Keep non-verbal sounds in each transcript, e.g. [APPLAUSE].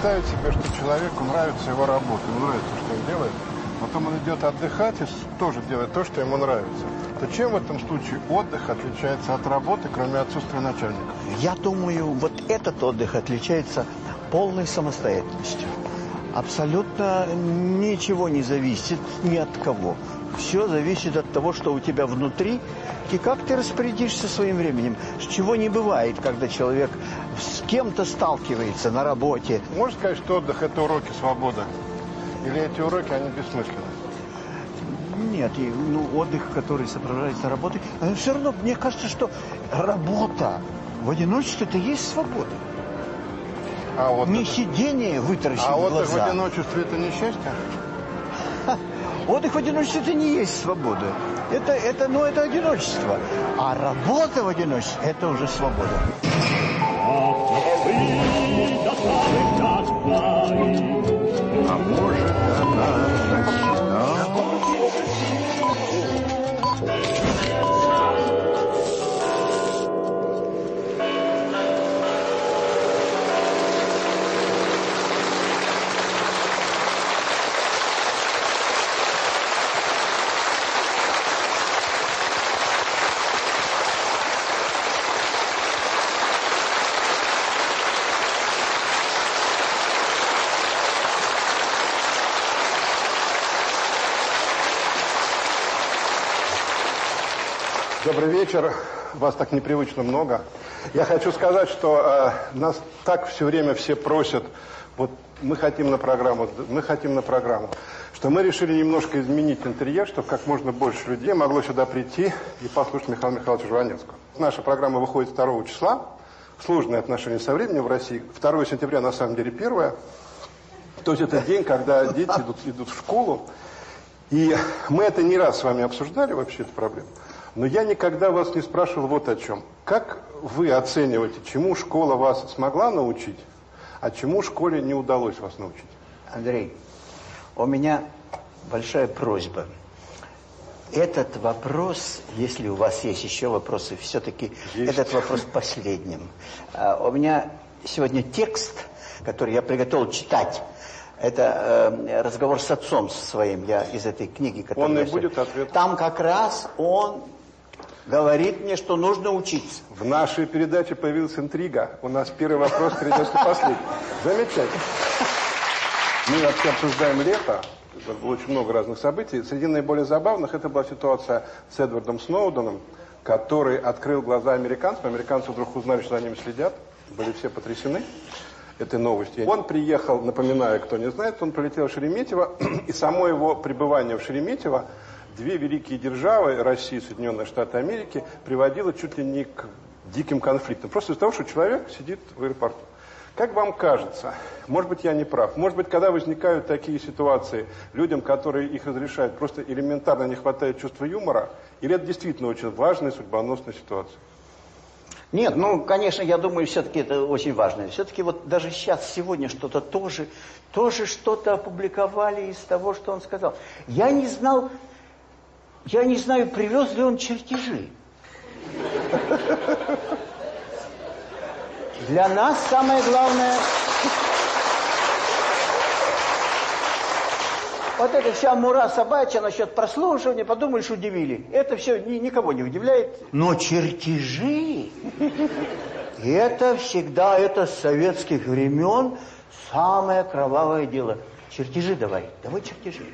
Представить себе, что человеку нравится его работа, ему нравится, что он делает, потом он идет отдыхать и тоже делает то, что ему нравится, то чем в этом случае отдых отличается от работы, кроме отсутствия начальника? Я думаю, вот этот отдых отличается полной самостоятельностью. Абсолютно ничего не зависит ни от кого. Все зависит от того, что у тебя внутри, и как ты распорядишься своим временем. С чего не бывает, когда человек кем-то сталкивается на работе. Можно сказать, что отдых – это уроки свободы? Или эти уроки, они бессмысленны? Нет, и, ну, отдых, который сопровождается работой, но все равно, мне кажется, что работа в одиночестве – это есть свобода. А вот не это... сидение, вытаращив а глаза. отдых в одиночестве – это не счастье? Отдых в одиночестве – это не есть свобода. Это, это, ну, это одиночество. А работа в одиночестве – это уже свобода. А может, она вечер. Вас так непривычно много. Я хочу сказать, что э, нас так все время все просят, вот мы хотим на программу, мы хотим на программу, что мы решили немножко изменить интерьер, чтобы как можно больше людей могло сюда прийти и послушать Михаила Михайловича Жванецкого. Наша программа выходит 2 числа. Сложные отношения со временем в России. 2 сентября на самом деле 1 То есть это день, когда дети идут, идут в школу. И мы это не раз с вами обсуждали вообще эту проблему. Но я никогда вас не спрашивал вот о чем. Как вы оцениваете, чему школа вас смогла научить, а чему школе не удалось вас научить? Андрей, у меня большая просьба. Этот вопрос, если у вас есть еще вопросы, все-таки этот вопрос последним. А, у меня сегодня текст, который я приготовил читать. Это э, разговор с отцом своим, я из этой книги, которую Он и я будет ответ. Там как раз он говорит мне, что нужно учиться. В нашей передаче появилась интрига. У нас первый вопрос перейдет к последнему. Замечательно. Мы вообще обсуждаем лето. Было очень много разных событий. Среди наиболее забавных это была ситуация с Эдвардом Сноуденом, который открыл глаза американцам. Американцы вдруг узнали, что за ними следят. Были все потрясены этой новостью. Он приехал, напоминаю, кто не знает, он прилетел в Шереметьево, [CLEARS THROAT] и само его пребывание в Шереметьево две великие державы, Россия и Соединенные Штаты Америки, приводило чуть ли не к диким конфликтам. Просто из-за того, что человек сидит в аэропорту. Как вам кажется, может быть, я не прав, может быть, когда возникают такие ситуации, людям, которые их разрешают, просто элементарно не хватает чувства юмора, или это действительно очень важная судьбоносная ситуация? Нет, ну, конечно, я думаю, все-таки это очень важно. Все-таки вот даже сейчас, сегодня что-то тоже, тоже что-то опубликовали из того, что он сказал. Я не знал, я не знаю, привез ли он чертежи. Для нас самое главное... Вот эта вся мура собачья насчет прослушивания, подумаешь, удивили. Это все ни- никого не удивляет. Но чертежи, это всегда, это с советских времен самое кровавое дело. Чертежи давай, давай чертежи.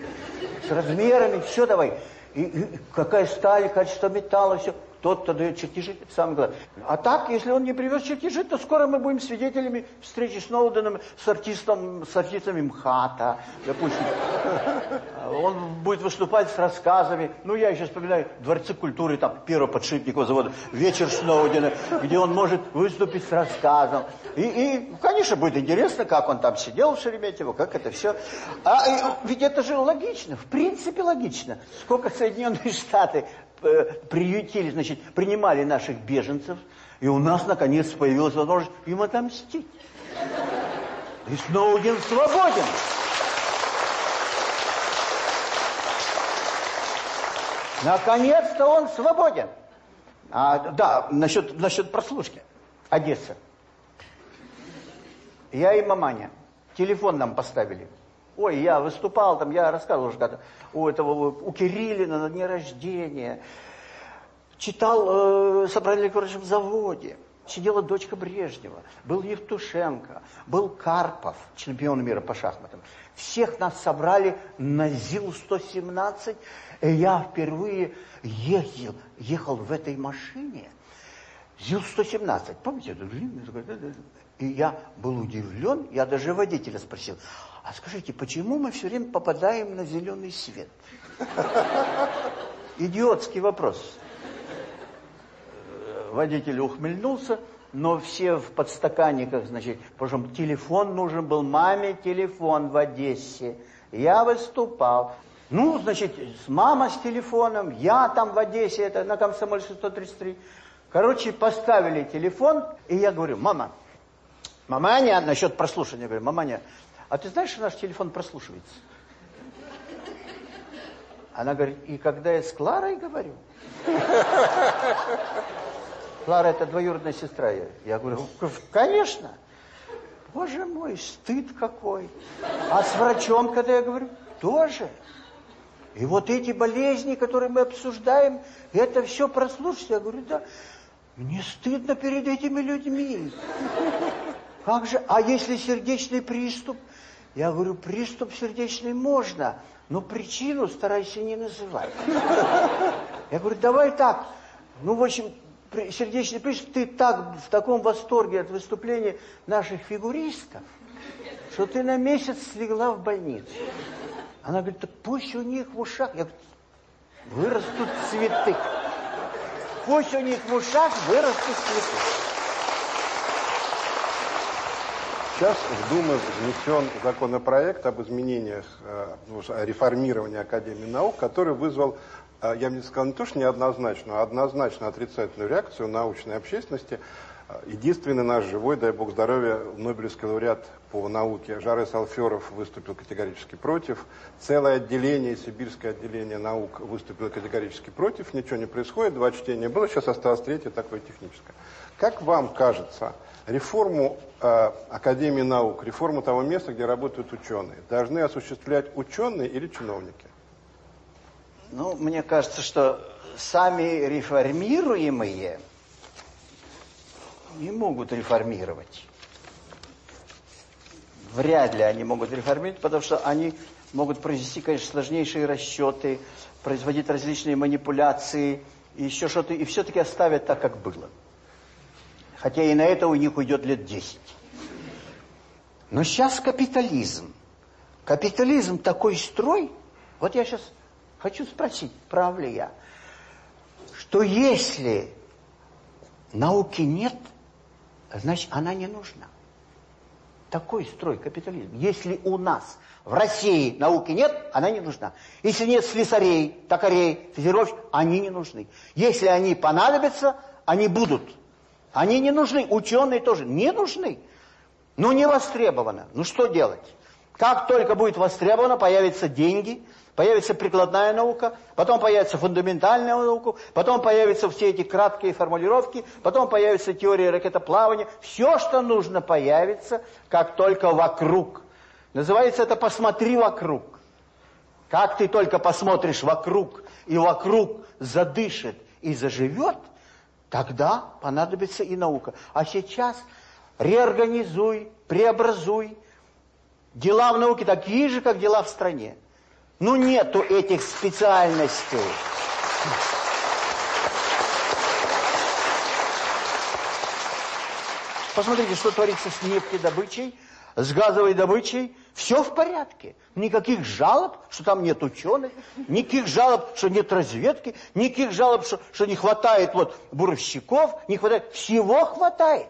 С размерами, все давай. И, какая сталь, качество металла, все. Тот, кто дает чертежи, это самое главное. А так, если он не привез чертежи, то скоро мы будем свидетелями встречи с Сноуденом, с артистом, с артистами МХАТа, допустим. [LAUGHS] Он будет выступать с рассказами. Ну, я еще вспоминаю Дворцы культуры, там, первого подшипникова завода, вечер Сноудена, где он может выступить с рассказом. И, и, конечно, будет интересно, как он там сидел в Шереметьево, как это все. А и, ведь это же логично, в принципе логично. Сколько Соединенные [LAUGHS] Штаты э, приютили, значит, принимали наших беженцев, и у нас, наконец, появилась возможность им отомстить. И Сноуден свободен. Наконец-то он свободен. А, да, насчет, насчет прослушки. Одесса. Я и маманя. Телефон нам поставили. Ой, я выступал там, я рассказывал уже когда у этого, у Кириллина на дне рождения. Читал э, собрание в заводе. Сидела дочка Брежнева, был Евтушенко, был Карпов, чемпион мира по шахматам. Всех нас собрали на ЗИЛ-117, и я впервые ездил, ехал в этой машине. ЗИЛ-117, помните, это длинный и я был удивлен, я даже водителя спросил, а скажите, почему мы все время попадаем на зеленый свет? Идиотский вопрос. Водитель ухмыльнулся, но все в подстаканниках, значит, потому телефон нужен был маме, телефон в Одессе. Я выступал. Ну, значит, с мама с телефоном, я там в Одессе, это на Комсомольске 133. Короче, поставили телефон, и я говорю, мама, маманя, насчет прослушивания, говорю, маманя, а ты знаешь, что наш телефон прослушивается? Она говорит, и когда я с Кларой говорю? Клара это двоюродная сестра. Я говорю, конечно. Боже мой, стыд какой. А с врачом, когда я говорю, тоже. И вот эти болезни, которые мы обсуждаем, это все прослушать. Я говорю, да, мне стыдно перед этими людьми. Как же, а если сердечный приступ? Я говорю, приступ сердечный можно, но причину старайся не называть. Я говорю, давай так, ну, в общем, сердечный приступ, ты так в таком восторге от выступления наших фигуристов, что ты на месяц слегла в больницу. Она говорит, так пусть у них в ушах, я говорю, вырастут цветы. Пусть у них в ушах вырастут цветы. Сейчас в Думу внесен законопроект об изменениях, э, ну, о реформировании Академии наук, который вызвал, э, я бы не сказал, не то что неоднозначную, а однозначно отрицательную реакцию научной общественности. Э, единственный наш живой, дай бог здоровья, Нобелевский лауреат по науке Жарес Алферов выступил категорически против. Целое отделение, сибирское отделение наук выступило категорически против. Ничего не происходит, два чтения было, сейчас осталось третье, такое техническое. Как вам кажется, реформу э, Академии наук, реформу того места, где работают ученые, должны осуществлять ученые или чиновники? Ну, мне кажется, что сами реформируемые не могут реформировать. Вряд ли они могут реформировать, потому что они могут произвести, конечно, сложнейшие расчеты, производить различные манипуляции, и еще что-то, и все-таки оставят так, как было. Хотя и на это у них уйдет лет 10. Но сейчас капитализм. Капитализм такой строй. Вот я сейчас хочу спросить, прав ли я, что если науки нет, значит она не нужна. Такой строй капитализм. Если у нас в России науки нет, она не нужна. Если нет слесарей, токарей, физировщиков, они не нужны. Если они понадобятся, они будут. Они не нужны, ученые тоже не нужны. Но не востребовано. Ну что делать? Как только будет востребовано, появятся деньги, появится прикладная наука, потом появится фундаментальная наука, потом появятся все эти краткие формулировки, потом появится теория ракетоплавания. Все, что нужно, появится, как только вокруг. Называется это «посмотри вокруг». Как ты только посмотришь вокруг, и вокруг задышит и заживет – Тогда понадобится и наука. А сейчас реорганизуй, преобразуй. Дела в науке такие же, как дела в стране. Ну, нету этих специальностей. Посмотрите, что творится с нефтедобычей, с газовой добычей. Все в порядке. Никаких жалоб, что там нет ученых, никаких жалоб, что нет разведки, никаких жалоб, что, что не хватает вот буровщиков, не хватает. Всего хватает.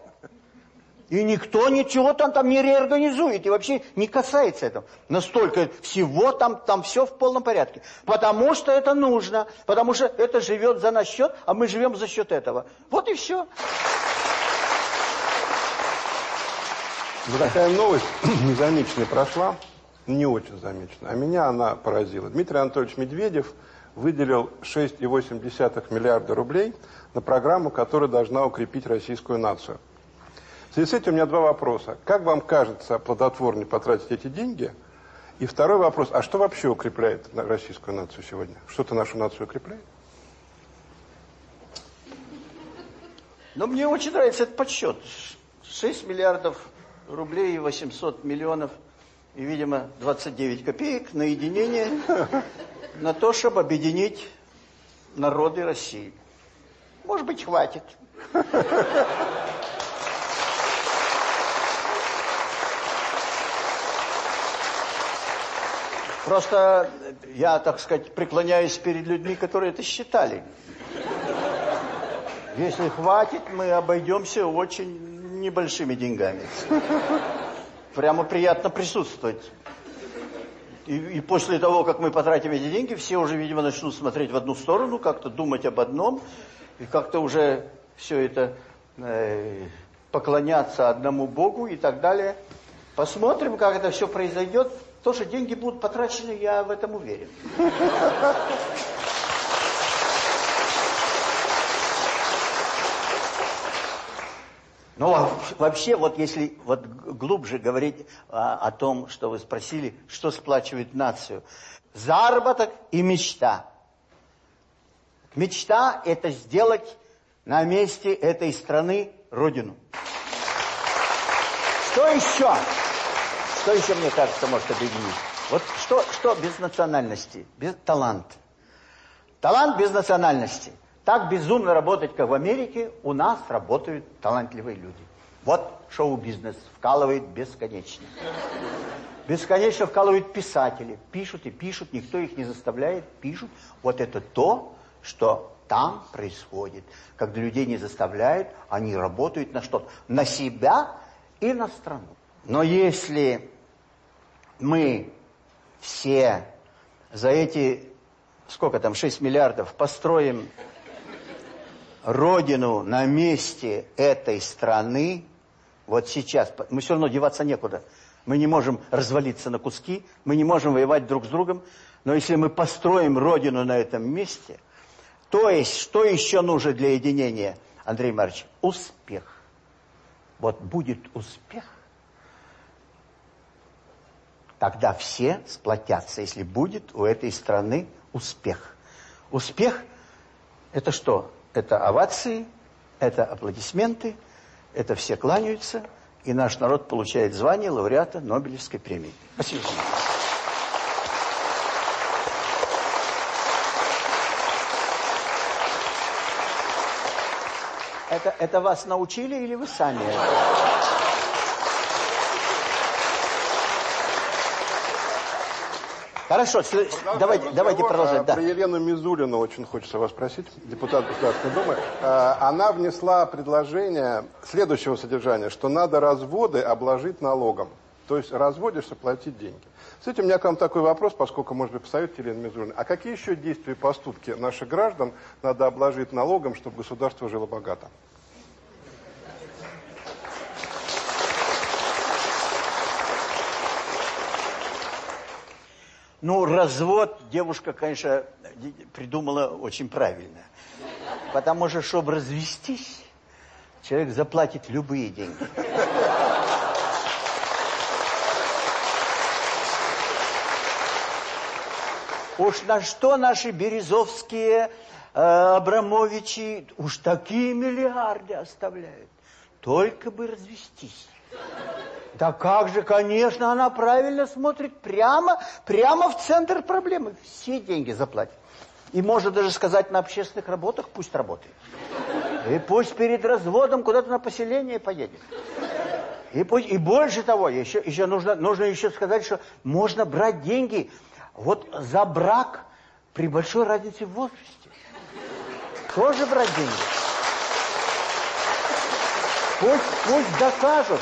И никто ничего там, там не реорганизует и вообще не касается этого. Настолько всего там, там все в полном порядке. Потому что это нужно, потому что это живет за наш счет, а мы живем за счет этого. Вот и все. Вот такая новость [CLEARS THROAT] незамеченная прошла, не очень замеченная, а меня она поразила. Дмитрий Анатольевич Медведев выделил 6,8 миллиарда рублей на программу, которая должна укрепить российскую нацию. В связи с этим у меня два вопроса. Как вам кажется плодотворнее потратить эти деньги? И второй вопрос, а что вообще укрепляет российскую нацию сегодня? Что-то нашу нацию укрепляет? Но мне очень нравится этот подсчет. 6 миллиардов рублей и 800 миллионов, и, видимо, 29 копеек на единение, [LAUGHS] на то, чтобы объединить народы России. Может быть, хватит. [LAUGHS] Просто я, так сказать, преклоняюсь перед людьми, которые это считали. Если хватит, мы обойдемся очень небольшими деньгами. Прямо приятно присутствовать. И, и после того, как мы потратим эти деньги, все уже, видимо, начнут смотреть в одну сторону, как-то думать об одном, и как-то уже все это э, поклоняться одному Богу и так далее. Посмотрим, как это все произойдет. То, что деньги будут потрачены, я в этом уверен. Ну, а вообще, вот если вот глубже говорить а, о том, что вы спросили, что сплачивает нацию. Заработок и мечта. Мечта – это сделать на месте этой страны родину. Что еще? Что еще, мне кажется, может объединить? Вот что, что без национальности, без таланта? Талант без национальности – так безумно работать, как в Америке, у нас работают талантливые люди. Вот шоу-бизнес вкалывает бесконечно. Бесконечно вкалывают писатели. Пишут и пишут, никто их не заставляет, пишут. Вот это то, что там происходит. Когда людей не заставляют, они работают на что-то. На себя и на страну. Но если мы все за эти, сколько там, 6 миллиардов построим родину на месте этой страны, вот сейчас, мы все равно деваться некуда. Мы не можем развалиться на куски, мы не можем воевать друг с другом. Но если мы построим родину на этом месте, то есть, что еще нужно для единения, Андрей Марьевич? Успех. Вот будет успех, тогда все сплотятся, если будет у этой страны успех. Успех – это что? Это овации, это аплодисменты, это все кланяются, и наш народ получает звание лауреата Нобелевской премии. Спасибо. Это, это вас научили или вы сами? Хорошо, давайте, давайте продолжать. Да. Про Елену Мизулину очень хочется вас спросить, депутат Государственной Думы. А, она внесла предложение следующего содержания, что надо разводы обложить налогом. То есть разводишься, платить деньги. Кстати, у меня к вам такой вопрос, поскольку, может быть, посоветуете, Елена Мизулина. А какие еще действия и поступки наших граждан надо обложить налогом, чтобы государство жило богато? Ну, развод девушка, конечно, придумала очень правильно. Потому что, чтобы развестись, человек заплатит любые деньги. Уж на что наши березовские э, Абрамовичи уж такие миллиарды оставляют. Только бы развестись. Да как же, конечно, она правильно смотрит прямо, прямо в центр проблемы. Все деньги заплатит. И можно даже сказать, на общественных работах пусть работает. И пусть перед разводом куда-то на поселение поедет. И, пусть, и больше того, еще, еще нужно, нужно еще сказать, что можно брать деньги вот за брак при большой разнице в возрасте. Тоже брать деньги. Пусть, пусть докажут,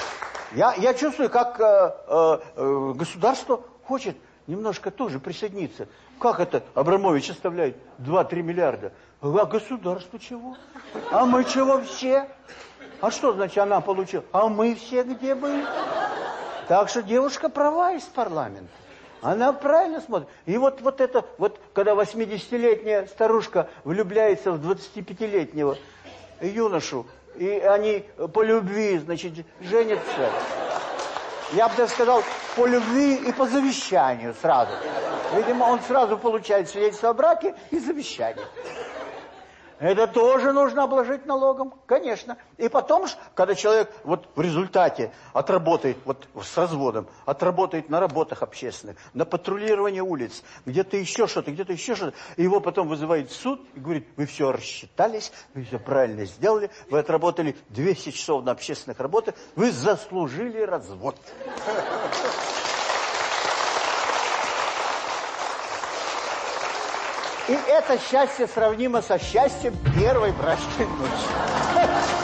я, я чувствую, как э, э, э государство хочет немножко тоже присоединиться. Как это Абрамович оставляет 2-3 миллиарда? А государство чего? А мы чего все? А что значит она получила? А мы все где были? Так что девушка права из парламента. Она правильно смотрит. И вот, вот это, вот когда 80-летняя старушка влюбляется в 25-летнего юношу, и они по любви, значит, женятся. Я бы даже сказал, по любви и по завещанию сразу. Видимо, он сразу получает свидетельство о браке и завещание. Это тоже нужно обложить налогом, конечно. И потом, когда человек вот в результате отработает, вот с разводом, отработает на работах общественных, на патрулировании улиц, где-то еще что-то, где-то еще что-то, его потом вызывает суд и говорит, вы все рассчитались, вы все правильно сделали, вы отработали 200 часов на общественных работах, вы заслужили развод. И это счастье сравнимо со счастьем первой брачной ночи.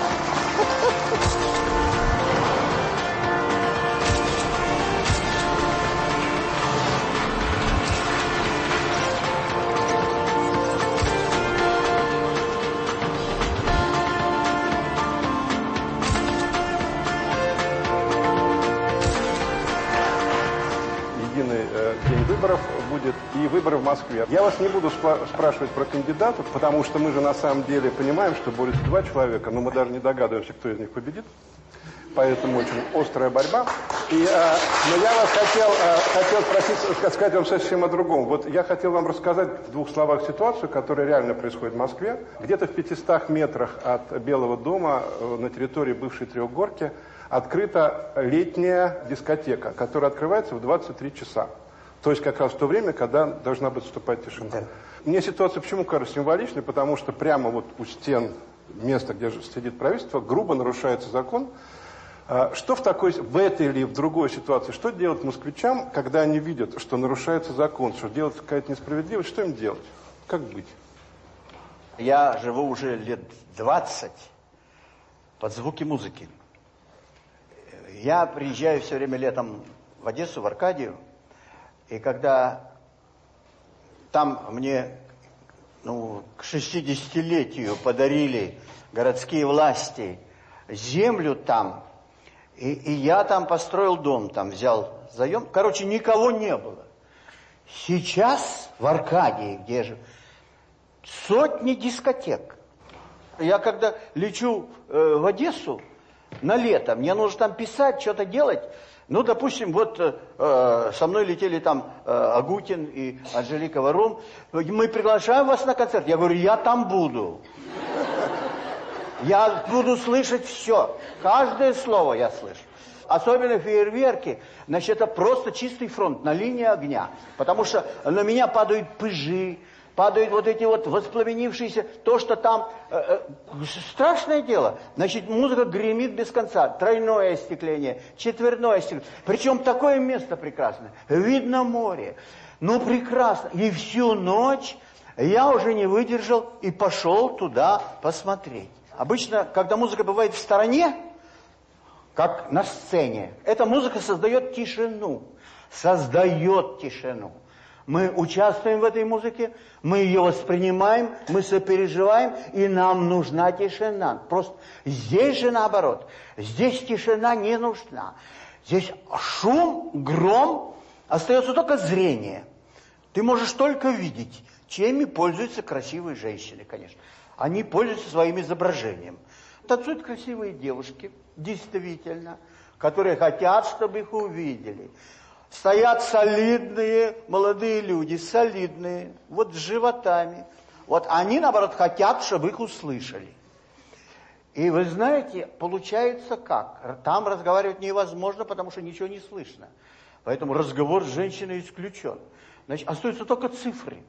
И выборы в Москве. Я вас не буду спрашивать про кандидатов, потому что мы же на самом деле понимаем, что борются два человека, но мы даже не догадываемся, кто из них победит. Поэтому очень острая борьба. И, а, но я вас хотел, а, хотел спросить, сказать вам совсем о другом. Вот я хотел вам рассказать в двух словах ситуацию, которая реально происходит в Москве. Где-то в 500 метрах от Белого дома э, на территории бывшей Трехгорки открыта летняя дискотека, которая открывается в 23 часа. То есть как раз в то время, когда должна быть наступать тишина. Да. Мне ситуация почему кажется символичной? Потому что прямо вот у стен места, где сидит правительство, грубо нарушается закон. А, что в такой, в этой или в другой ситуации, что делать москвичам, когда они видят, что нарушается закон, что делается какая-то несправедливость, что им делать? Как быть? Я живу уже лет 20 под звуки музыки. Я приезжаю все время летом в Одессу, в Аркадию, и когда там мне ну, к 60-летию подарили городские власти землю там, и, и я там построил дом, там взял заем. Короче, никого не было. Сейчас в Аркадии, где же сотни дискотек. Я когда лечу э, в Одессу на лето, мне нужно там писать, что-то делать, ну, допустим, вот э, со мной летели там э, Агутин и Анжелика Варум. Мы приглашаем вас на концерт. Я говорю, я там буду. Я буду слышать все. Каждое слово я слышу. Особенно фейерверки, значит, это просто чистый фронт на линии огня. Потому что на меня падают пыжи, падают вот эти вот воспламенившиеся, то, что там... Э, э, страшное дело. Значит, музыка гремит без конца. Тройное остекление, четверное остекление. Причем такое место прекрасное. Видно море. Ну, прекрасно. И всю ночь я уже не выдержал и пошел туда посмотреть. Обычно, когда музыка бывает в стороне, как на сцене, эта музыка создает тишину. Создает тишину. Мы участвуем в этой музыке, мы ее воспринимаем, мы сопереживаем, и нам нужна тишина. Просто здесь же наоборот. Здесь тишина не нужна. Здесь шум, гром, остается только зрение. Ты можешь только видеть, чьими пользуются красивые женщины, конечно. Они пользуются своим изображением. Танцуют красивые девушки, действительно, которые хотят, чтобы их увидели стоят солидные молодые люди, солидные, вот с животами. Вот они, наоборот, хотят, чтобы их услышали. И вы знаете, получается как? Там разговаривать невозможно, потому что ничего не слышно. Поэтому разговор с женщиной исключен. Значит, остаются только цифры.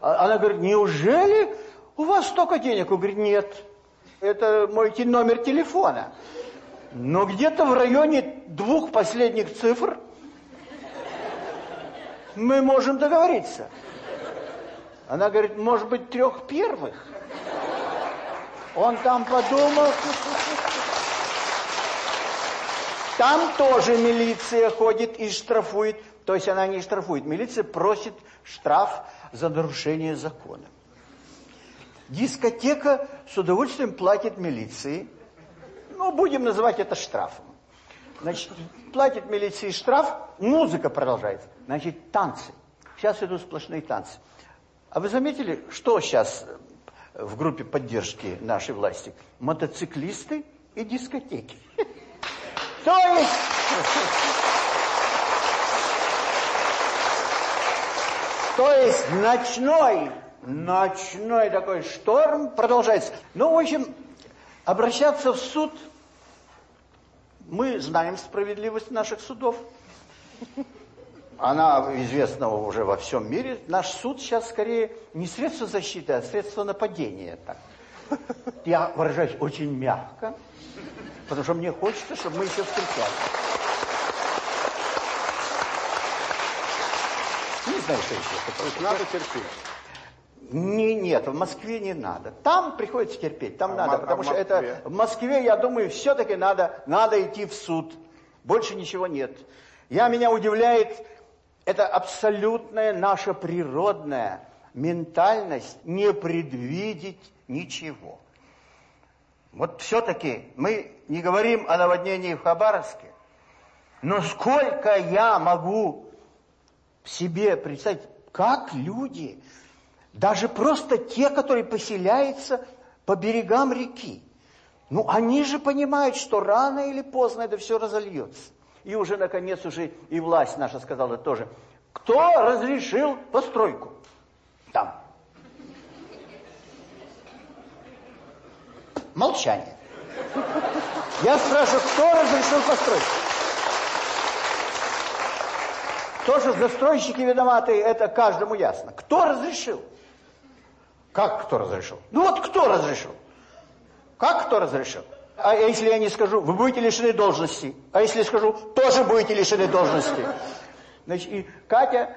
А она говорит, неужели у вас столько денег? Он говорит, нет. Это мой номер телефона. Но где-то в районе двух последних цифр мы можем договориться. Она говорит, может быть, трех первых? Он там подумал. Там тоже милиция ходит и штрафует. То есть она не штрафует. Милиция просит штраф за нарушение закона. Дискотека с удовольствием платит милиции. Ну, будем называть это штрафом. Значит, платит милиции штраф, музыка продолжается. Значит, танцы. Сейчас идут сплошные танцы. А вы заметили, что сейчас в группе поддержки нашей власти. Мотоциклисты и дискотеки. То есть... [LAUGHS] То есть ночной, ночной такой шторм продолжается. Ну, в общем, обращаться в суд, мы знаем справедливость наших судов. Она известна уже во всем мире. Наш суд сейчас скорее не средство защиты, а средство нападения. Так. Я выражаюсь очень мягко, потому что мне хочется, чтобы мы еще встречались. Не знаю, что еще. Надо терпеть. Не, нет, в Москве не надо. Там приходится терпеть, там А надо, в- потому а что это в Москве, я думаю, все-таки надо, надо идти в суд. Больше ничего нет. Я меня удивляет, это абсолютная наша природная ментальность не предвидеть ничего. Вот все-таки мы не говорим о наводнении в Хабаровске, но сколько я могу себе представить, как люди, даже просто те, которые поселяются по берегам реки, ну они же понимают, что рано или поздно это все разольется. И уже, наконец, уже и власть наша сказала тоже, кто разрешил постройку там? Молчание. Я спрашиваю, кто разрешил постройку? То, что застройщики виноваты, это каждому ясно. Кто разрешил? Как кто разрешил? Ну вот кто разрешил? Как кто разрешил? А если я не скажу, вы будете лишены должности. А если скажу, тоже будете лишены должности. Значит, и Катя,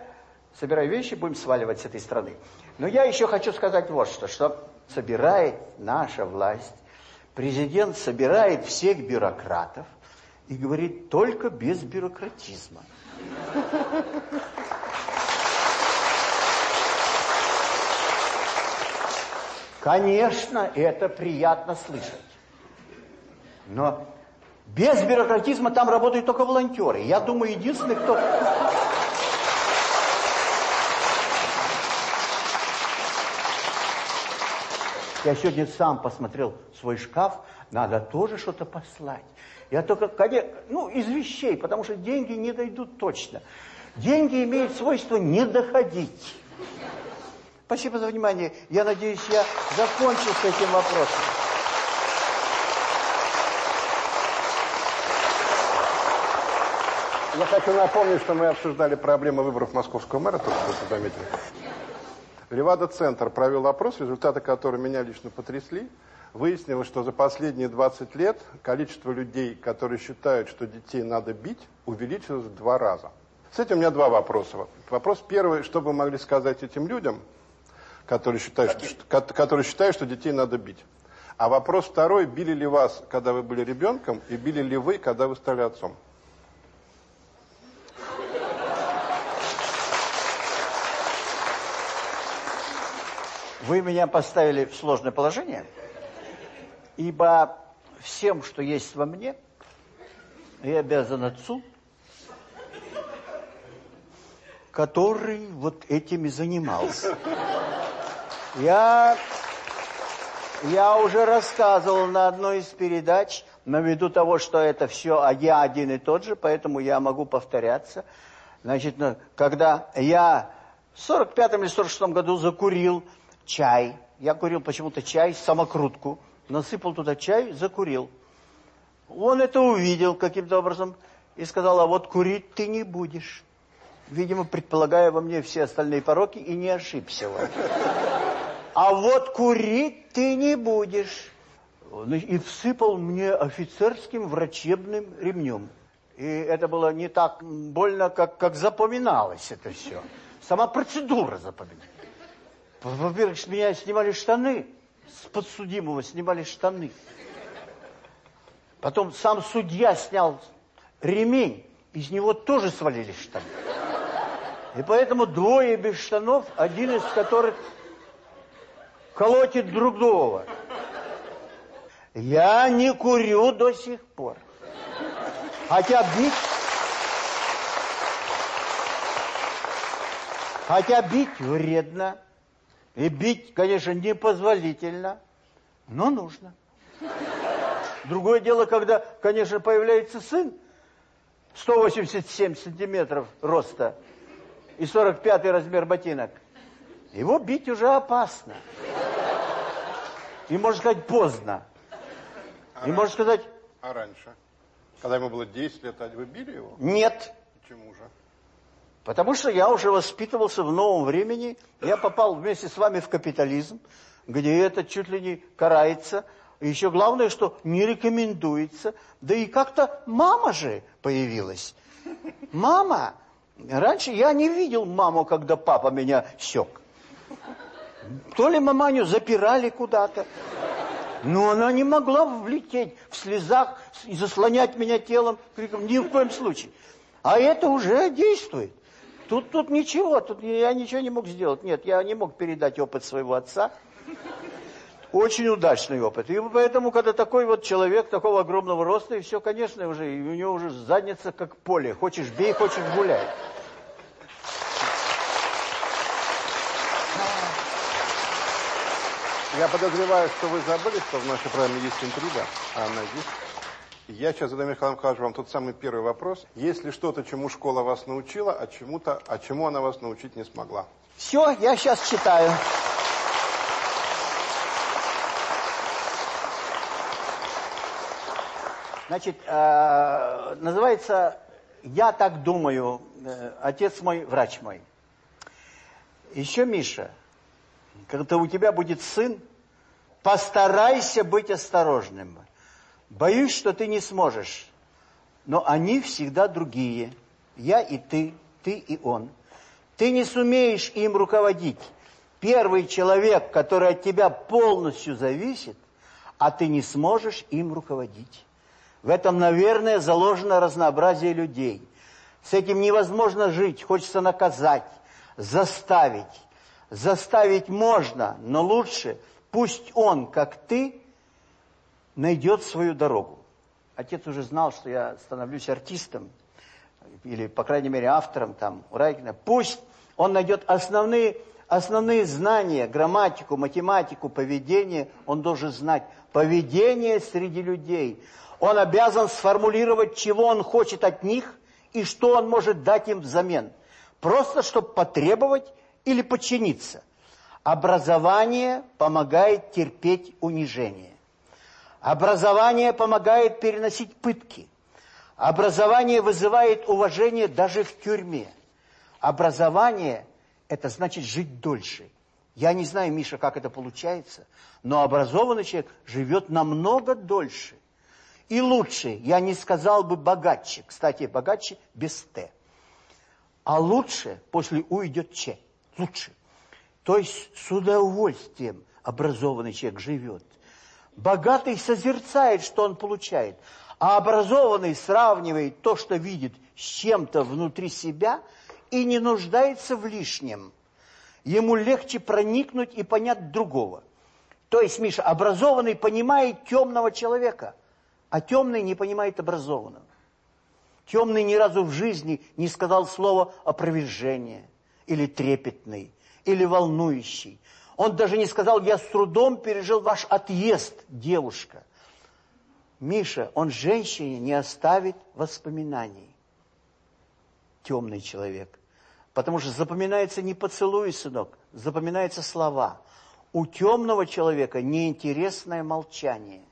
собирай вещи, будем сваливать с этой страны. Но я еще хочу сказать вот что, что собирает наша власть, президент собирает всех бюрократов и говорит только без бюрократизма. Конечно, это приятно слышать. Но без бюрократизма там работают только волонтеры. Я думаю, единственный, кто... Я сегодня сам посмотрел свой шкаф, надо тоже что-то послать. Я только, ну, из вещей, потому что деньги не дойдут точно. Деньги имеют свойство не доходить. Спасибо за внимание. Я надеюсь, я закончил с этим вопросом. Я хочу напомнить, что мы обсуждали проблемы выборов московского мэра, только что заметили. Левада-центр провел опрос, результаты которого меня лично потрясли. Выяснилось, что за последние 20 лет количество людей, которые считают, что детей надо бить, увеличилось в два раза. С этим у меня два вопроса. Вопрос первый, что вы могли сказать этим людям, которые считают, что, ко- которые считают, что детей надо бить. А вопрос второй, били ли вас, когда вы были ребенком, и били ли вы, когда вы стали отцом? Вы меня поставили в сложное положение, ибо всем, что есть во мне, я обязан отцу, который вот этим и занимался. Я, я уже рассказывал на одной из передач, но ввиду того, что это все а я один и тот же, поэтому я могу повторяться. Значит, ну, когда я в 45-м или 46-м году закурил чай, я курил почему-то чай, самокрутку, насыпал туда чай, закурил. Он это увидел каким-то образом и сказал, а вот курить ты не будешь. Видимо, предполагая во мне все остальные пороки, и не ошибся. он. А вот курить ты не будешь. Ну, И всыпал мне офицерским врачебным ремнем. И это было не так больно, как, как запоминалось это все. Сама процедура запоминалась. Во-первых, с меня снимали штаны, с подсудимого снимали штаны. Потом сам судья снял ремень, из него тоже свалились штаны. И поэтому двое без штанов, один из которых колотит друг друга. Я не курю до сих пор. Хотя бить... Хотя бить вредно. И бить, конечно, непозволительно, но нужно. Другое дело, когда, конечно, появляется сын, 187 сантиметров роста и 45 размер ботинок. Его бить уже опасно. И, можно сказать, поздно. А и, можно сказать... А раньше? Когда ему было 10 лет, а вы били его? Нет. Почему же? Потому что я уже воспитывался в новом времени. Я попал вместе с вами в капитализм, где это чуть ли не карается. И еще главное, что не рекомендуется. Да и как-то мама же появилась. Мама. Раньше я не видел маму, когда папа меня сёк. То ли маманю запирали куда-то. Но она не могла влететь в слезах и заслонять меня телом криком ни в коем случае. А это уже действует. Тут, тут ничего, тут я ничего не мог сделать. Нет, я не мог передать опыт своего отца. Очень удачный опыт. И поэтому, когда такой вот человек, такого огромного роста, и все, конечно, уже, и у него уже задница как поле. Хочешь бей, хочешь гуляй. Я подозреваю, что вы забыли, что в нашей программе есть интрига, а она есть. Я сейчас задам, Михаил Михайлович, вам тот самый первый вопрос. Есть ли что-то, чему школа вас научила, а чему-то, а чему она вас научить не смогла? Все, я сейчас читаю. Значит, э, называется «Я так думаю», э, отец мой, врач мой. Еще, Миша, когда у тебя будет сын, постарайся быть осторожным. Боюсь, что ты не сможешь. Но они всегда другие. Я и ты, ты и он. Ты не сумеешь им руководить. Первый человек, который от тебя полностью зависит, а ты не сможешь им руководить. В этом, наверное, заложено разнообразие людей. С этим невозможно жить, хочется наказать, заставить. Заставить можно, но лучше пусть он, как ты, найдет свою дорогу. Отец уже знал, что я становлюсь артистом, или, по крайней мере, автором там, у Райкина. Пусть он найдет основные, основные знания, грамматику, математику, поведение, он должен знать. Поведение среди людей. Он обязан сформулировать, чего он хочет от них и что он может дать им взамен. Просто, чтобы потребовать или подчиниться. Образование помогает терпеть унижение. Образование помогает переносить пытки. Образование вызывает уважение даже в тюрьме. Образование – это значит жить дольше. Я не знаю, Миша, как это получается, но образованный человек живет намного дольше. И лучше, я не сказал бы богаче. Кстати, богаче без «т». А лучше после «у» идет «ч». Лучше. То есть с удовольствием образованный человек живет. Богатый созерцает, что он получает, а образованный сравнивает то, что видит, с чем-то внутри себя и не нуждается в лишнем. Ему легче проникнуть и понять другого. То есть, Миша, образованный понимает темного человека, а темный не понимает образованного. Темный ни разу в жизни не сказал слово опровержение, или трепетный, или волнующий. Он даже не сказал, я с трудом пережил ваш отъезд, девушка. Миша, он женщине не оставит воспоминаний. Темный человек. Потому что запоминается не поцелуй, сынок, запоминаются слова. У темного человека неинтересное молчание.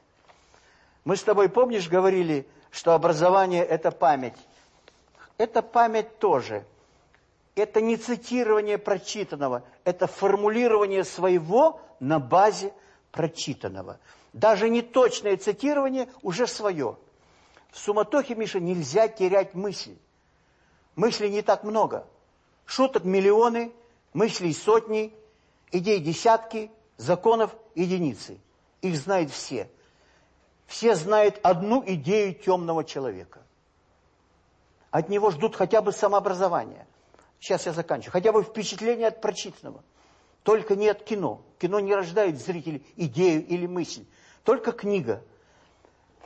Мы с тобой, помнишь, говорили, что образование – это память. Это память тоже – это не цитирование прочитанного, это формулирование своего на базе прочитанного. Даже неточное цитирование уже свое. В суматохе, Миша, нельзя терять мысль. Мыслей не так много. Шуток миллионы, мыслей сотни, идей десятки, законов единицы. Их знают все. Все знают одну идею темного человека. От него ждут хотя бы самообразования – Сейчас я заканчиваю. Хотя бы впечатление от прочитанного. Только не от кино. Кино не рождает в зрителе идею или мысль. Только книга.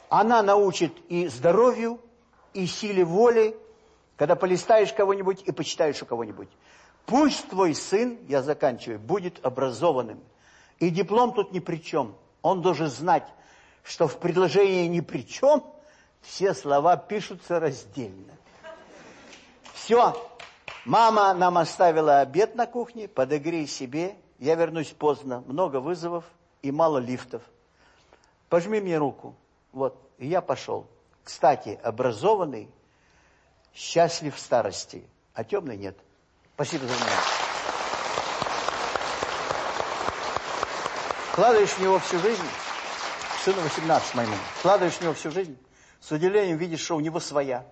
Она научит и здоровью, и силе воли, когда полистаешь кого-нибудь и почитаешь у кого-нибудь. Пусть твой сын, я заканчиваю, будет образованным. И диплом тут ни при чем. Он должен знать, что в предложении ни при чем все слова пишутся раздельно. Все. Мама нам оставила обед на кухне, подогрей себе. Я вернусь поздно, много вызовов и мало лифтов. Пожми мне руку. Вот, и я пошел. Кстати, образованный, счастлив в старости, а темный нет. Спасибо за внимание. Вкладываешь в него всю жизнь, сыну 18 моему, вкладываешь в него всю жизнь, с удивлением видишь, что у него своя.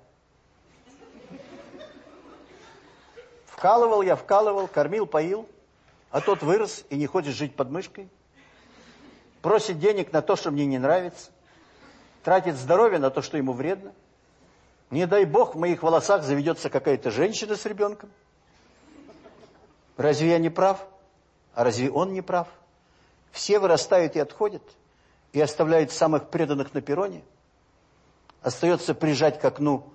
Вкалывал я, вкалывал, кормил, поил, а тот вырос и не хочет жить под мышкой. Просит денег на то, что мне не нравится. Тратит здоровье на то, что ему вредно. Не дай бог, в моих волосах заведется какая-то женщина с ребенком. Разве я не прав? А разве он не прав? Все вырастают и отходят, и оставляют самых преданных на перроне. Остается прижать к окну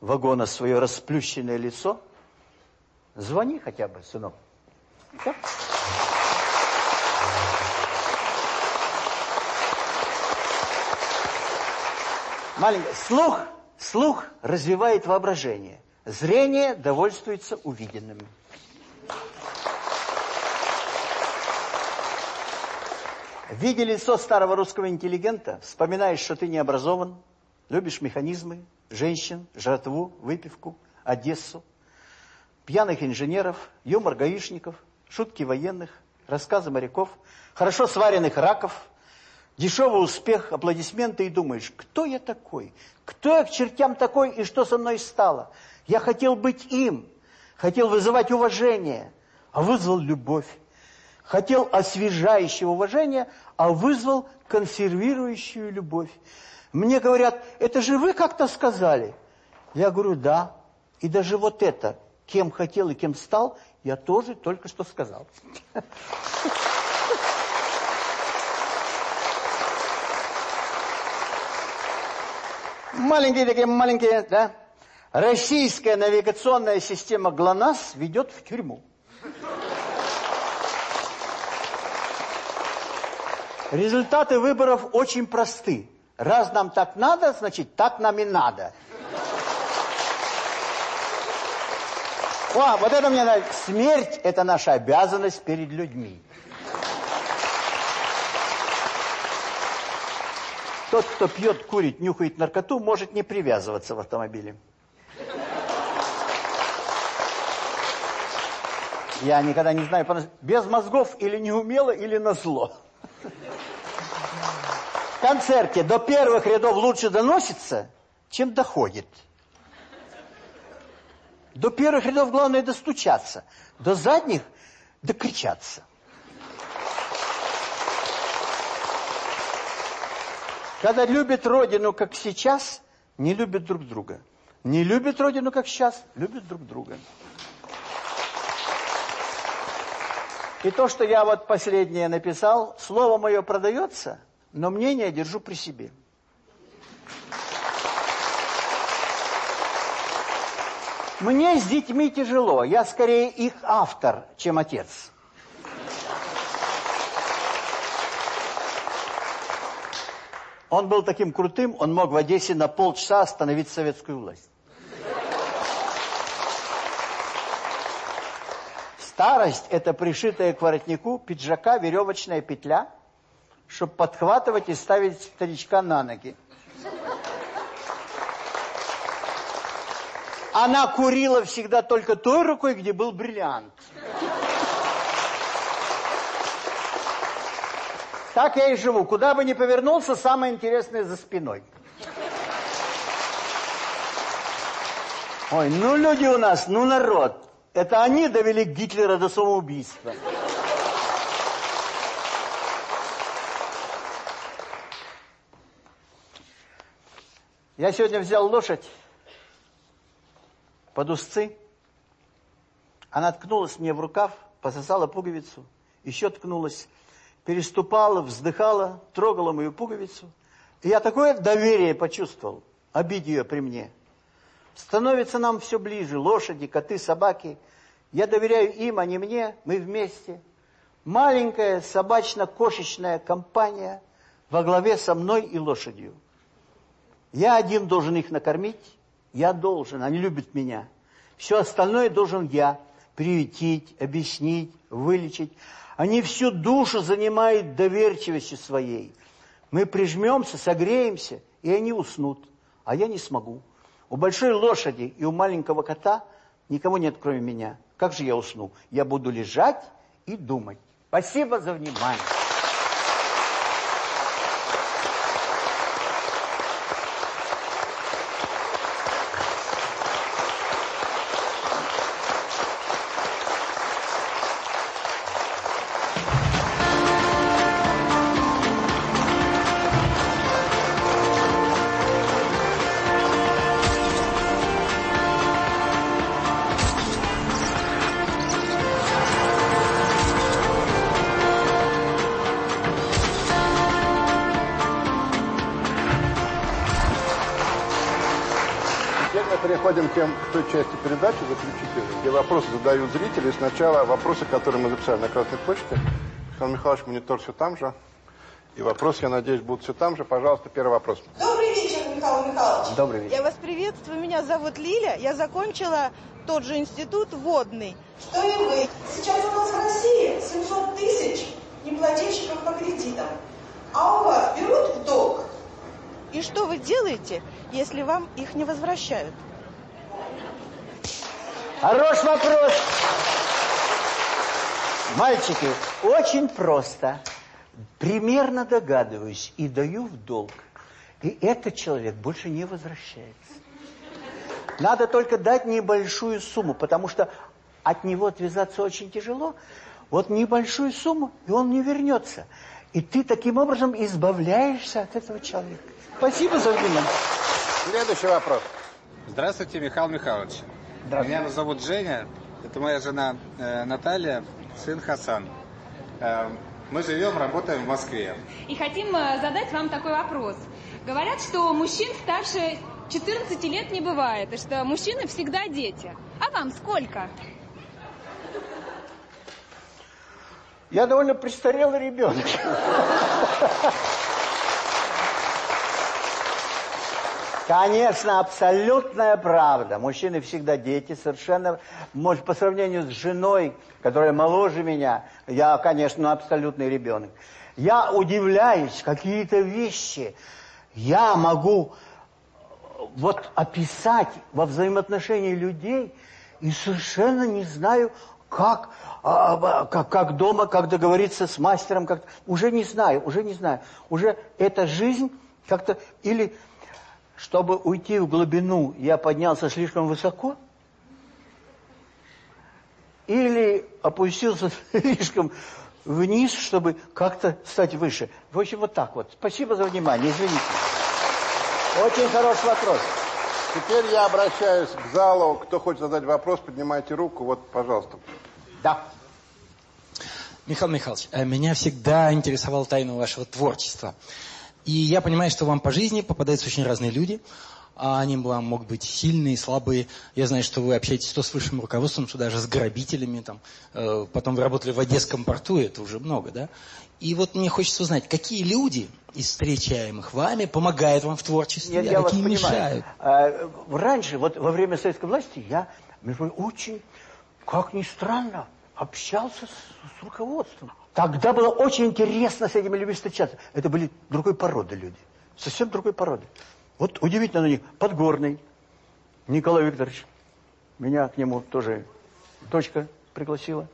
вагона свое расплющенное лицо. Звони хотя бы, сынок. Да? Маленький. Слух, слух развивает воображение. Зрение довольствуется увиденным. Видя лицо старого русского интеллигента, вспоминаешь, что ты не образован, любишь механизмы, женщин, жратву, выпивку, Одессу, пьяных инженеров, юмор гаишников, шутки военных, рассказы моряков, хорошо сваренных раков, дешевый успех, аплодисменты и думаешь, кто я такой? Кто я к чертям такой и что со мной стало? Я хотел быть им, хотел вызывать уважение, а вызвал любовь. Хотел освежающего уважения, а вызвал консервирующую любовь. Мне говорят, это же вы как-то сказали. Я говорю, да. И даже вот это, кем хотел и кем стал, я тоже только что сказал. Маленькие такие, маленькие, да? Российская навигационная система ГЛОНАСС ведет в тюрьму. Результаты выборов очень просты. Раз нам так надо, значит, так нам и надо. О, вот это мне нравится. Смерть – это наша обязанность перед людьми. Тот, кто пьет, курит, нюхает наркоту, может не привязываться в автомобиле. Я никогда не знаю, без мозгов или неумело, или на зло концерте до первых рядов лучше доносится, чем доходит. До первых рядов главное достучаться, до задних докричаться. Когда любят родину, как сейчас, не любят друг друга. Не любят родину, как сейчас, любят друг друга. И то, что я вот последнее написал, слово мое продается – но мнение держу при себе. Мне с детьми тяжело, я скорее их автор, чем отец. Он был таким крутым, он мог в Одессе на полчаса остановить советскую власть. Старость – это пришитая к воротнику пиджака веревочная петля – чтобы подхватывать и ставить старичка на ноги. Она курила всегда только той рукой, где был бриллиант. Так я и живу. Куда бы ни повернулся, самое интересное за спиной. Ой, ну люди у нас, ну народ. Это они довели Гитлера до самоубийства. Я сегодня взял лошадь под узцы. Она ткнулась мне в рукав, пососала пуговицу, еще ткнулась, переступала, вздыхала, трогала мою пуговицу. И я такое доверие почувствовал, обид ее при мне. Становится нам все ближе, лошади, коты, собаки. Я доверяю им, а не мне. Мы вместе. Маленькая собачно-кошечная компания во главе со мной и лошадью. Я один должен их накормить. Я должен. Они любят меня. Все остальное должен я. Приютить, объяснить, вылечить. Они всю душу занимают доверчивостью своей. Мы прижмемся, согреемся, и они уснут. А я не смогу. У большой лошади и у маленького кота никого нет, кроме меня. Как же я усну? Я буду лежать и думать. Спасибо за внимание. Той части передачи, заключительной, где вопросы задают зрители. Сначала вопросы, которые мы записали на Красной почте. Михаил Михайлович, монитор все там же. И вопрос, я надеюсь, будут все там же. Пожалуйста, первый вопрос. Добрый вечер, Михаил Михайлович. Добрый вечер. Я вас приветствую. Меня зовут Лиля. Я закончила тот же институт водный. Что и вы. Сейчас у нас в России 700 тысяч неплательщиков по кредитам. А у вас берут в долг? И что вы делаете, если вам их не возвращают? Хороший вопрос. Мальчики, очень просто. Примерно догадываюсь и даю в долг. И этот человек больше не возвращается. Надо только дать небольшую сумму, потому что от него отвязаться очень тяжело. Вот небольшую сумму, и он не вернется. И ты таким образом избавляешься от этого человека. Спасибо за внимание. Следующий вопрос. Здравствуйте, Михаил Михайлович. Меня зовут Женя, это моя жена э, Наталья, сын Хасан. Э, мы живем, работаем в Москве. И хотим э, задать вам такой вопрос. Говорят, что мужчин старше 14 лет не бывает, и что мужчины всегда дети. А вам сколько? Я довольно престарелый ребенок. [LAUGHS] Конечно, абсолютная правда. Мужчины всегда дети, совершенно... Может, по сравнению с женой, которая моложе меня, я, конечно, абсолютный ребенок. Я удивляюсь, какие-то вещи я могу вот описать во взаимоотношении людей и совершенно не знаю, как, а, как, как дома, как договориться с мастером, как уже не знаю, уже не знаю. Уже эта жизнь как-то или чтобы уйти в глубину, я поднялся слишком высоко? Или опустился [LAUGHS] слишком вниз, чтобы как-то стать выше? В общем, вот так вот. Спасибо за внимание, извините. Очень хороший вопрос. Теперь я обращаюсь к залу. Кто хочет задать вопрос, поднимайте руку. Вот, пожалуйста. Да. Михаил Михайлович, э, меня всегда интересовала тайна вашего творчества. И я понимаю, что вам по жизни попадаются очень разные люди. А они вам могут быть сильные, слабые. Я знаю, что вы общаетесь то с высшим руководством, что даже с грабителями. Там. Э, потом вы работали в Одесском порту, это уже много, да? И вот мне хочется узнать, какие люди из встречаемых вами помогают вам в творчестве, Нет, а я какие вас мешают? Понимаю. Раньше, вот во время советской власти, я, между прочим, очень, как ни странно, общался с, с руководством. Тогда было очень интересно с этими людьми встречаться. Это были другой породы люди. Совсем другой породы. Вот удивительно на них. Подгорный Николай Викторович. Меня к нему тоже дочка пригласила.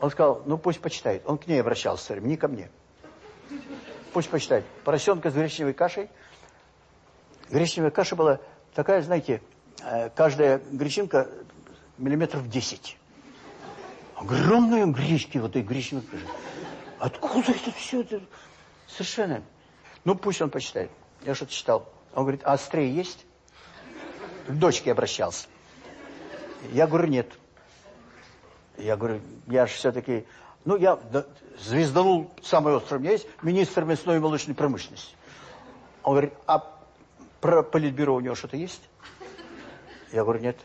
Он сказал, ну пусть почитает. Он к ней обращался, не ко мне. Пусть почитает. Поросенка с гречневой кашей. Гречневая каша была такая, знаете, э, каждая гречинка миллиметров 10. Огромные гречки, вот этой гречневой каши. Откуда это все? Это? Совершенно. Ну, пусть он почитает. Я что-то читал. Он говорит, а острее есть? К дочке обращался. Я говорю, нет. Я говорю, я же все-таки... Ну, я да, звезданул самый острый. У меня есть министр мясной и молочной промышленности. Он говорит, а про политбюро у него что-то есть? Я говорю, нет.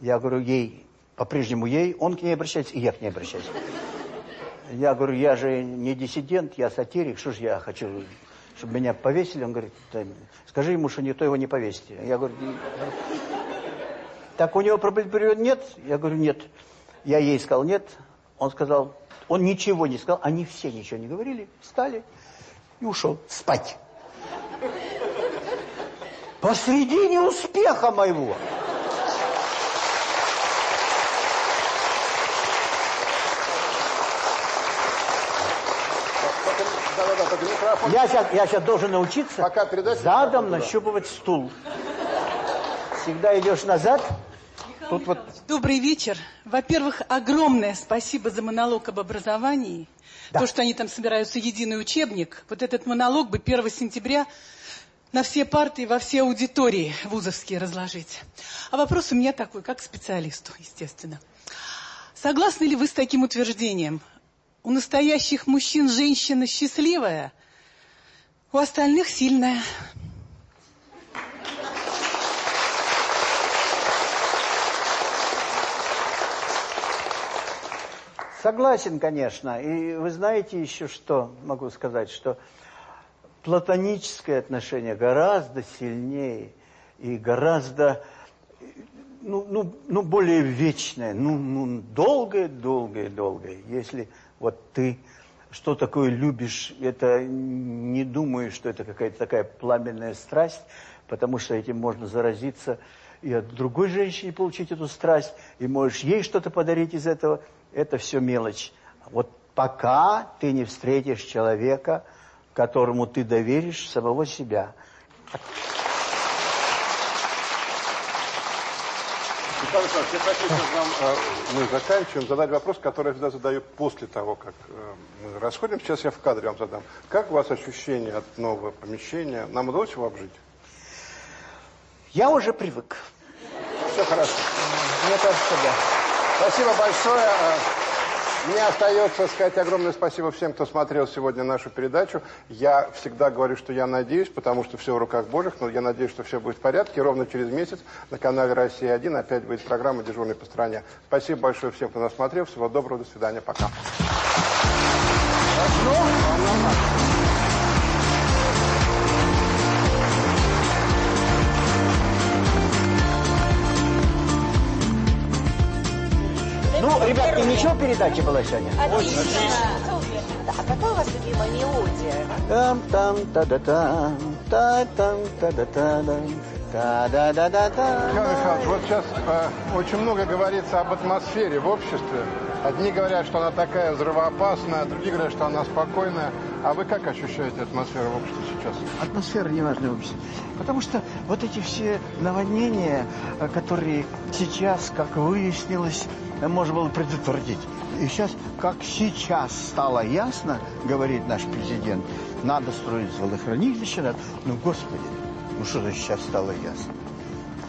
Я говорю, ей по-прежнему ей, он к ней обращается, и я к ней обращаюсь. Я говорю, я же не диссидент, я сатирик, что ж я хочу, чтобы меня повесили? Он говорит, скажи ему, что никто его не повесит. Я говорю, так у него проблем нет? Я говорю, нет. Я ей сказал, нет. Он сказал, он ничего не сказал, они все ничего не говорили, встали и ушел спать. Посредине успеха моего. Я сейчас, я сейчас должен научиться Пока задом нащупывать стул. Всегда идешь назад. Тут вот... Добрый вечер. Во-первых, огромное спасибо за монолог об образовании. Да. То, что они там собираются единый учебник. Вот этот монолог бы 1 сентября на все парты во все аудитории вузовские разложить. А вопрос у меня такой, как специалисту, естественно. Согласны ли вы с таким утверждением? У настоящих мужчин женщина счастливая, у остальных сильная. Согласен, конечно. И вы знаете еще что, могу сказать, что платоническое отношение гораздо сильнее и гораздо ну, ну, ну более вечное, ну, ну долгое, долгое, долгое. Если вот ты что такое любишь, это не думаю, что это какая-то такая пламенная страсть, потому что этим можно заразиться и от другой женщины получить эту страсть, и можешь ей что-то подарить из этого. Это все мелочь. Вот пока ты не встретишь человека, которому ты доверишь самого себя. Михаил Александрович, я хочу сейчас вам, э, мы заканчиваем, задать вопрос, который я всегда задаю после того, как э, мы расходим. Сейчас я в кадре вам задам. Как у вас ощущение от нового помещения? Нам удалось его обжить? Я уже привык. Все хорошо. Мне кажется, да. Спасибо большое. Мне остается сказать огромное спасибо всем, кто смотрел сегодня нашу передачу. Я всегда говорю, что я надеюсь, потому что все в руках Божьих, но я надеюсь, что все будет в порядке. ровно через месяц на канале «Россия-1» опять будет программа «Дежурный по стране». Спасибо большое всем, кто нас смотрел. Всего доброго, до свидания, пока. Ну, ребятки, ничего передача была сегодня? Отлично. А какая у вас любимая мелодия? Там там та да там та там та да та да да да да да Михаил Михайлович, вот сейчас э, очень много говорится об атмосфере в обществе. Одни говорят, что она такая взрывоопасная, другие говорят, что она спокойная. А вы как ощущаете атмосферу в обществе сейчас? Атмосфера неважная в обществе. Потому что вот эти все наводнения, э, которые сейчас, как выяснилось, можно было предотвратить. И сейчас, как сейчас стало ясно, говорит наш президент, надо строить водохранилище, надо... ну, Господи, ну что же сейчас стало ясно?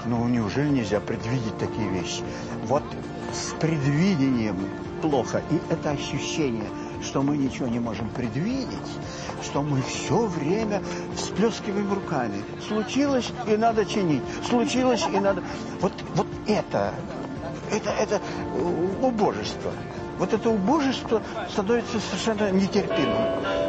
Ну, неужели нельзя предвидеть такие вещи? Вот с предвидением плохо. И это ощущение, что мы ничего не можем предвидеть, что мы все время всплескиваем руками. Случилось, и надо чинить. Случилось, и надо... Вот, вот это это, это убожество. Вот это убожество становится совершенно нетерпимым.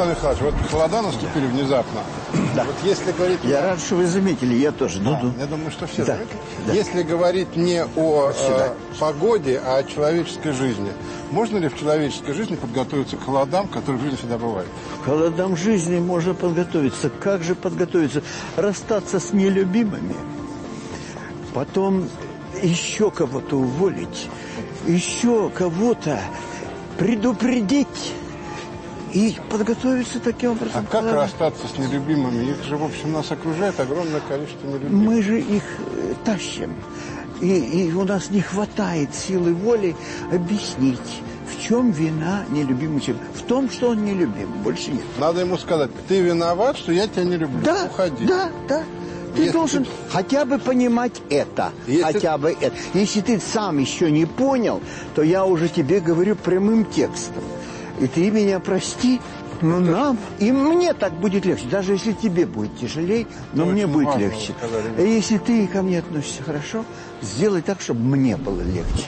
Михаил Михайлович, вот холода наступили внезапно. Да. Вот если говорить... Я рад, что вы заметили, я тоже. Да, ну, я думаю, что все да. заметили. Да. Если говорить не о э, погоде, а о человеческой жизни, можно ли в человеческой жизни подготовиться к холодам, которые в жизни всегда бывают? К холодам жизни можно подготовиться. Как же подготовиться? Расстаться с нелюбимыми, потом еще кого-то уволить, еще кого-то предупредить и подготовиться таким образом. А как расстаться с нелюбимыми? Их же, в общем, нас окружает огромное количество нелюбимых. Мы же их э, тащим. И, и у нас не хватает силы воли объяснить, В чем вина нелюбимого человека? В том, что он нелюбим, больше нет. Надо ему сказать, ты виноват, что я тебя не люблю. Да, Уходи. да, да. Ты Если должен хотя бы понимать это. Если- Хотя бы это. Если ты сам еще не понял, то я уже тебе говорю прямым текстом. И ты меня прости, но нам, и мне так будет легче. Даже если тебе будет тяжелее, но Ну, мне будет легче. сказали. Если ты ко мне относишься хорошо, сделай так, чтобы мне было легче.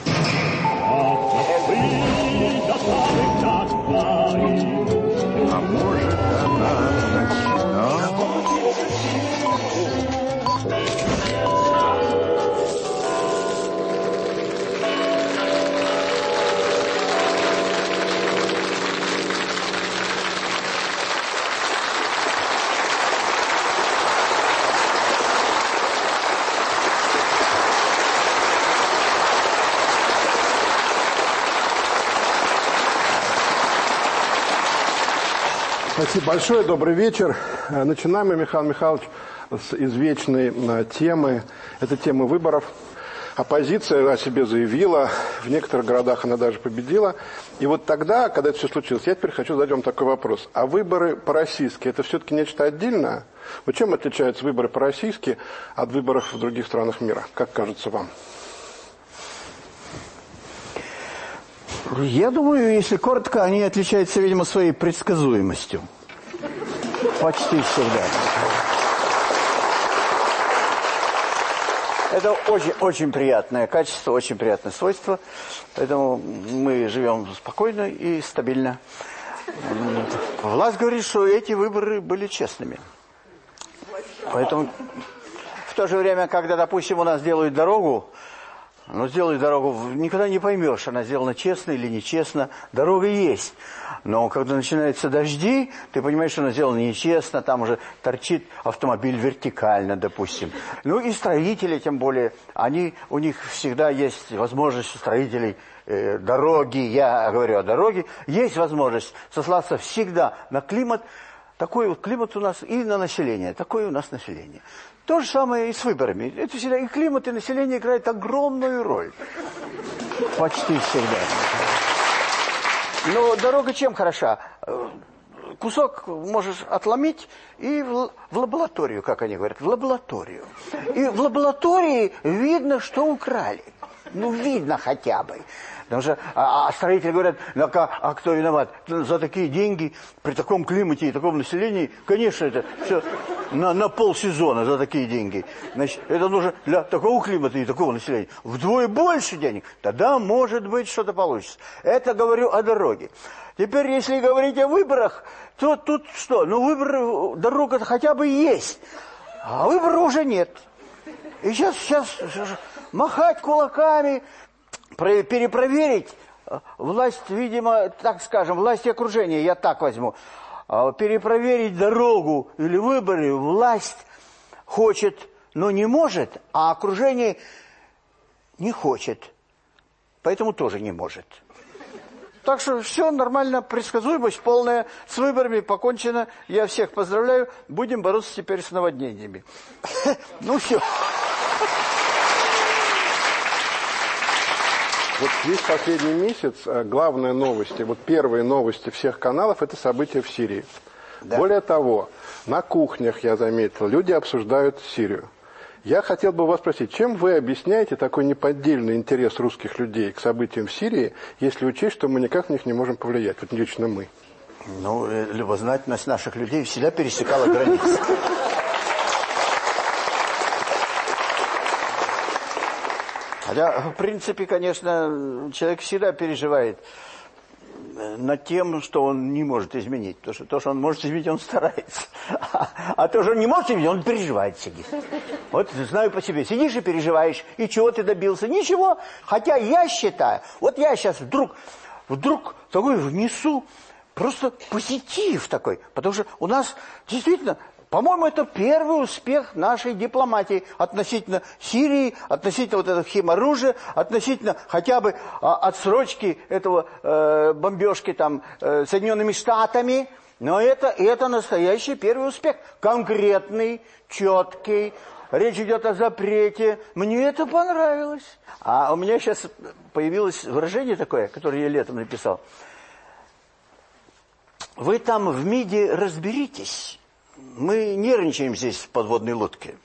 Большое, добрый вечер. Э, Начинаем мы, Михаил Михайлович, с извечной э, темы. Это тема выборов. Оппозиция о себе заявила, в некоторых городах она даже победила. И вот тогда, когда это все случилось, я теперь хочу задать вам такой вопрос. А выборы по-российски, это все-таки нечто отдельное? Вот чем отличаются выборы по-российски от выборов в других странах мира? Как кажется вам? Я думаю, если коротко, они отличаются, видимо, своей предсказуемостью. Почти всегда. Это очень, очень приятное качество, очень приятное свойство. Поэтому мы живем спокойно и стабильно. М, Власть говорит, что эти выборы были честными. Поэтому в то же время, когда, допустим, у нас делают дорогу, ну, сделай дорогу, никогда не поймешь, она сделана честно или нечестно. Дорога есть. Но когда начинаются дожди, ты понимаешь, что она сделана нечестно, там уже торчит автомобиль вертикально, допустим. Ну и строители, тем более, они, у них всегда есть возможность у строителей э, дороги, я говорю о дороге, есть возможность сослаться всегда на климат, такой вот климат у нас и на население, такое у нас население. То же самое и с выборами. Это всегда и климат, и население играют огромную роль. Почти всегда. Но дорога чем хороша? Э, Кусок можешь отломить и в, в лабораторию, как они говорят, в лабораторию. И в лаборатории видно, что украли. Ну, видно хотя бы. Потому что а, а строители говорят, ну, а, а кто виноват? Ну, За такие деньги, при таком климате и таком населении, конечно, это все на, на полсезона за такие деньги. Значит, это нужно для такого климата и такого населения вдвое больше денег. Тогда, может быть, что-то получится. Это говорю о дороге. Теперь, если говорить о выборах, то тут что? Ну, выборы, дорога-то хотя бы есть. А выбора уже нет. И сейчас, сейчас махать кулаками, перепроверить э, власть, видимо, так скажем, власть и окружение, я так возьму, А перепроверить дорогу или выборы власть хочет, но не может, а окружение не хочет, поэтому тоже не может. Так что все нормально, предсказуемость полная, с выборами покончено. Я всех поздравляю, будем бороться теперь с наводнениями. [LAUGHS] Ну все. Вот весь последний месяц э, главные новости, вот первые новости всех каналов, это события в Сирии. Более того, на кухнях, я заметил, люди обсуждают Сирию. Я хотел бы вас спросить, чем вы объясняете такой неподдельный интерес русских людей к событиям в Сирии, если учесть, что мы никак на них не можем повлиять, вот лично мы? Ну, э, любознательность наших людей всегда пересекала границы. [LAUGHS] Хотя, в принципе, конечно, человек всегда переживает над тем, что он не может изменить. То, что, то, что он может изменить, он старается. А, [LAUGHS] а то, что он не может изменить, он переживает, сидит. Вот знаю по себе. Сидишь и переживаешь. И чего ты добился? Ничего. Хотя я считаю, вот я сейчас вдруг, вдруг такой внесу просто позитив такой. Потому что у нас действительно... По-моему, это первый успех нашей дипломатии относительно Сирии, относительно вот этого химоружия, относительно хотя бы а, отсрочки этого э, бомбежки там э, Соединенными Штатами. Но это, это настоящий первый успех. Конкретный, четкий. речь идет о запрете. Мне это понравилось. А у меня сейчас появилось выражение такое, которое я летом написал. Вы там в МИДе разберитесь. Мы нервничаем здесь в подводной лодке.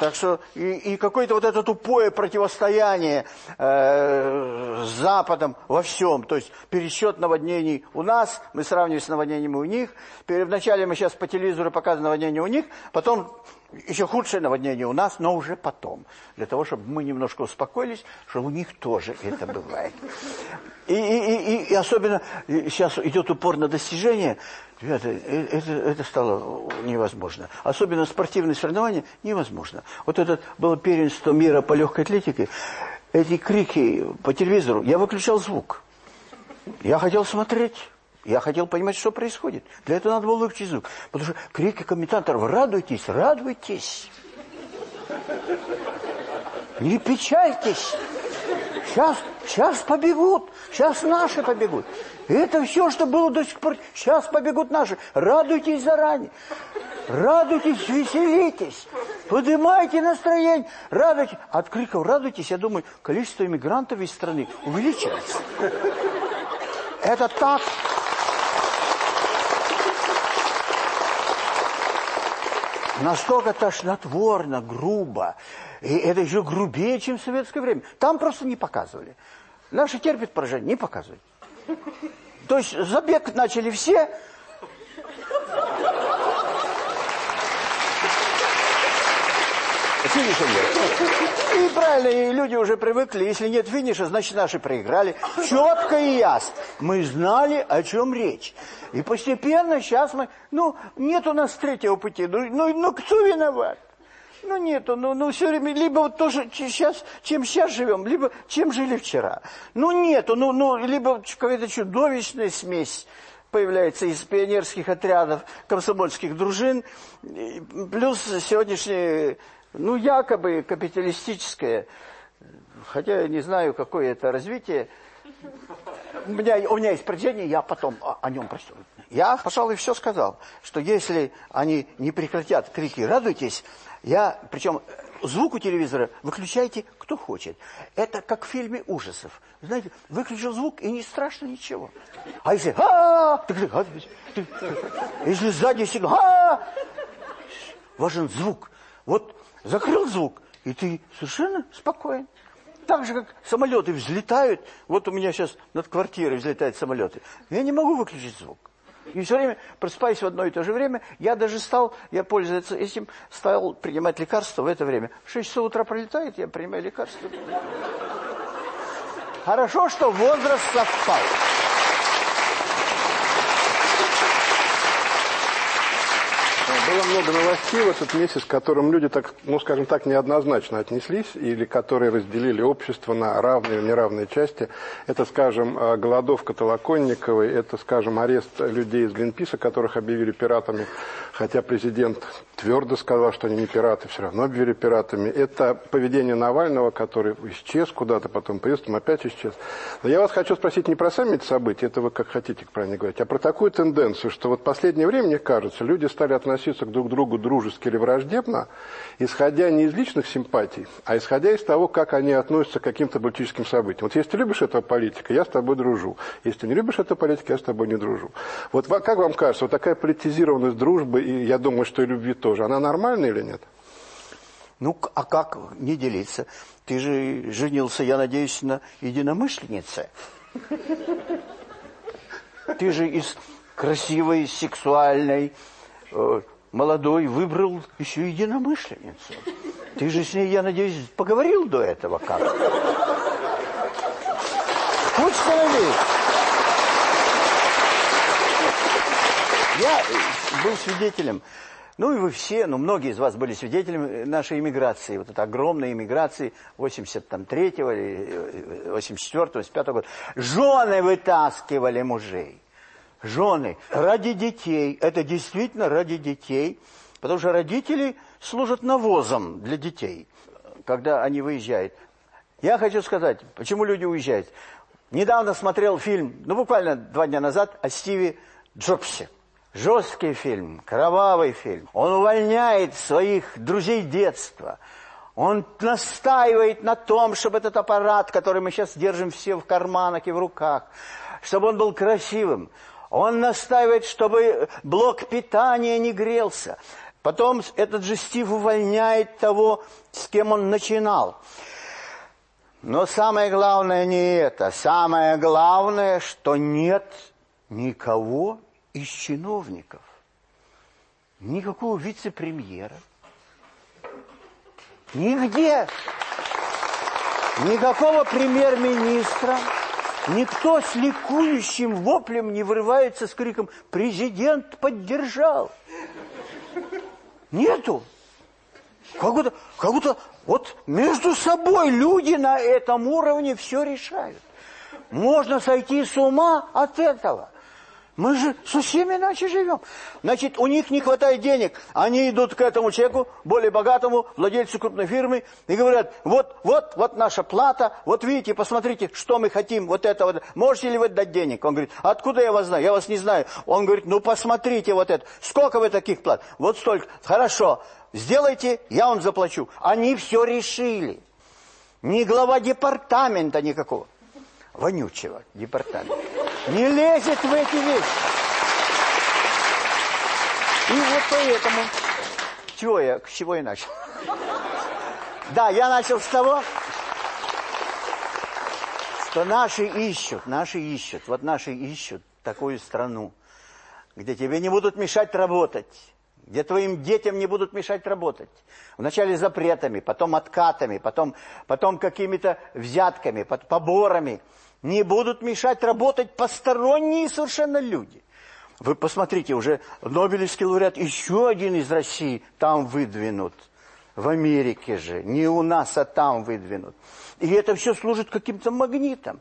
Так что и, и какое-то вот это тупое противостояние э, с Западом во всем. То есть пересчет наводнений у нас, мы сравниваем с наводнениями у них. Вначале мы сейчас по телевизору показываем наводнение у них, потом еще худшее наводнение у нас, но уже потом. Для того, чтобы мы немножко успокоились, что у них тоже это бывает. И, и, и, и особенно сейчас идет упор на достижение – Ребята, э, это, это стало невозможно. Особенно спортивные соревнования невозможно. Вот это было первенство мира по легкой атлетике. Эти крики по телевизору, я выключал звук. Я хотел смотреть. Я хотел понимать, что происходит. Для этого надо было выключить звук. Потому что крики комментаторов «Радуйтесь, радуйтесь!» «Не печальтесь!» Сейчас, сейчас побегут, сейчас наши побегут. Это все, что было до сих пор. Сейчас побегут наши. Радуйтесь заранее. Радуйтесь, веселитесь. Поднимайте настроение. Радуйтесь. От криков радуйтесь, я думаю, количество иммигрантов из страны увеличивается. Это так. Настолько тошнотворно, грубо. И это еще грубее, чем в советское время. Там просто не показывали. Наши терпят поражение, не показывают. То есть забег начали все. Финиша нет. И правильно, и люди уже привыкли, если нет финиша, значит наши проиграли. Четко и ясно. Мы знали, о чем речь. И постепенно сейчас мы... Ну, нет у нас третьего пути. Ну, ну, ну кто виноват? Ну нету, ну, ну все время, либо вот тоже сейчас, чем сейчас живем, либо чем жили вчера. Ну нету, ну, ну либо какая-то чудовищная смесь появляется из пионерских отрядов, комсомольских дружин, плюс сегодняшнее, ну якобы капиталистическое, хотя я не знаю, какое это развитие, у меня, у меня есть предложение, я потом о, о нем прочту. Я, пожалуй, все сказал, что если они не прекратят крики «радуйтесь», я, причем звук у телевизора выключайте кто хочет. Это как в фильме ужасов. Знаете, выключил звук и не страшно ничего. А если а, если сзади а, важен звук. Вот закрыл звук, и ты совершенно спокоен. Так же, как самолеты взлетают. Вот у меня сейчас над квартирой взлетают самолеты. Я не могу выключить звук. И все время просыпаясь в одно и то же время, я даже стал, я пользуюсь этим, стал принимать лекарства в это время. В 6 часов утра пролетает, я принимаю лекарства. Хорошо, что возраст совпал. Было много новостей в этот месяц, к которым люди, так, ну, скажем так, неоднозначно отнеслись, или которые разделили общество на равные и неравные части. Это, скажем, э, голодовка Толоконниковой, это, скажем, арест людей из Гринписа, которых объявили пиратами, хотя президент твердо сказал, что они не пираты, все равно объявили пиратами. Это поведение Навального, который исчез куда-то, потом приездом опять исчез. Но я вас хочу спросить не про сами эти события, это вы как хотите правильно говорить, а про такую тенденцию, что вот последнее время, мне кажется, люди стали относиться относятся к друг другу дружески или враждебно, исходя не из личных симпатий, а исходя из того, как они относятся к каким-то политическим событиям. Вот если ты любишь этого политика, я с тобой дружу. Если ты не любишь этого политика, я с тобой не дружу. Вот как вам кажется, вот такая политизированность дружбы, и я думаю, что и любви тоже, она нормальная или нет? Ну, а как не делиться? Ты же женился, я надеюсь, на единомышленнице. Ты же из красивой, сексуальной, э, молодой выбрал еще единомышленницу. Ты же с ней, я надеюсь, поговорил до этого как? Хоть человек. Я был свидетелем, ну и вы все, ну многие из вас были свидетелями нашей иммиграции, вот этой огромной иммиграции 83-го, 84-го, 85-го года. Жены вытаскивали мужей жены, ради детей. Это действительно ради детей, потому что родители служат навозом для детей, когда они выезжают. Я хочу сказать, почему люди уезжают. Недавно смотрел фильм, ну буквально два дня назад, о Стиве Джобсе. Жесткий фильм, кровавый фильм. Он увольняет своих друзей детства. Он настаивает на том, чтобы этот аппарат, который мы сейчас держим все в карманах и в руках, чтобы он был красивым. Он настаивает, чтобы блок питания не грелся. Потом этот же Стив увольняет того, с кем он начинал. Но самое главное не это. Самое главное, что нет никого из чиновников. Никакого вице-премьера. Нигде. Никакого премьер-министра. Никто с ликующим воплем не вырывается с криком «Президент поддержал!» Нету. Как будто, как будто вот между собой люди на этом уровне все решают. Можно сойти с ума от этого. Мы же совсем иначе живем. Значит, у них не хватает денег. Они идут к этому человеку, более богатому, владельцу крупной фирмы, и говорят, вот, вот, вот наша плата, вот видите, посмотрите, что мы хотим, вот это вот. Можете ли вы дать денег? Он говорит, откуда я вас знаю? Я вас не знаю. Он говорит, ну посмотрите вот это. Сколько вы таких плат? Вот столько. Хорошо, сделайте, я вам заплачу. Они все решили. Ни глава департамента никакого. Вонючего департамента не лезет в эти вещи. И вот поэтому... Чего я, с чего я начал? Да, я начал с того, что наши ищут, наши ищут, вот наши ищут такую страну, где тебе не будут мешать работать, где твоим детям не будут мешать работать. Вначале запретами, потом откатами, потом, потом какими-то взятками, поборами – не будут мешать работать посторонние совершенно люди. Вы посмотрите, уже Нобелевский лауреат, еще один из России там выдвинут. В Америке же, не у нас, а там выдвинут. И это все служит каким-то магнитом.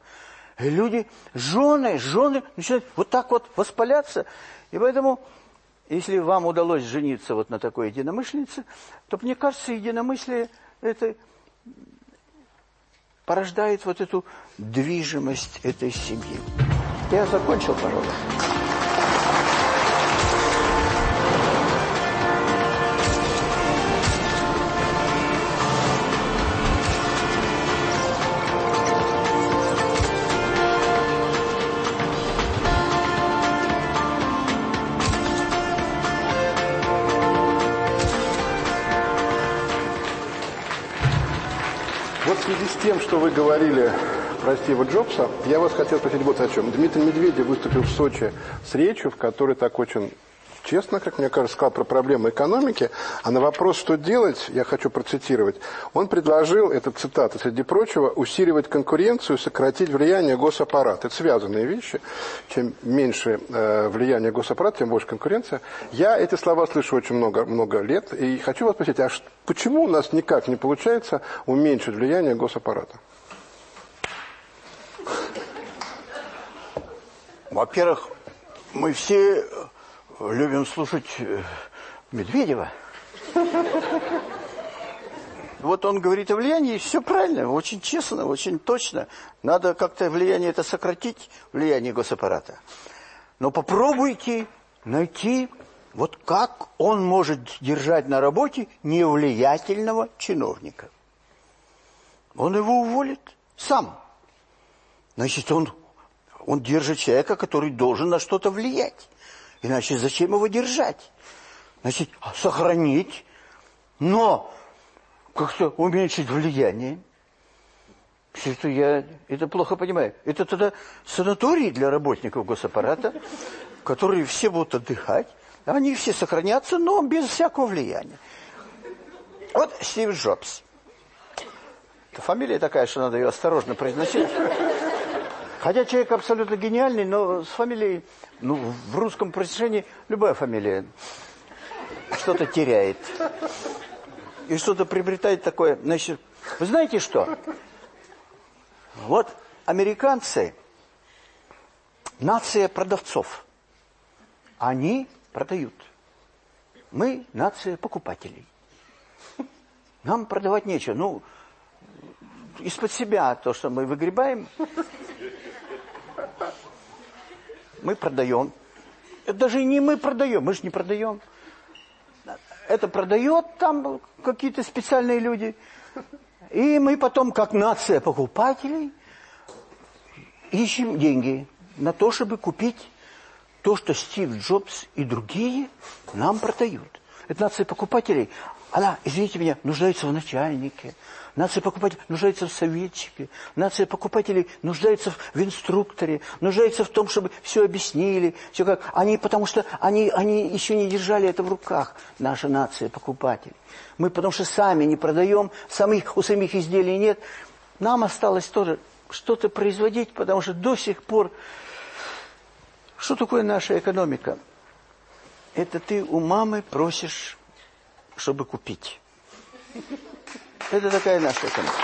И люди, жены, жены начинают вот так вот воспаляться. И поэтому, если вам удалось жениться вот на такой единомышленнице, то, мне кажется, единомыслие – это порождает вот эту движимость этой семьи. Я закончил, пожалуйста. Что вы говорили про Стива Джобса, я вас хотел спросить вот о чем. Дмитрий Медведев выступил в Сочи с речью, в которой так очень честно, как мне кажется, сказал про проблемы экономики, а на вопрос, что делать, я хочу процитировать. Он предложил, это цитата, среди прочего, усиливать конкуренцию, сократить влияние госаппарата. Это связанные вещи. Чем меньше э, влияние госаппарата, тем больше конкуренция. Я эти слова слышу очень много, много лет, и хочу вас спросить, а почему у нас никак не получается уменьшить влияние госаппарата? Во-первых, мы все любим слушать э, Медведева. Вот он говорит о влиянии, и все правильно, очень честно, очень точно. Надо как-то влияние это сократить, влияние госаппарата. Но попробуйте найти, вот как он может держать на работе невлиятельного чиновника. Он его уволит сам. Значит, он, он держит человека, который должен на что-то влиять. Иначе зачем его держать? Значит, сохранить, но как-то уменьшить влияние. Все это я это плохо понимаю. Это тогда санаторий для работников госаппарата, которые все будут отдыхать. Они все сохранятся, но без всякого влияния. Вот Стив Джобс. Фамилия такая, что надо ее осторожно произносить. Хотя человек абсолютно гениальный, но с фамилией, ну, в русском произношении любая фамилия что-то теряет. И что-то приобретает такое. Значит, вы знаете что? Вот американцы, нация продавцов. Они продают. Мы нация покупателей. Нам продавать нечего. Ну, из-под себя то, что мы выгребаем, мы продаем. Это даже не мы продаем, мы же не продаем. Это продает там какие-то специальные люди. И мы потом, как нация покупателей, ищем деньги на то, чтобы купить то, что Стив Джобс и другие нам продают. Это нация покупателей, она, извините меня, нуждается в начальнике, Нация покупателей нуждается в советчике. Нация покупателей нуждается в инструкторе. Нуждается в том, чтобы все объяснили. Все как. Они, потому что они, они еще не держали это в руках. Наша нация покупателей. Мы потому что сами не продаем, самих, у самих изделий нет. Нам осталось тоже что-то производить, потому что до сих пор... Что такое наша экономика? Это ты у мамы просишь, чтобы купить. Это такая наша экономика.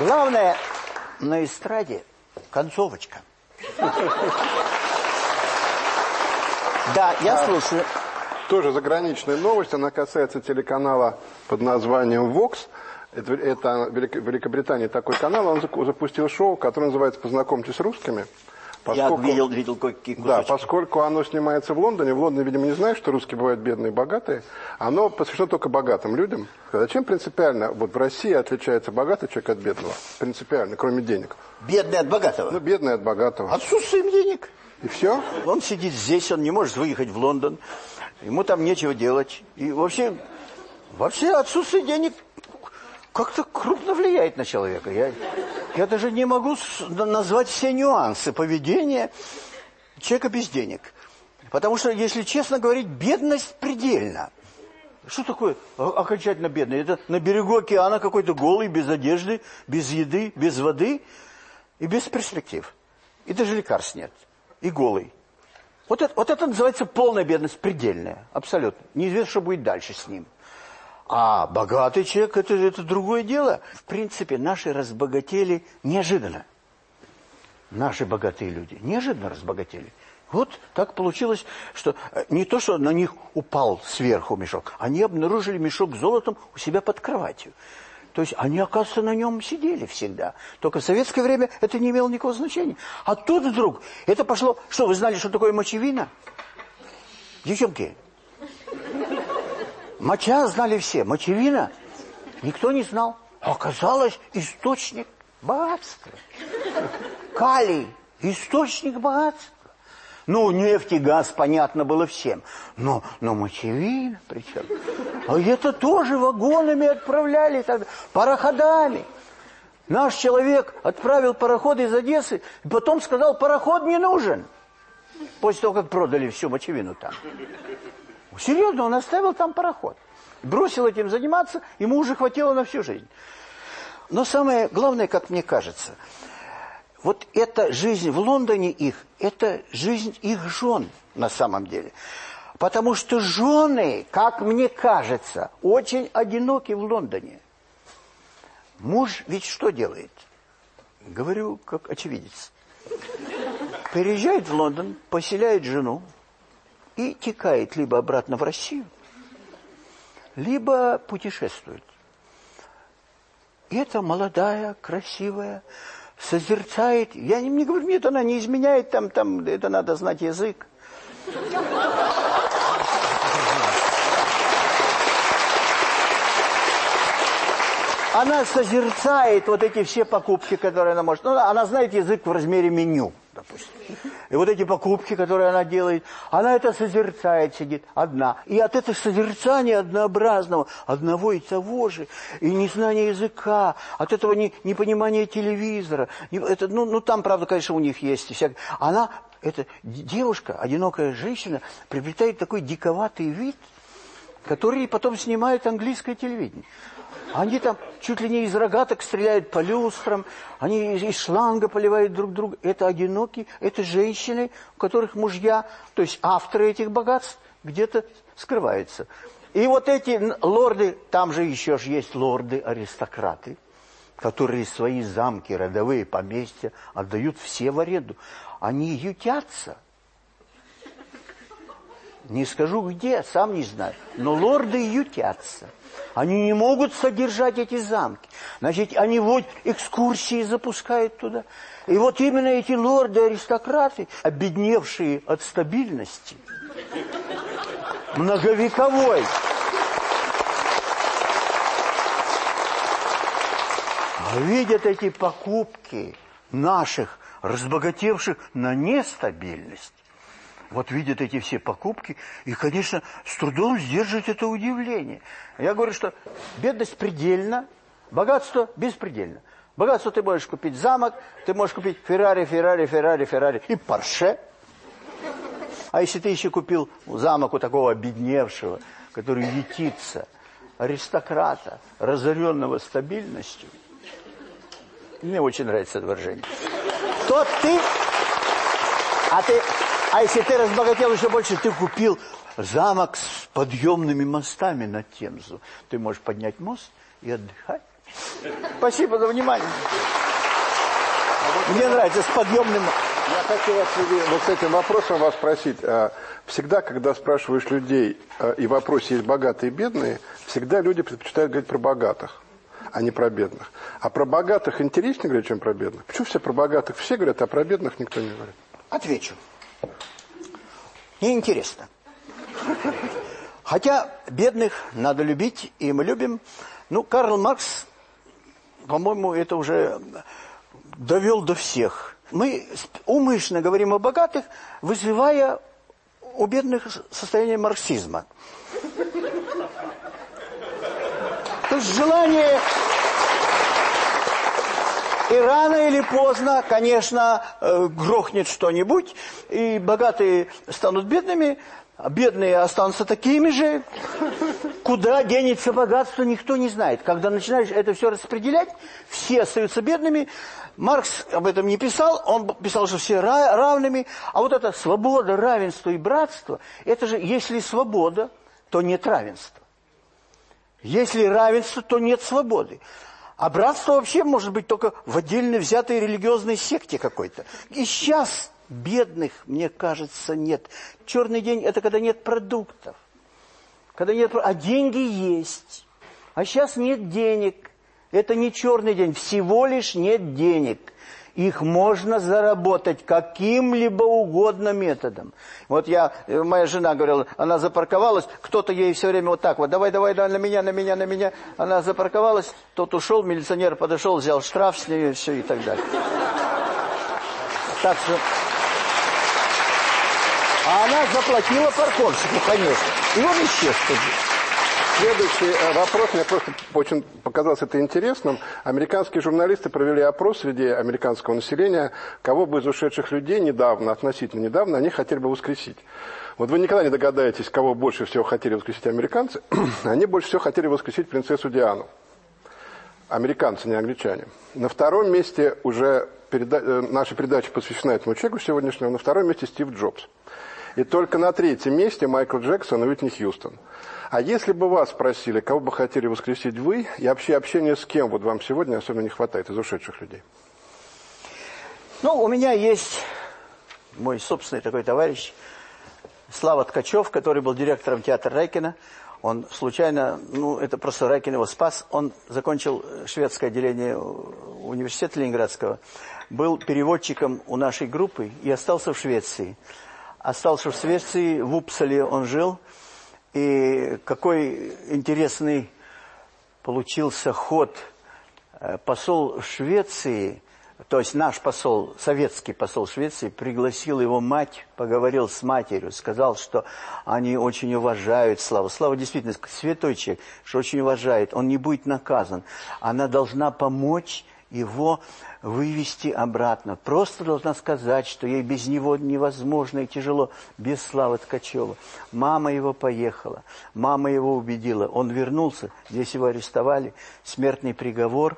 Главное на эстраде концовочка. Да, я слушаю. Тоже заграничная новость, она касается телеканала под названием «Вокс». Это, это Великобритания такой канал, он запустил шоу, которое называется «Познакомьтесь с русскими». Поскольку, Я видел, видел какие кусочки. Да, поскольку оно снимается в Лондоне, в Лондоне, видимо, не знают, что русские бывают бедные и богатые, оно посвящено только богатым людям. Зачем принципиально, вот в России отличается богатый человек от бедного? Принципиально, кроме денег. Бедный от богатого? Ну, бедный от богатого. Отсутствием денег. И все? Он сидит здесь, он не может выехать в Лондон, ему там нечего делать. И вообще, вообще отсутствие денег как-то крупно влияет на человека. Я, я даже не могу назвать все нюансы поведения человека без денег. Потому что, если честно говорить, бедность предельна. Что такое окончательно бедный? Это на берегу океана какой-то голый, без одежды, без еды, без воды и без перспектив. И даже лекарств нет. И голый. Вот это, вот это называется полная бедность, предельная, абсолютно. Неизвестно, что будет дальше с ним. А богатый человек это, это другое дело. В принципе, наши разбогатели неожиданно. Наши богатые люди неожиданно разбогатели. Вот так получилось, что э, не то, что на них упал сверху мешок, они обнаружили мешок с золотом у себя под кроватью. То есть они, оказывается, на нем сидели всегда. Только в советское время это не имело никакого значения. А тут вдруг это пошло... Что, вы знали, что такое мочевина? Девчонки, Моча знали все, мочевина никто не знал. Оказалось, источник богатства. Калий – источник богатства. Ну, нефть и газ, понятно было всем. Но, но мочевина причем. А это тоже вагонами отправляли, так, пароходами. Наш человек отправил пароход из Одессы, и потом сказал, пароход не нужен. После того, как продали всю мочевину там. Серьезно, он оставил там пароход. Бросил этим заниматься, ему уже хватило на всю жизнь. Но самое главное, как мне кажется, вот эта жизнь в Лондоне их, это жизнь их жен на самом деле. Потому что жены, как мне кажется, очень одиноки в Лондоне. Муж ведь что делает? Говорю, как очевидец. Переезжает в Лондон, поселяет жену, и текает либо обратно в Россию, либо путешествует. И это молодая, красивая, созерцает. Я не, не говорю, нет, она не изменяет, там, там, это надо знать язык. Она созерцает вот эти все покупки, которые она может. Ну, она знает язык в размере меню, допустим. И вот эти покупки, которые она делает, она это созерцает, сидит одна. И от этого созерцания однообразного, одного и того же, и незнания языка, от этого не, непонимания телевизора, не, это, ну, ну там, правда, конечно, у них есть всякое. Она, эта девушка, одинокая женщина, приобретает такой диковатый вид, который потом снимает английское телевидение. Они там чуть ли не из рогаток стреляют по люстрам, они из шланга поливают друг друга. Это одинокие, это женщины, у которых мужья, то есть авторы этих богатств, где-то скрываются. И вот эти лорды, там же еще же есть лорды-аристократы, которые свои замки, родовые поместья отдают все в аренду. Они ютятся. Не скажу где, сам не знаю, но лорды ютятся. Они не могут содержать эти замки. Значит, они вот экскурсии запускают туда. И вот именно эти лорды-аристократы, обедневшие от стабильности, многовековой, видят эти покупки наших, разбогатевших на нестабильность. Вот видят эти все покупки и, конечно, с трудом сдерживают это удивление. Я говорю, что бедность предельна, богатство беспредельно. Богатство ты можешь купить замок, ты можешь купить Феррари, Феррари, Феррари, Феррари и Порше. А если ты еще купил замок у такого обедневшего, который ютится, аристократа, разоренного стабильностью, мне очень нравится это выражение, то ты, а ты, а если ты разбогател еще больше, ты купил замок с подъемными мостами на Темзу. Ты можешь поднять мост и отдыхать. Спасибо за внимание. Мне нравится с подъемным... Я хочу вас вот с этим вопросом вас спросить. А, всегда, когда спрашиваешь людей, а, и в вопросе есть богатые и бедные, всегда люди предпочитают говорить про богатых, а не про бедных. А про богатых интереснее говорить, чем про бедных. Почему все про богатых все говорят, а про бедных никто не говорит? Отвечу. Неинтересно. Хотя бедных надо любить, и мы любим. Ну, Карл Маркс, по-моему, это уже довел до всех. Мы умышленно говорим о богатых, вызывая у бедных состояние марксизма. То есть желание и рано или поздно, конечно, э, грохнет что-нибудь, и богатые станут бедными, а бедные останутся такими же. Куда денется богатство, никто не знает. Когда начинаешь это все распределять, все остаются бедными. Маркс об этом не писал, он писал, что все равными. А вот это свобода, равенство и братство, это же, если свобода, то нет равенства. Если равенство, то нет свободы. А братство вообще может быть только в отдельно взятой религиозной секте какой-то. И сейчас бедных, мне кажется, нет. Черный день – это когда нет продуктов. Когда нет, а деньги есть. А сейчас нет денег. Это не черный день, всего лишь нет денег их можно заработать каким-либо угодно методом. Вот я, э, моя жена говорила, она запарковалась, кто-то ей все время вот так вот, давай, давай, давай, на меня, на меня, на меня. Она запарковалась, тот ушел, милиционер подошел, взял штраф с нее, все и так далее. Так что... А она заплатила парковщику, конечно. И он исчез. Следующий э, вопрос, мне просто очень показалось это интересным. Американские журналисты провели опрос среди американского населения, кого бы из ушедших людей недавно, относительно недавно, они хотели бы воскресить. Вот вы никогда не догадаетесь, кого больше всего хотели воскресить американцы. [CLEARS THROAT] Они больше всего хотели воскресить принцессу Диану. Американцы, не англичане. На втором месте уже переда... Э, наша передача посвящена этому человеку сегодняшнему. На втором месте Стив Джобс. И только на третьем месте Майкл Джексон и Уитни Хьюстон. А если бы вас спросили, кого бы хотели воскресить вы, и вообще общение с кем вот вам сегодня особенно не хватает из ушедших людей? Ну, у меня есть мой собственный такой товарищ, Слава Ткачев, который был директором театра Райкина. Он случайно, ну, это просто Райкин его спас. Он закончил шведское отделение университета Ленинградского, был переводчиком у нашей группы и остался в Швеции. Остался в Швеции, в Упсале он жил, и какой интересный получился ход. Э, посол Швеции, то есть наш посол, советский посол Швеции, пригласил его мать, поговорил с матерью, сказал, что они очень уважают Славу. Слава действительно святой человек, что очень уважает, он не будет наказан. Она должна помочь его вывести обратно. Просто должна сказать, что ей без него невозможно и тяжело, без Славы Ткачева. Мама его поехала, мама его убедила. Он вернулся, здесь его арестовали, смертный приговор.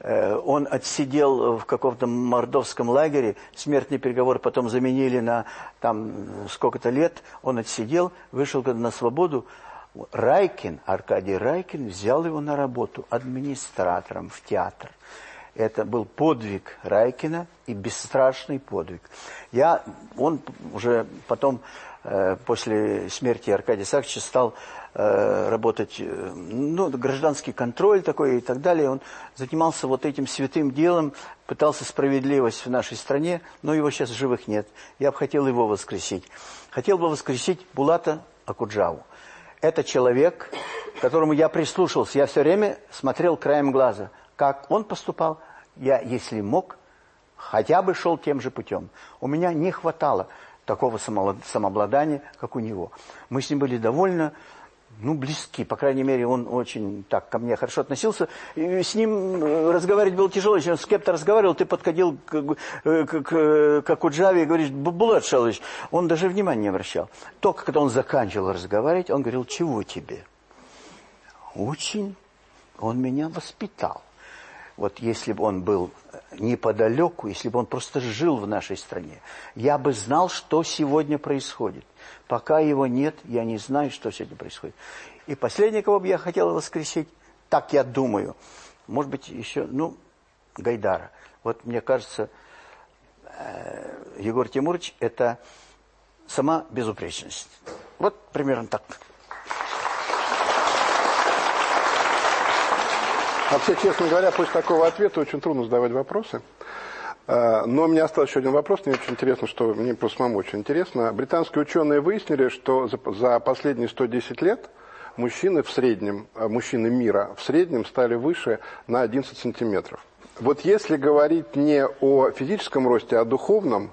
Э, он отсидел в каком-то мордовском лагере, смертный приговор потом заменили на там сколько-то лет. Он отсидел, вышел на свободу. Райкин, Аркадий Райкин взял его на работу администратором в театр. Это был подвиг Райкина и бесстрашный подвиг. Я, он уже потом, э, после смерти Аркадия Сакча, стал э, работать, э, ну, гражданский контроль такой и так далее. Он занимался вот этим святым делом, пытался справедливость в нашей стране, но его сейчас живых нет. Я бы хотел его воскресить. Хотел бы воскресить Булата Акуджаву. Это человек, которому я прислушался. Я все время смотрел краем глаза, как он поступал. Я, если мог, хотя бы шел тем же путем. У меня не хватало такого самообладания, как у него. Мы с ним были довольно ну, близки. По крайней мере, он очень так ко мне хорошо относился. И с ним э, разговаривать было тяжело. Если он с кем-то разговаривал, ты подходил к, э, к, к, к Акуджаве и говоришь, Булат Шалович, он даже внимания не обращал. Только когда он заканчивал разговаривать, он говорил, чего тебе? Очень он меня воспитал. Вот если бы он был неподалеку, если бы он просто жил в нашей стране, я бы знал, что сегодня происходит. Пока его нет, я не знаю, что сегодня происходит. И последнее, кого бы я хотел воскресить, так я думаю, может быть, еще, ну, Гайдара. Вот мне кажется, э, Егор Тимурович – это сама безупречность. Вот примерно так. Вообще, честно говоря, после такого ответа очень трудно задавать вопросы. А, но у меня остался еще один вопрос, мне очень интересно, что мне просто самому очень интересно. Британские ученые выяснили, что за, за последние 110 лет мужчины в среднем, а, мужчины мира в среднем стали выше на 11 сантиметров. Вот если говорить не о физическом росте, а о духовном,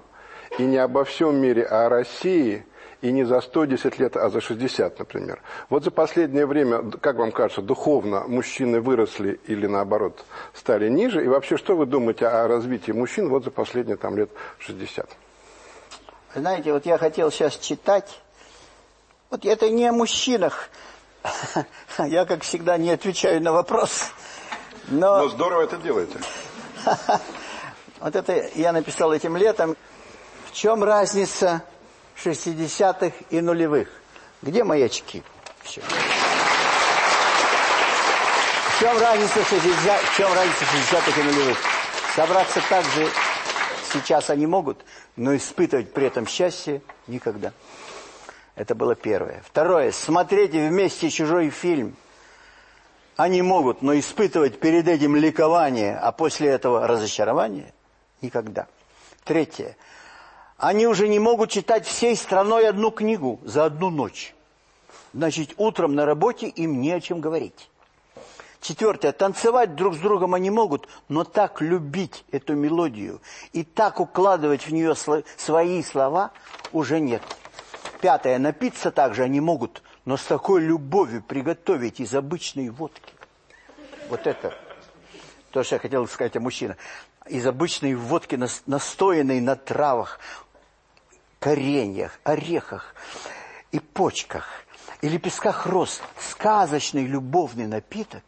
и не обо всем мире, а о России, и не за 110 лет, а за 60, например. Вот за последнее время, как вам кажется, духовно мужчины выросли или наоборот стали ниже? И вообще, что вы думаете о развитии мужчин вот за последние там лет 60? Знаете, вот я хотел сейчас читать, вот это не о мужчинах, [LAUGHS] я, как всегда, не отвечаю на вопрос. Но, но здорово это делаете. [LAUGHS] Вот это я написал этим летом. В чем разница 60-х и нулевых. Где мои очки? Все. В чем разница 60, в чем разница 60-х и нулевых? Собраться так же сейчас они могут, но испытывать при этом счастье никогда. Это было первое. Второе. Смотреть вместе чужой фильм. Они могут, но испытывать перед этим ликование, а после этого разочарование никогда. Третье. Они уже не могут читать всей страной одну книгу за одну ночь. Значит, утром на работе им не о чем говорить. Четвертое. Танцевать друг с другом они могут, но так любить эту мелодию и так укладывать в нее свои слова уже нет. Пятое. Напиться также они могут, но с такой любовью приготовить из обычной водки. Вот это то, что я хотел сказать о мужчинах. Из обычной водки, настоянной на травах, кореньях, орехах и почках, и лепестках роз, сказочный любовный напиток,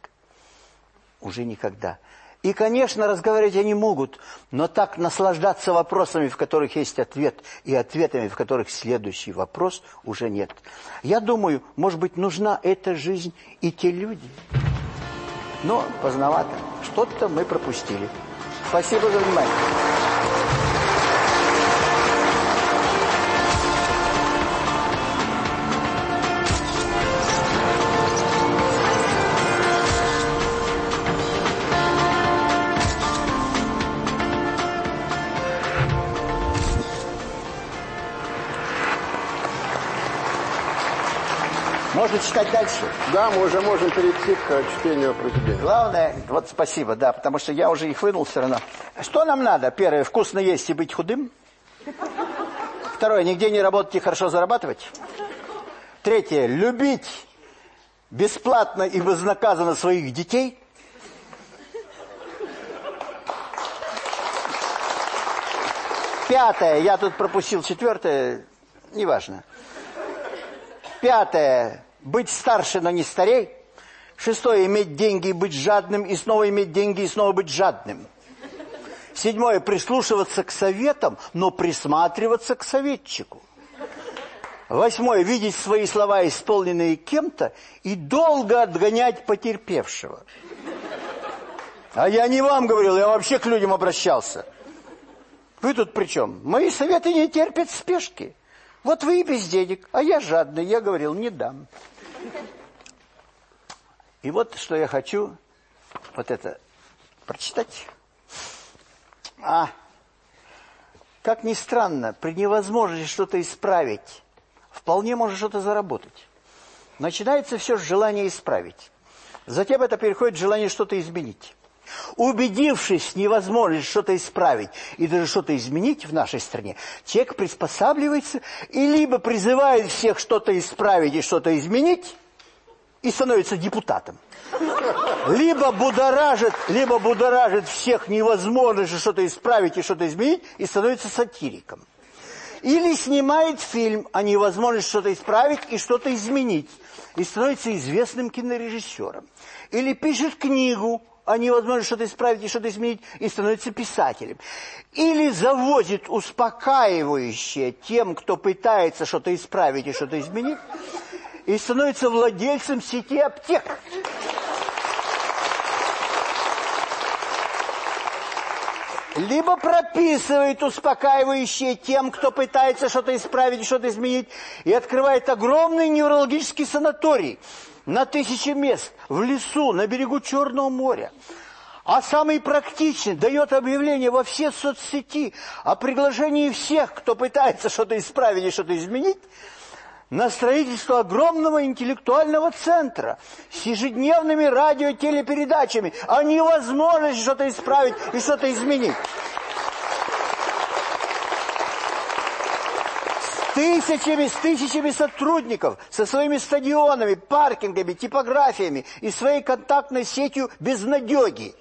уже никогда. И, конечно, разговаривать они могут, но так наслаждаться вопросами, в которых есть ответ, и ответами, в которых следующий вопрос, уже нет. Я думаю, может быть, нужна эта жизнь и те люди. Но поздновато. Что-то мы пропустили. Спасибо за внимание. Читать дальше? Да, мы уже можем перейти к чтению произведения. Главное, вот спасибо, да, потому что я уже их вынул все равно. Что нам надо? Первое, вкусно есть и быть худым. Второе, нигде не работать и хорошо зарабатывать. Третье, любить бесплатно и безнаказанно своих детей. Пятое, я тут пропустил четвертое, неважно. Пятое, быть старше, но не старей. Шестое, иметь деньги и быть жадным, и снова иметь деньги, и снова быть жадным. Седьмое, прислушиваться к советам, но присматриваться к советчику. Восьмое, видеть свои слова, исполненные кем-то, и долго отгонять потерпевшего. А я не вам говорил, я вообще к людям обращался. Вы тут при чем? Мои советы не терпят спешки. Вот вы и без денег, а я жадный. Я говорил, не дам. И вот что я хочу вот это прочитать. А, как ни странно, при невозможности что-то исправить, вполне может что-то заработать. Начинается все с желания исправить. Затем это переходит в желание что-то изменить. Убедившись в невозможности что-то исправить и даже что-то изменить в нашей стране, человек приспосабливается и либо призывает всех что-то исправить и что-то изменить, и становится депутатом. Либо будоражит, либо будоражит всех невозможности что-то исправить и что-то изменить, и становится сатириком. Или снимает фильм о невозможности что-то исправить и что-то изменить, и становится известным кинорежиссером. Или пишет книгу о невозможности что-то исправить и что-то изменить, и становится писателем. Или завозит успокаивающее тем, кто пытается что-то исправить и что-то изменить, и становится владельцем сети аптек. Либо прописывает успокаивающее тем, кто пытается что-то исправить, что-то изменить, и открывает огромный неврологический санаторий на тысячи мест, в лесу, на берегу Черного моря. А самый практичный дает объявление во все соцсети о приглашении всех, кто пытается что-то исправить и что-то изменить, на строительство огромного интеллектуального центра с ежедневными радиотелепередачами о невозможности что-то исправить и что-то изменить. Тысячами, с тысячами сотрудников, со своими стадионами, паркингами, типографиями и своей контактной сетью безнадеги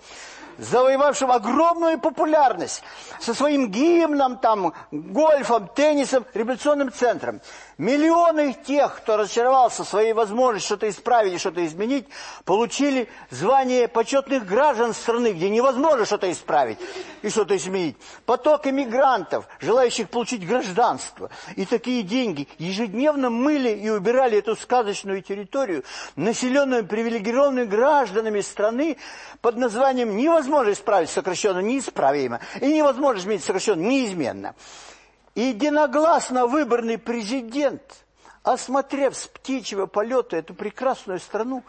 завоевавшим огромную популярность, со своим гимном, там, гольфом, теннисом, революционным центром. Миллионы тех, кто разочаровался в своей возможности что-то исправить и что-то изменить, получили звание почетных граждан страны, где невозможно что-то исправить и что-то изменить. Поток иммигрантов, желающих получить гражданство. И такие деньги ежедневно мыли и убирали эту сказочную территорию, населенную привилегированными гражданами страны под названием «невозможно исправить сокращенно неисправимо» и «невозможно изменить сокращенно неизменно». Единогласно выбранный президент, осмотрев с птичьего полета эту прекрасную страну,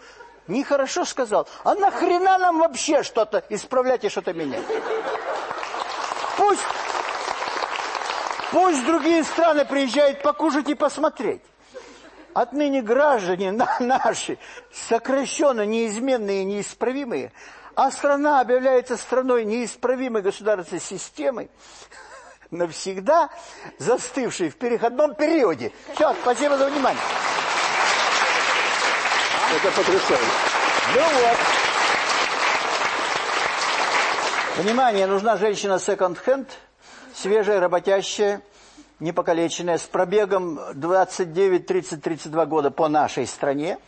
нехорошо сказал, а нахрена нам вообще что-то исправлять и что-то менять? Пусть, пусть другие страны приезжают покушать и посмотреть. Отныне граждане наши, сокращенно неизменные и неисправимые, а страна объявляется страной неисправимой государственной системой, навсегда застывший в переходном периоде. Все, спасибо за внимание. Это потрясающе. Ну вот. Внимание, нужна женщина секонд-хенд, свежая, работящая, непокалеченная, с пробегом 29, 30, 32 года по нашей стране.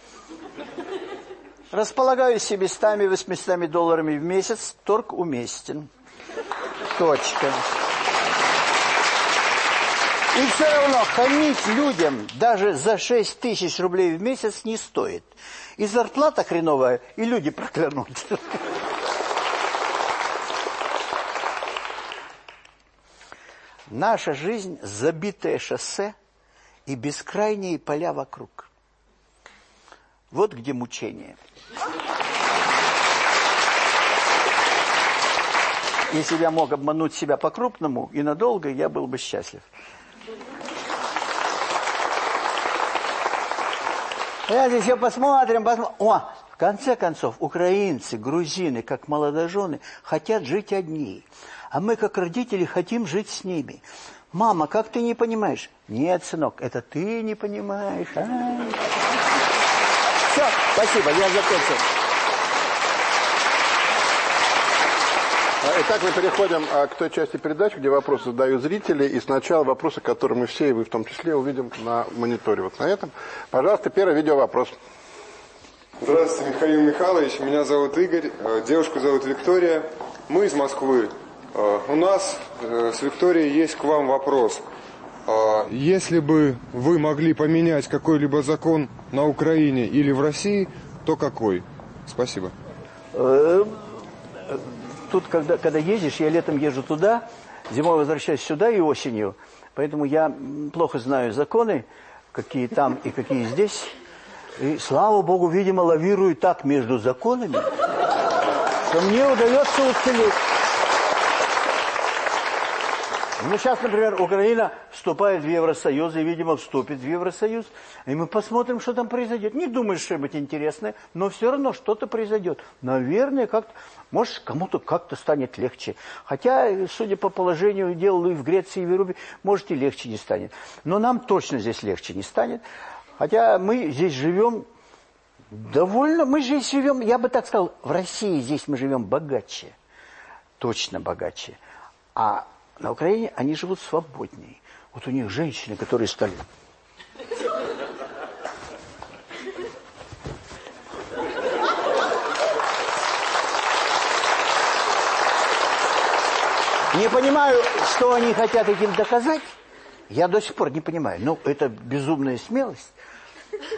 Располагаю 700, 800 долларами в месяц, торг уместен. Точка. И все равно хамить людям даже за 6 тысяч рублей в месяц не стоит. И зарплата хреновая, и люди проклянут. Наша жизнь – забитое шоссе и бескрайние поля вокруг. Вот где мучение. Если я мог обмануть себя по-крупному и надолго, я был бы счастлив. Давайте еще посмотрим, посмотрим. О, в конце концов, украинцы, грузины, как молодожены, хотят жить одни. А мы, как родители, хотим жить с ними. Мама, как ты не понимаешь? Нет, сынок, это ты не понимаешь. А? Все, спасибо, я закончил. Итак, мы переходим а, к той части передачи, где вопросы задают зрители. И сначала вопросы, которые мы все, и вы в том числе, увидим на мониторе. Вот на этом. Пожалуйста, первый видеовопрос. Здравствуйте, Михаил Михайлович. Меня зовут Игорь. Э, девушку зовут Виктория. Мы из Москвы. Э, у нас э, с Викторией есть к вам вопрос. Если бы вы могли поменять какой-либо закон на Украине или в России, то какой? Спасибо. Тут, когда, когда едешь, я летом езжу туда, зимой возвращаюсь сюда и осенью. Поэтому я плохо знаю законы, какие там и какие здесь. И, слава Богу, видимо, лавирую так между законами, что мне удается уцелеть. Ну, сейчас, например, Украина вступает в Евросоюз и, видимо, вступит в Евросоюз. И мы посмотрим, что там произойдет. Не думаю, что-нибудь интересное, но все равно что-то произойдет. Наверное, как-то, может, кому-то как-то станет легче. Хотя, судя по положению дел и в Греции, и в Европе, может, и легче не станет. Но нам точно здесь легче не станет. Хотя мы здесь живем довольно, мы здесь живем, я бы так сказал, в России здесь мы живем богаче. Точно богаче. А на Украине они живут свободнее. Вот у них женщины, которые стали... Не понимаю, что они хотят этим доказать. Я до сих пор не понимаю. Ну, это безумная смелость.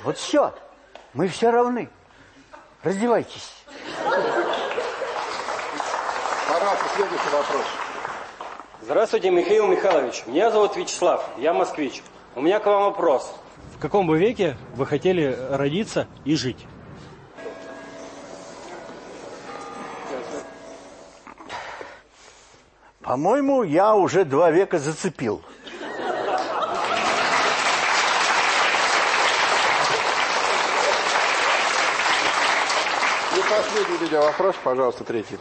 Вот все. Мы все равны. Раздевайтесь. Пожалуйста, следующий вопрос. Здравствуйте, Михаил Михайлович. Меня зовут Вячеслав, я москвич. У меня к вам вопрос. В каком бы веке вы хотели родиться и жить? По-моему, я уже два века зацепил. И последний видеовопрос, пожалуйста, третий.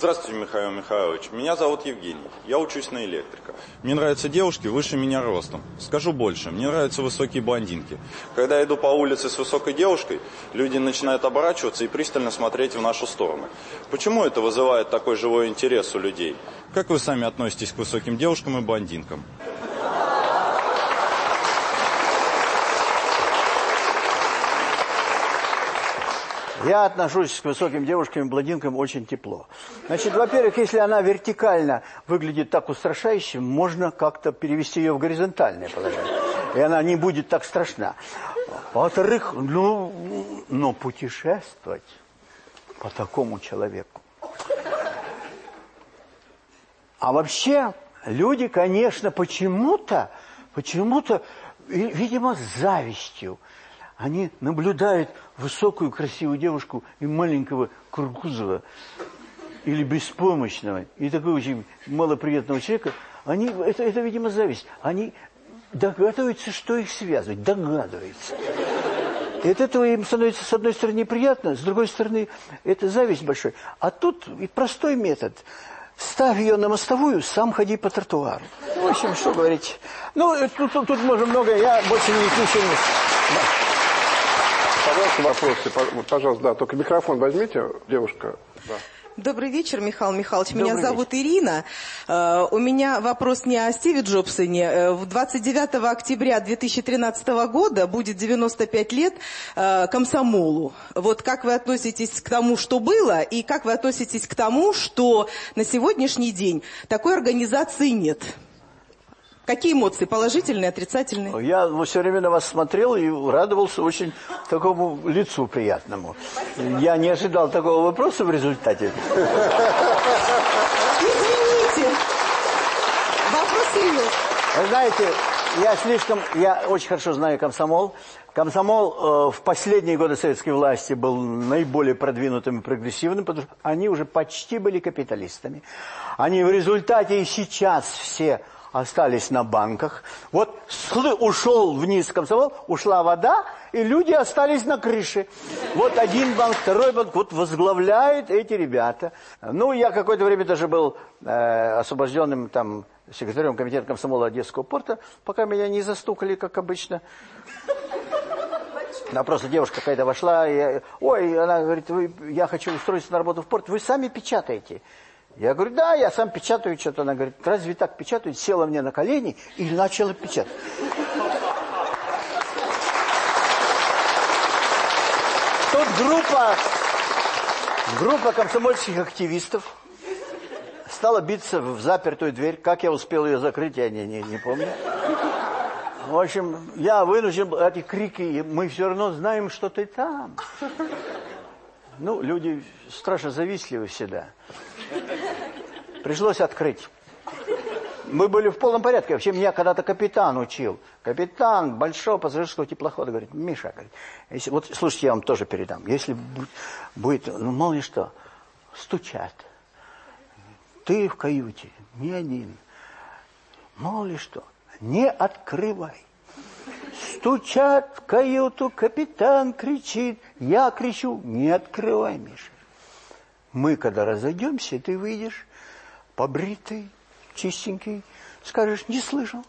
Здравствуйте, Михаил Михайлович. Меня зовут Евгений. Я учусь на электрика. Мне нравятся девушки выше меня ростом. Скажу больше, мне нравятся высокие блондинки. Когда я иду по улице с высокой девушкой, люди начинают оборачиваться и пристально смотреть в нашу сторону. Почему это вызывает такой живой интерес у людей? Как вы сами относитесь к высоким девушкам и блондинкам? Я отношусь к высоким девушкам и блондинкам очень тепло. Значит, во-первых, если она вертикально выглядит так устрашающе, можно как-то перевести ее в горизонтальное положение. И она не будет так страшна. Во-вторых, ну, ну, путешествовать по такому человеку. А вообще, люди, конечно, почему-то, почему-то, видимо, с завистью, они наблюдают высокую красивую девушку и маленького Куркузова или беспомощного и такого очень малоприятного человека, они, это, это, видимо, зависть. Они догадываются, что их связывает, догадываются. И от этого им становится, с одной стороны, неприятно, с другой стороны, это зависть большой. А тут и простой метод. Ставь ее на мостовую, сам ходи по тротуару. В общем, что говорить. Ну, тут, тут, тут можно много, я больше не не... Да. Пожалуйста, вопросы. Пожалуйста, да, только микрофон возьмите, девушка. Да. Добрый вечер, Михаил Михайлович. Меня Добрый зовут вечер. Ирина. Uh, у меня вопрос не о Стиве Джобсоне. Uh, 29 октября 2013 года будет 95 лет uh, комсомолу. Вот как вы относитесь к тому, что было, и как вы относитесь к тому, что на сегодняшний день такой организации нет? Какие эмоции? Положительные, отрицательные? Я ну, все время на вас смотрел и радовался очень такому лицу приятному. Я не ожидал такого вопроса в результате. Извините. Вопрос серьезный. Вы знаете, я слишком, я очень хорошо знаю комсомол. Комсомол э, в последние годы советской власти был наиболее продвинутым и прогрессивным, потому что они уже почти были капиталистами. Они в результате и сейчас все остались на банках. Вот ушел вниз комсомол, ушла вода, и люди остались на крыше. Вот один банк, второй банк, вот возглавляют эти ребята. Ну, я какое-то время даже был э, освобожденным там секретарем комитета комсомола Одесского порта, пока меня не застукали, как обычно. Она просто девушка какая-то вошла, и, ой, она говорит, вы, я хочу устроиться на работу в порт, вы сами печатаете. Я говорю, да, я сам печатаю что-то. Она говорит, разве так печатают? Села мне на колени и начала печатать. Тут группа, группа комсомольских активистов стала биться в запертую дверь. Как я успел ее закрыть, я не, не, не помню. В общем, я вынужден, эти крики, мы все равно знаем, что ты там. Ну, люди страшно завистливы всегда. Пришлось открыть. Мы были в полном порядке. Вообще меня когда-то капитан учил. Капитан большого пассажирского теплохода говорит, Миша, говорит, если, вот слушайте, я вам тоже передам. Если будет, ну мало ли что, стучат. Ты в каюте, не один. Мало ли что, не открывай. Стучат в каюту, капитан кричит. Я кричу, не открывай, Миша. Мы, когда разойдемся, ты выйдешь побритый, чистенький, скажешь, не слышал.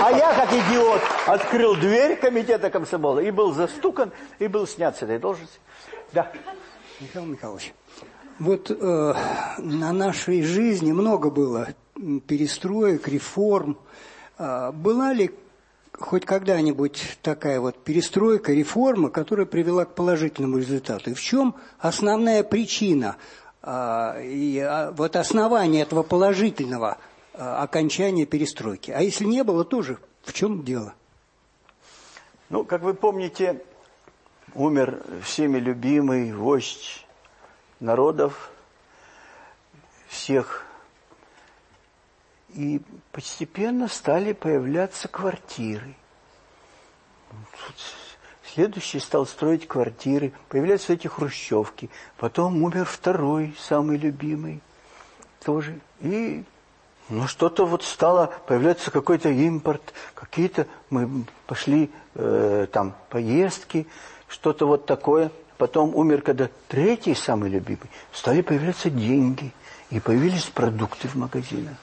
А я, как идиот, открыл дверь комитета комсомола и был застукан, и был снят с этой должности. Да. Михаил Михайлович, вот э, на нашей жизни много было перестроек, реформ. Э, была ли хоть когда-нибудь такая вот перестройка, реформа, которая привела к положительному результату? И в чем основная причина а, и а, вот основание этого положительного а, окончания перестройки? А если не было, тоже в чем дело? Ну, как вы помните, умер всеми любимый вождь народов, всех и постепенно стали появляться квартиры. Следующий стал строить квартиры, появляются эти хрущевки. Потом умер второй, самый любимый, тоже. И ну, что-то вот стало, появляется какой-то импорт, какие-то, мы пошли э, там поездки, что-то вот такое. Потом умер, когда третий, самый любимый, стали появляться деньги, и появились продукты в магазинах.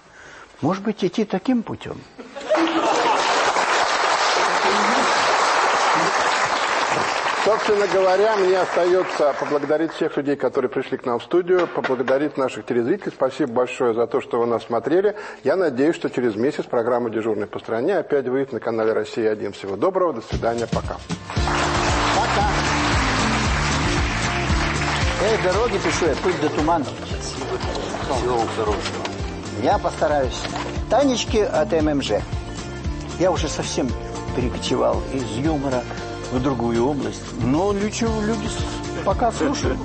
Может быть, идти таким путем? Собственно говоря, мне остается поблагодарить всех людей, которые пришли к нам в студию, поблагодарить наших телезрителей. Спасибо большое за то, что вы нас смотрели. Я надеюсь, что через месяц программа «Дежурный по стране» опять выйдет на канале «Россия-1». Всего доброго, до свидания, пока. Пока. Эй, дороги пишу, путь до тумана. Всего хорошего. Я постараюсь. Танечки от ММЖ. Я уже совсем перекочевал из юмора в другую область. Но люди, люди пока слушают.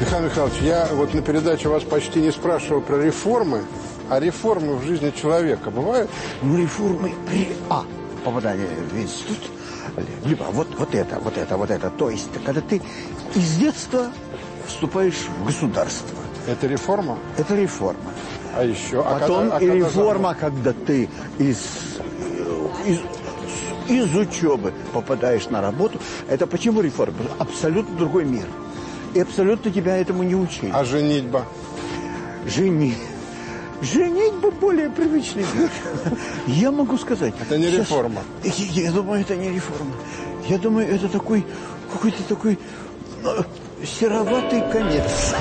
Михаил Михайлович, я вот на передаче вас почти не спрашивал про реформы, а реформы в жизни человека бывают? Ну, реформы при А. Попадание в институт, либо вот, вот это, вот это, вот это. То есть, когда ты из детства вступаешь в государство. Это реформа? Это реформа. А еще? Потом а когда, а и реформа, когда ты из, из, из учебы попадаешь на работу. Это почему реформа? Абсолютно другой мир. И абсолютно тебя этому не учили. А женитьба? Жени. Женитьба более привычный мир. Я могу сказать. Это не сейчас, реформа. Я, я думаю, это не реформа. Я думаю, это такой, какой-то такой сероватый конец.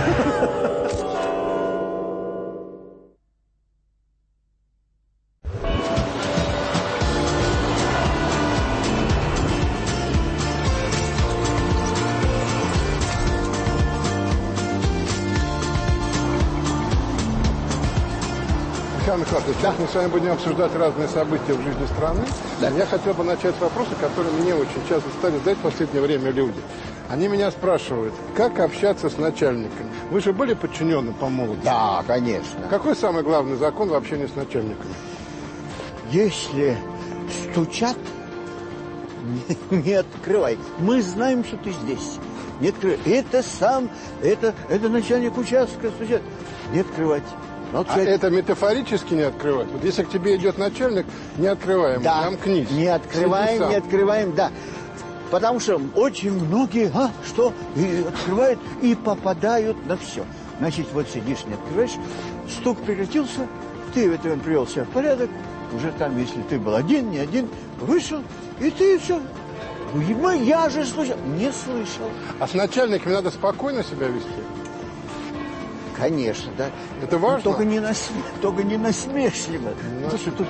Сейчас мы с вами будем обсуждать разные события в жизни страны. Да. Я хотел бы начать с вопроса, который мне очень часто стали задать в последнее время люди. Они меня спрашивают, как общаться с начальниками. Вы же были подчиненным по молодости? Да, конечно. Какой самый главный закон в общении с начальниками? Если стучат, не, [LAUGHS] не открывай. Мы знаем, что ты здесь. Не открывай. Это сам, это, это начальник участка стучат. Не открывать. Ну, а это метафорически не открывать? Вот если к тебе идет начальник, не открываем, да. замкнись. Не открываем, не открываем, да. Потому что очень многие, а, что, и открывают и попадают на все. Значит, вот сидишь, не открываешь, стук прекратился, ты в этом привел себя в порядок, уже там, если ты был один, не один, вышел, и ты все. Я же слышал, не слышал. А с начальниками надо спокойно себя вести? Конечно, да. Это важно? Только не, насме... Только не насмешливо. Ну, что тут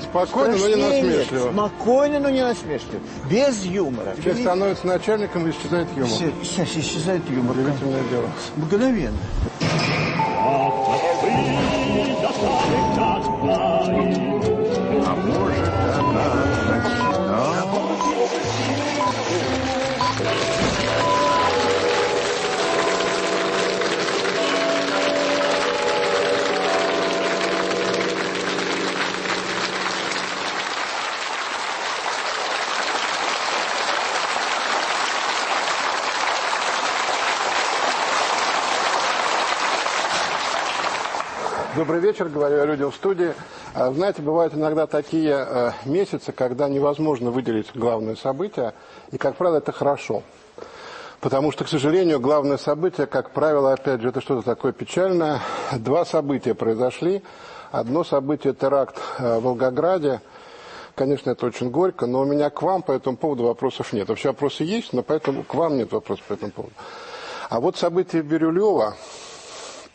Спокойно, но не насмешливо. Спокойно, но не насмешливо. Без юмора. И... становится начальником, и исчезает юмор. Все, сейчас исчезает юмор. Удивительное дело. Мгновенно. а Добрый вечер, говорю я людям в студии. А, знаете, бывают иногда такие э, месяцы, когда невозможно выделить главное событие, и, как правило, это хорошо. Потому что, к сожалению, главное событие, как правило, опять же, это что-то такое печальное. Два события произошли. Одно событие – теракт э, в Волгограде. Конечно, это очень горько, но у меня к вам по этому поводу вопросов нет. Вообще вопросы есть, но поэтому к вам нет вопросов по этому поводу. А вот событие Бирюлева –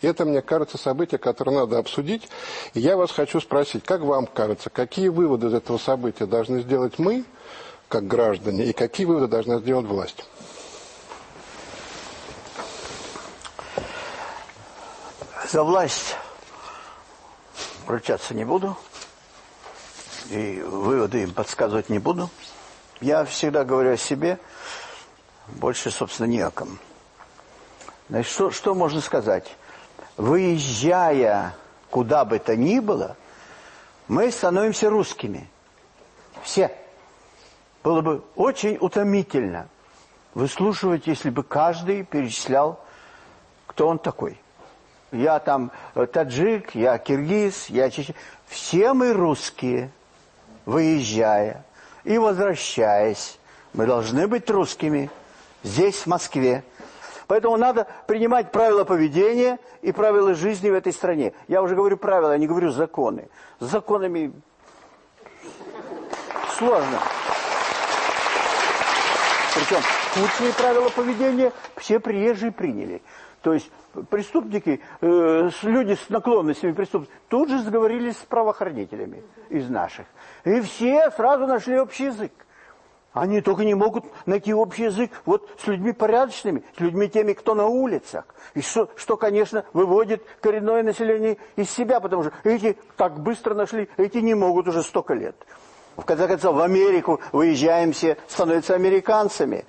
это, мне кажется, событие, которое надо обсудить. И я вас хочу спросить, как вам кажется, какие выводы из этого события должны сделать мы, как граждане, и какие выводы должна сделать власть? За власть вручаться не буду. И выводы им подсказывать не буду. Я всегда говорю о себе, больше, собственно, не о ком. Значит, что, что можно сказать? Выезжая куда бы то ни было, мы становимся русскими. Все. Было бы очень утомительно выслушивать, если бы каждый перечислял, кто он такой. Я там э, таджик, я киргиз, я чечен. Все мы русские, выезжая и возвращаясь. Мы должны быть русскими здесь, в Москве. Поэтому надо принимать правила поведения и правила жизни в этой стране. Я уже говорю правила, я не говорю законы. С законами сложно. Причем худшие правила поведения все приезжие приняли. То есть преступники, э, люди с наклонностями преступности тут же сговорились с правоохранителями из наших. И все сразу нашли общий язык. Они только не могут найти общий язык вот с людьми порядочными, с людьми теми, кто на улицах. И что, что, конечно, выводит коренное население из себя, потому что эти так быстро нашли, эти не могут уже столько лет. В конце концов, в Америку выезжаем все, становятся американцами.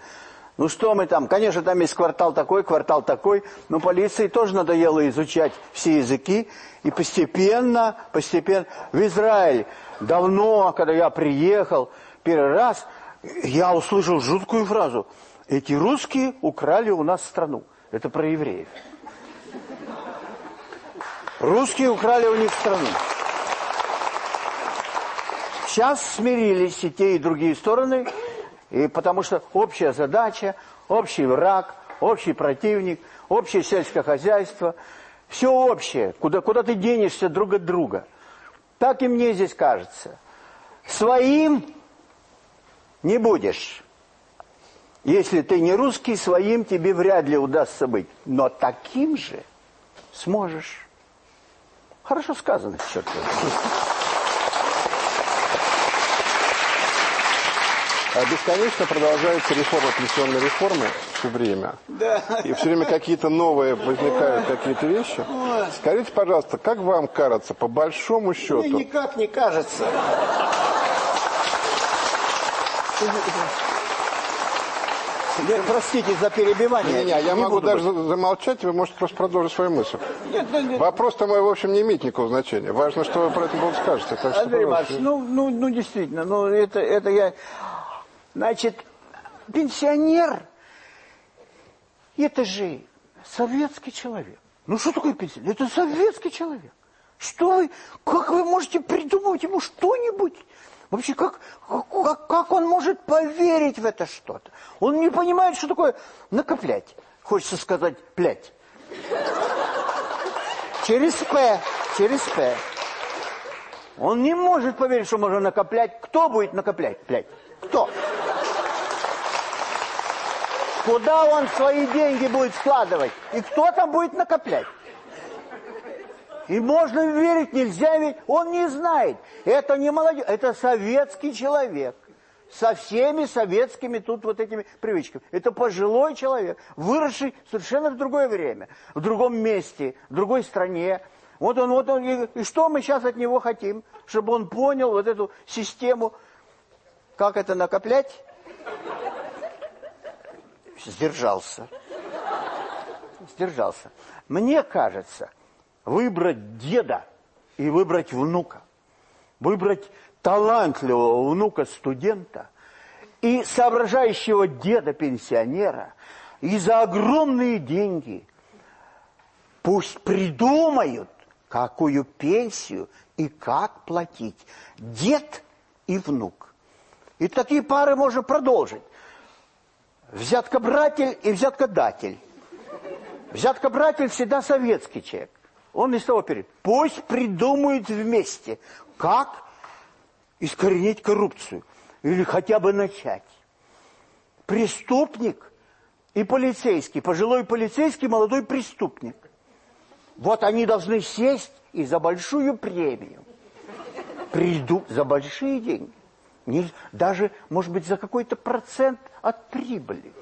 Ну что мы там? Конечно, там есть квартал такой, квартал такой, но полиции тоже надоело изучать все языки. И постепенно, постепенно, в Израиль давно, когда я приехал, первый раз – я услышал жуткую фразу. Эти русские украли у нас страну. Это про евреев. Русские украли у них страну. Сейчас смирились и те, и другие стороны, и потому что общая задача, общий враг, общий противник, общее сельское хозяйство, все общее, куда, куда ты денешься друг от друга. Так и мне здесь кажется. Своим не будешь. Если ты не русский, своим тебе вряд ли удастся быть. Но таким же сможешь. Хорошо сказано, черт возьми. А бесконечно продолжается реформа пенсионной реформы все время. Да. И все время какие-то новые возникают какие-то вещи. Скажите, пожалуйста, как вам кажется, по большому счету... Мне никак не кажется. Я, простите за перебивание. Не, не, я не могу даже быть. замолчать, вы можете просто продолжить свою мысль. Нет, нет, нет. Вопрос-то мой, в общем, не имеет никакого значения. Важно, что вы про это будут скажете. Так Андрей Иванович, ну, ну, ну, действительно, ну, это, это я... Значит, пенсионер, это же советский человек. Ну, что такое пенсионер? Это советский человек. Что вы, как вы можете придумать ему что-нибудь? Вообще, как, как, как он может поверить в это что-то? Он не понимает, что такое накоплять. Хочется сказать «плять». Через «п», через «п». Он не может поверить, что можно накоплять. Кто будет накоплять? Плять. Кто? Куда он свои деньги будет складывать? И кто там будет накоплять? И можно верить, нельзя верить. Он не знает. Это не молодежь, это советский человек. Со всеми советскими тут вот этими привычками. Это пожилой человек, выросший совершенно в другое время, в другом месте, в другой стране. Вот он, вот он, и, что мы сейчас от него хотим? Чтобы он понял вот эту систему, как это накоплять? Сдержался. Сдержался. Мне кажется, выбрать деда и выбрать внука, выбрать талантливого внука-студента и соображающего деда-пенсионера и за огромные деньги пусть придумают, какую пенсию и как платить. Дед и внук. И такие пары можно продолжить. Взяткобратель и взяткодатель. Взяткобратель всегда советский человек. Он из того периода. Пусть придумают вместе, как искоренить коррупцию. Или хотя бы начать. Преступник и полицейский, пожилой полицейский, молодой преступник. Вот они должны сесть и за большую премию придут за большие деньги. Даже, может быть, за какой-то процент от прибыли.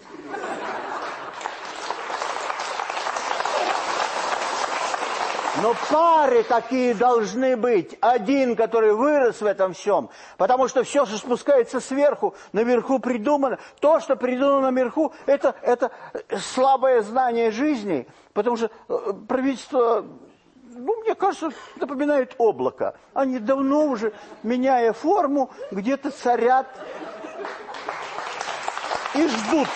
Но пары такие должны быть. Один, который вырос в этом всем. Потому что все, что спускается сверху, наверху придумано. То, что придумано наверху, это, это слабое знание жизни. Потому что э, правительство, ну, мне кажется, напоминает облако. Они давно уже, меняя форму, где-то царят и ждут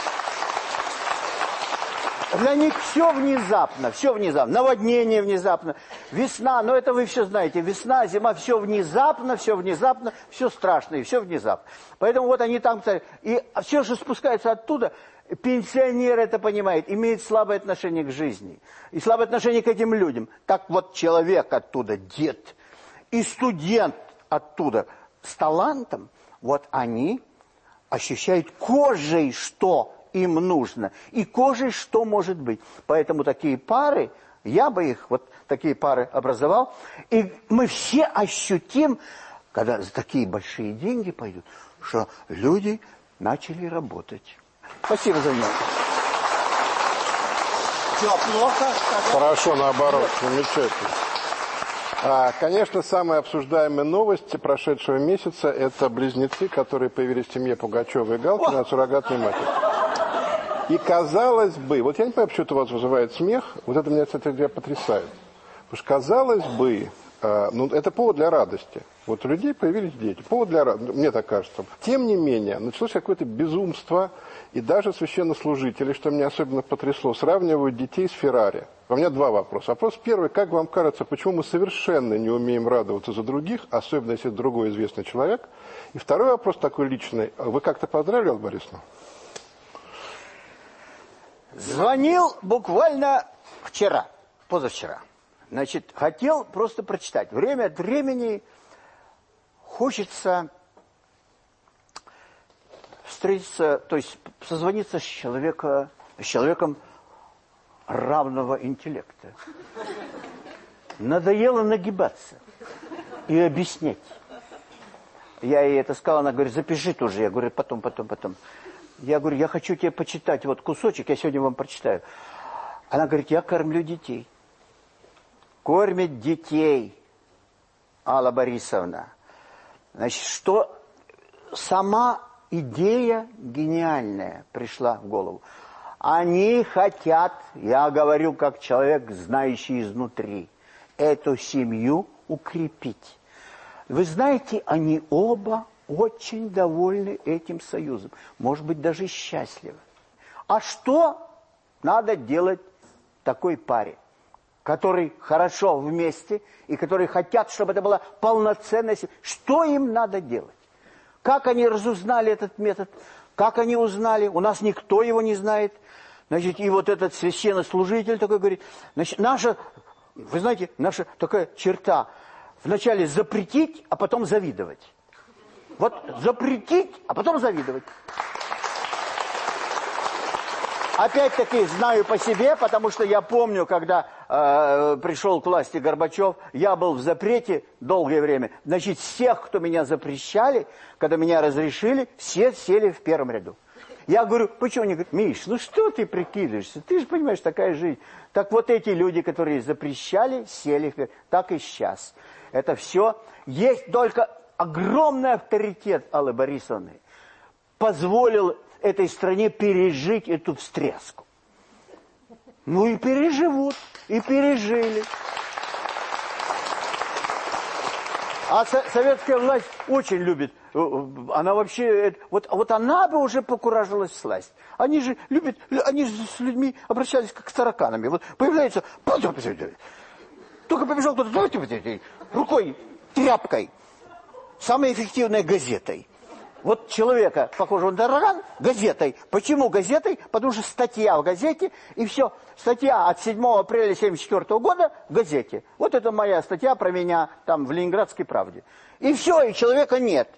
для них все внезапно, все внезапно. Наводнение внезапно, весна, но это вы все знаете. Весна, зима, все внезапно, все внезапно, все страшно и все внезапно. Поэтому вот они там... И все, что спускается оттуда, пенсионер это понимает, имеет слабое отношение к жизни. И слабое отношение к этим людям. Так вот человек оттуда, дед, и студент оттуда с талантом, вот они ощущают кожей, что им нужно. И кожей что может быть. Поэтому такие пары, я бы их, вот такие пары образовал, и мы все ощутим, когда за такие большие деньги пойдут, что люди начали работать. Спасибо за внимание. Все, плохо? Хорошо, наоборот, замечательно. А, конечно, самая обсуждаемая новость прошедшего месяца – это близнецы, которые появились в семье Пугачева и Галкина от суррогатной матери. И казалось бы, вот я не понимаю, почему это у вас вызывает смех, вот это меня, кстати говоря, потрясает. Потому что казалось бы, э, ну, это повод для радости. Вот у людей появились дети, повод для радости, мне так кажется. Тем не менее, началось какое-то безумство, и даже священнослужители, что меня особенно потрясло, сравнивают детей с Феррари. У меня два вопроса. Вопрос первый, как вам кажется, почему мы совершенно не умеем радоваться за других, особенно если другой известный человек? И второй вопрос такой личный. Вы как-то поздравили Борисовну? Звонил буквально вчера, позавчера. Значит, хотел просто прочитать. Время от времени хочется встретиться, то есть созвониться с, человека, с человеком равного интеллекта. Надоело нагибаться и объяснять. Я ей это сказал, она говорит, запиши тоже. Я говорю, потом, потом, потом. Я говорю, я хочу тебе почитать вот кусочек, я сегодня вам прочитаю. Она говорит, я кормлю детей. Кормит детей, Алла Борисовна. Значит, что сама идея гениальная пришла в голову. Они хотят, я говорю как человек, знающий изнутри, эту семью укрепить. Вы знаете, они оба очень довольны этим союзом. Может быть, даже счастливы. А что надо делать такой паре, который хорошо вместе и которые хотят, чтобы это была полноценная семья? Что им надо делать? Как они разузнали этот метод? Как они узнали? У нас никто его не знает. Значит, и вот этот священнослужитель такой говорит, значит, наша, вы знаете, наша такая черта, вначале запретить, а потом завидовать. Вот запретить, а потом завидовать. Опять-таки знаю по себе, потому что я помню, когда э, пришел к власти Горбачев, я был в запрете долгое время. Значит, всех, кто меня запрещали, когда меня разрешили, все сели в первом ряду. Я говорю, почему? Они говорят, Миш, ну что ты прикидываешься? Ты же понимаешь, такая жизнь. Так вот эти люди, которые запрещали, сели, так и сейчас. Это все. Есть только огромный авторитет Аллы Борисовны. Позволил этой стране пережить эту встряску. Ну и переживут, и пережили. А со советская власть очень любит. Э, э, она вообще... Э, вот, вот она бы уже покуражилась сласть. Они же любят... Они же с людьми обращались как с тараканами. Вот появляется... Только побежал кто-то... Рукой, тряпкой. Самой эффективной газетой. Вот человека, похожего на таракан, газетой. Почему газетой? Потому что статья в газете, и все. Статья от 7 апреля 1974 года в газете. Вот это моя статья про меня там в Ленинградской правде. И все, и человека нет.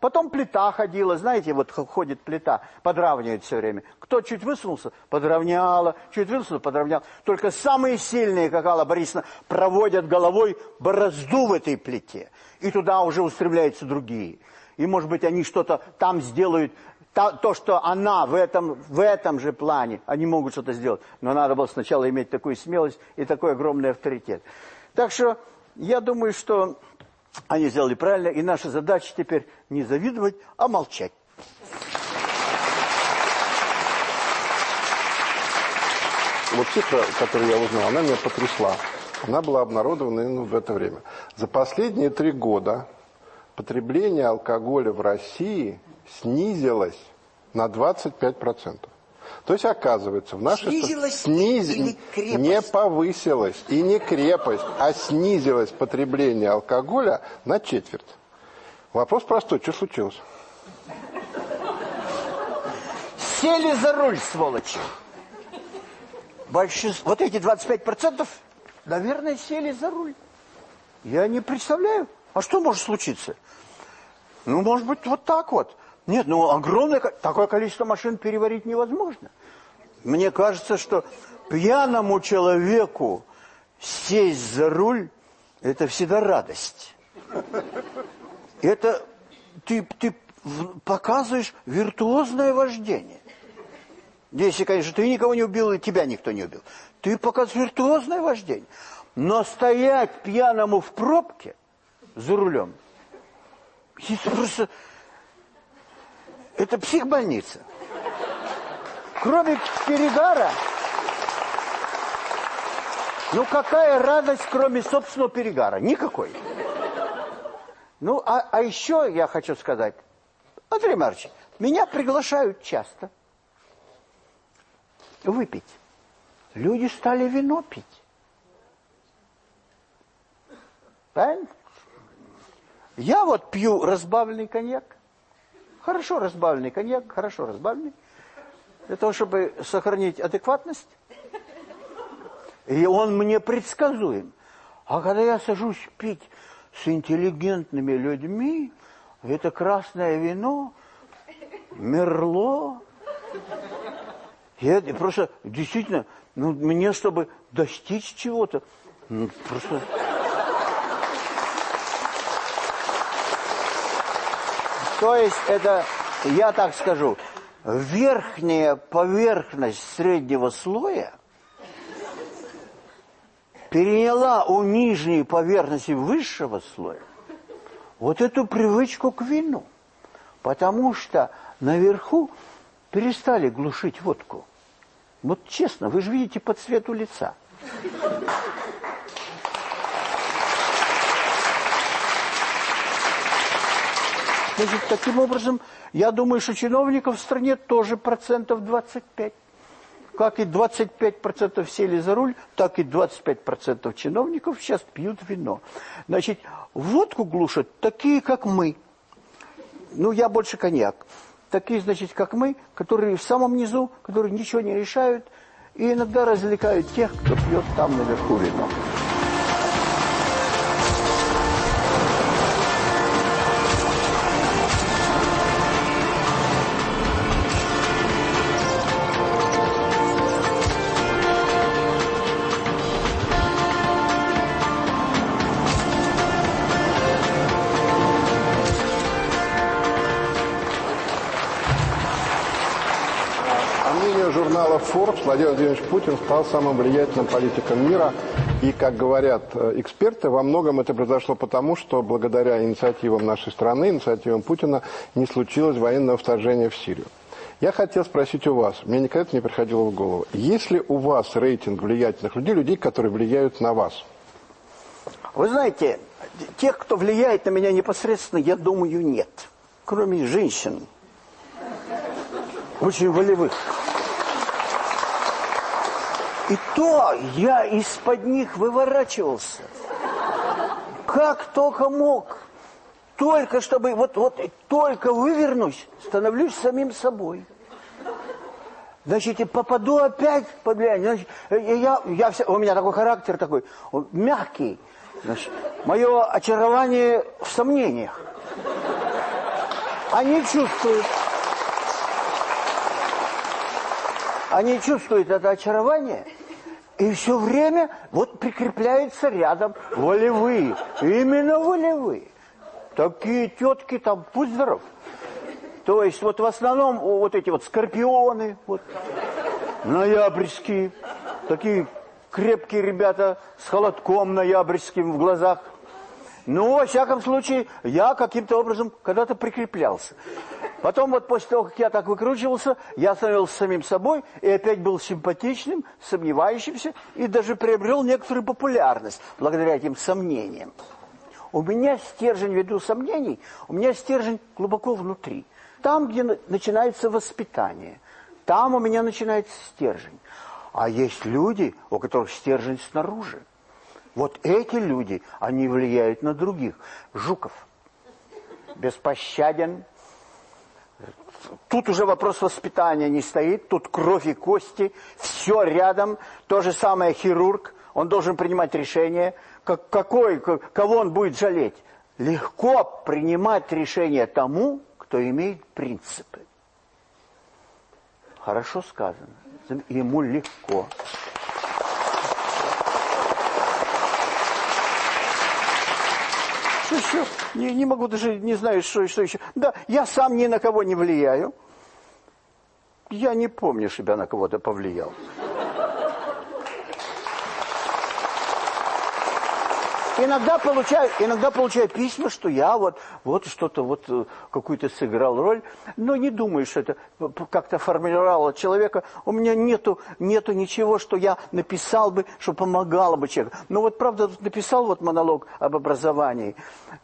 Потом плита ходила, знаете, вот ходит плита, подравнивает все время. Кто чуть высунулся, подровняла, чуть высунулся, подровнял. Только самые сильные, как Алла Борисовна, проводят головой борозду в этой плите. И туда уже устремляются другие и, может быть, они что-то там сделают, то, то, что она в этом, в этом же плане, они могут что-то сделать. Но надо было сначала иметь такую смелость и такой огромный авторитет. Так что я думаю, что они сделали правильно, и наша задача теперь не завидовать, а молчать. Вот цифра, которую я узнал, она меня потрясла. Она была обнародована именно в это время. За последние три года потребление алкоголя в России снизилось на 25%. То есть, оказывается, в нашей снизилось сниз... не повысилось и не крепость, а снизилось потребление алкоголя на четверть. Вопрос простой, что случилось? Сели за руль, сволочи. Большинство, вот эти 25%, наверное, сели за руль. Я не представляю. А что может случиться? Ну, может быть, вот так вот. Нет, ну, огромное, такое количество машин переварить невозможно. Мне кажется, что пьяному человеку сесть за руль – это всегда радость. Это ты, ты показываешь виртуозное вождение. Если, конечно, ты никого не убил, и тебя никто не убил. Ты показываешь виртуозное вождение. Но стоять пьяному в пробке за рулем – это просто... Это психбольница. Кроме перегара... Ну, какая радость, кроме собственного перегара? Никакой. Ну, а, а еще я хочу сказать. Андрей Марч, меня приглашают часто выпить. Люди стали вино пить. Правильно? Я вот пью разбавленный коньяк. Хорошо разбавленный коньяк, хорошо разбавленный. Для того, чтобы сохранить адекватность. И он мне предсказуем. А когда я сажусь пить с интеллигентными людьми, это красное вино, мерло. Я просто, действительно, ну, мне, чтобы достичь чего-то, ну, просто... То есть это, я так скажу, верхняя поверхность среднего слоя переняла у нижней поверхности высшего слоя вот эту привычку к вину. Потому что наверху перестали глушить водку. Вот честно, вы же видите по цвету лица. Значит, таким образом, я думаю, что чиновников в стране тоже процентов 25. Как и 25% сели за руль, так и 25% чиновников сейчас пьют вино. Значит, водку глушат такие, как мы. Ну, я больше коньяк. Такие, значит, как мы, которые в самом низу, которые ничего не решают, и иногда развлекают тех, кто пьет там наверху вино. Владимир Владимирович Путин стал самым влиятельным политиком мира. И, как говорят э, эксперты, во многом это произошло потому, что благодаря инициативам нашей страны, инициативам Путина, не случилось военного вторжения в Сирию. Я хотел спросить у вас, мне никогда это не приходило в голову, есть ли у вас рейтинг влиятельных людей, людей, которые влияют на вас? Вы знаете, тех, кто влияет на меня непосредственно, я думаю, нет. Кроме женщин. Очень волевых. И то я из-под них выворачивался. Как только мог. Только чтобы, вот, вот, только вывернусь, становлюсь самим собой. Значит, и попаду опять под влияние. Значит, я, я, у меня такой характер такой, он мягкий. Значит, мое очарование в сомнениях. Они чувствуют. Они чувствуют это очарование, и все время вот прикрепляются рядом волевые. Именно волевые. Такие тетки там, пусть здоров. То есть вот в основном вот эти вот скорпионы, вот, ноябрьские, такие крепкие ребята с холодком ноябрьским в глазах. Ну, во всяком случае, я каким-то образом когда-то прикреплялся. Потом вот после того, как я так выкручивался, я становился самим собой и опять был симпатичным, сомневающимся и даже приобрел некоторую популярность благодаря этим сомнениям. У меня стержень, ввиду сомнений, у меня стержень глубоко внутри. Там, где начинается воспитание, там у меня начинается стержень. А есть люди, у которых стержень снаружи. Вот эти люди, они влияют на других. Жуков беспощаден. Тут уже вопрос воспитания не стоит, тут кровь и кости, все рядом. То же самое хирург, он должен принимать решение, как, какой, кого он будет жалеть. Легко принимать решение тому, кто имеет принципы. Хорошо сказано. Ему легко. Что [LAUGHS] еще? Не, не могу даже, не знаю, что, что еще. Да, я сам ни на кого не влияю. Я не помню, чтобы я на кого-то повлиял. Иногда получаю, иногда получаю письма, что я вот, вот что-то, вот э, какую-то сыграл роль, но не думаю, что это как-то формировало человека. У меня нету, нету ничего, что я написал бы, что помогало бы человеку. Ну вот правда, написал вот монолог об образовании.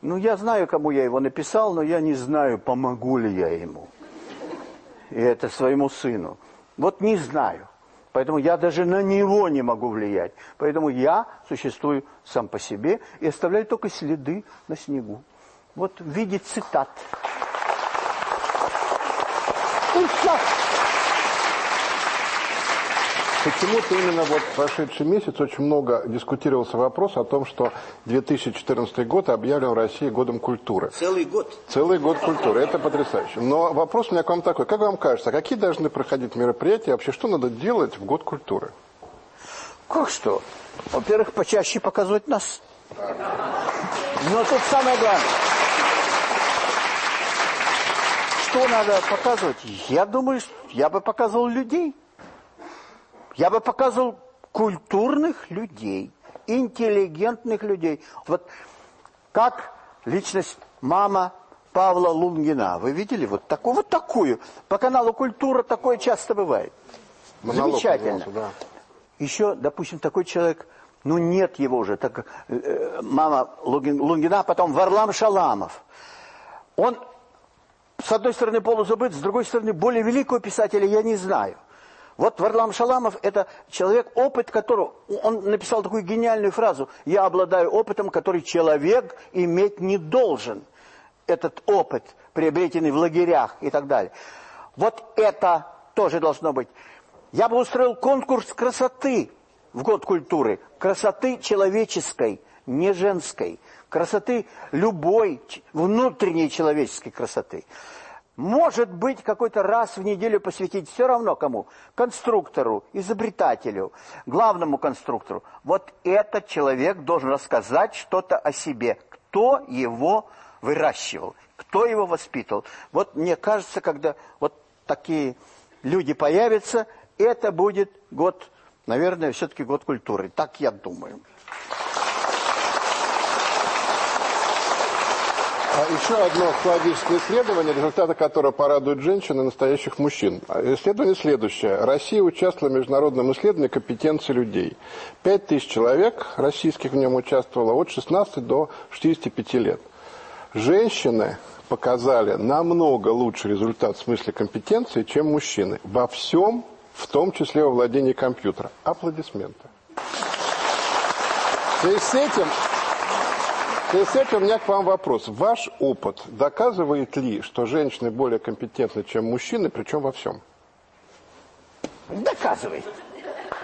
Ну я знаю, кому я его написал, но я не знаю, помогу ли я ему. И это своему сыну. Вот не знаю. Поэтому я даже на него не могу влиять. Поэтому я существую сам по себе и оставляю только следы на снегу. Вот в виде цитат. И все. Почему-то именно вот в прошедший месяц очень много дискутировался вопрос о том, что 2014 год объявлен в России годом культуры. Целый год. Целый год культуры. Это потрясающе. Но вопрос у меня к вам такой. Как вам кажется, какие должны проходить мероприятия? Вообще, что надо делать в год культуры? Как что? Во-первых, почаще показывать нас. Но тут самое главное. Что надо показывать? Я думаю, я бы показывал людей. Я бы показывал культурных людей, интеллигентных людей. Вот как личность мама Павла Лунгина. Вы видели вот такую, вот такую. По каналу «Культура» такое часто бывает. Монолог Замечательно. Да. Еще, допустим, такой человек, ну нет его уже, так, э, мама Лунгина, потом Варлам Шаламов. Он, с одной стороны, полузабыт, с другой стороны, более великого писателя я не знаю. Вот Варлам Шаламов – это человек, опыт которого… Он написал такую гениальную фразу «Я обладаю опытом, который человек иметь не должен». Этот опыт, приобретенный в лагерях и так далее. Вот это тоже должно быть. Я бы устроил конкурс красоты в год культуры. Красоты человеческой, не женской. Красоты любой, внутренней человеческой красоты. Может быть, какой-то раз в неделю посвятить все равно кому? Конструктору, изобретателю, главному конструктору. Вот этот человек должен рассказать что-то о себе. Кто его выращивал, кто его воспитывал. Вот мне кажется, когда вот такие люди появятся, это будет год, наверное, все-таки год культуры. Так я думаю. А еще одно психологическое исследование, результаты которого порадуют женщин и настоящих мужчин. Исследование следующее. Россия участвовала в международном исследовании компетенции людей. Пять тысяч человек российских в нем участвовало от 16 до 65 лет. Женщины показали намного лучший результат в смысле компетенции, чем мужчины. Во всем, в том числе во владении компьютера. Аплодисменты. В связи с этим это у меня к вам вопрос. Ваш опыт доказывает ли, что женщины более компетентны, чем мужчины, причем во всем? Доказывает.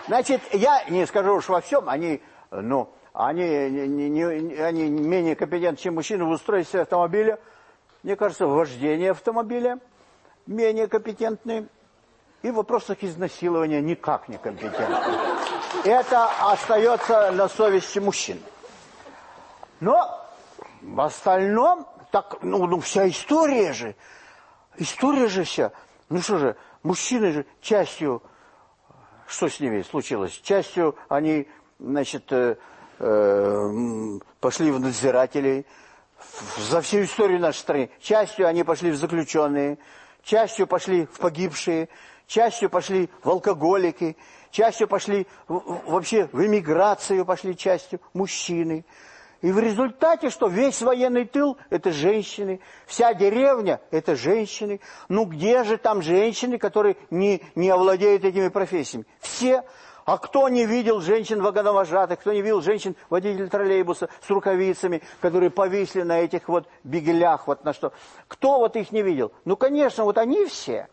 Значит, я не скажу уж во всем, они, ну, они, не, не, они менее компетентны, чем мужчины в устройстве автомобиля. Мне кажется, в вождении автомобиля менее компетентны. И в вопросах изнасилования никак не компетентны. Это остается на совести мужчин. Но в остальном, так, ну, ну вся история же, история же вся. Ну что же, мужчины же частью, что с ними случилось? Частью они, значит, э, э, пошли в надзирателей за всю историю нашей страны. Частью они пошли в заключенные, частью пошли в погибшие, частью пошли в алкоголики, частью пошли в, вообще в эмиграцию, пошли частью мужчины. И в результате, что весь военный тыл – это женщины, вся деревня – это женщины. Ну где же там женщины, которые не, не овладеют этими профессиями? Все. А кто не видел женщин вагоновожатых, кто не видел женщин водителей троллейбуса с рукавицами, которые повисли на этих вот бегелях, вот на что? Кто вот их не видел? Ну, конечно, вот они все.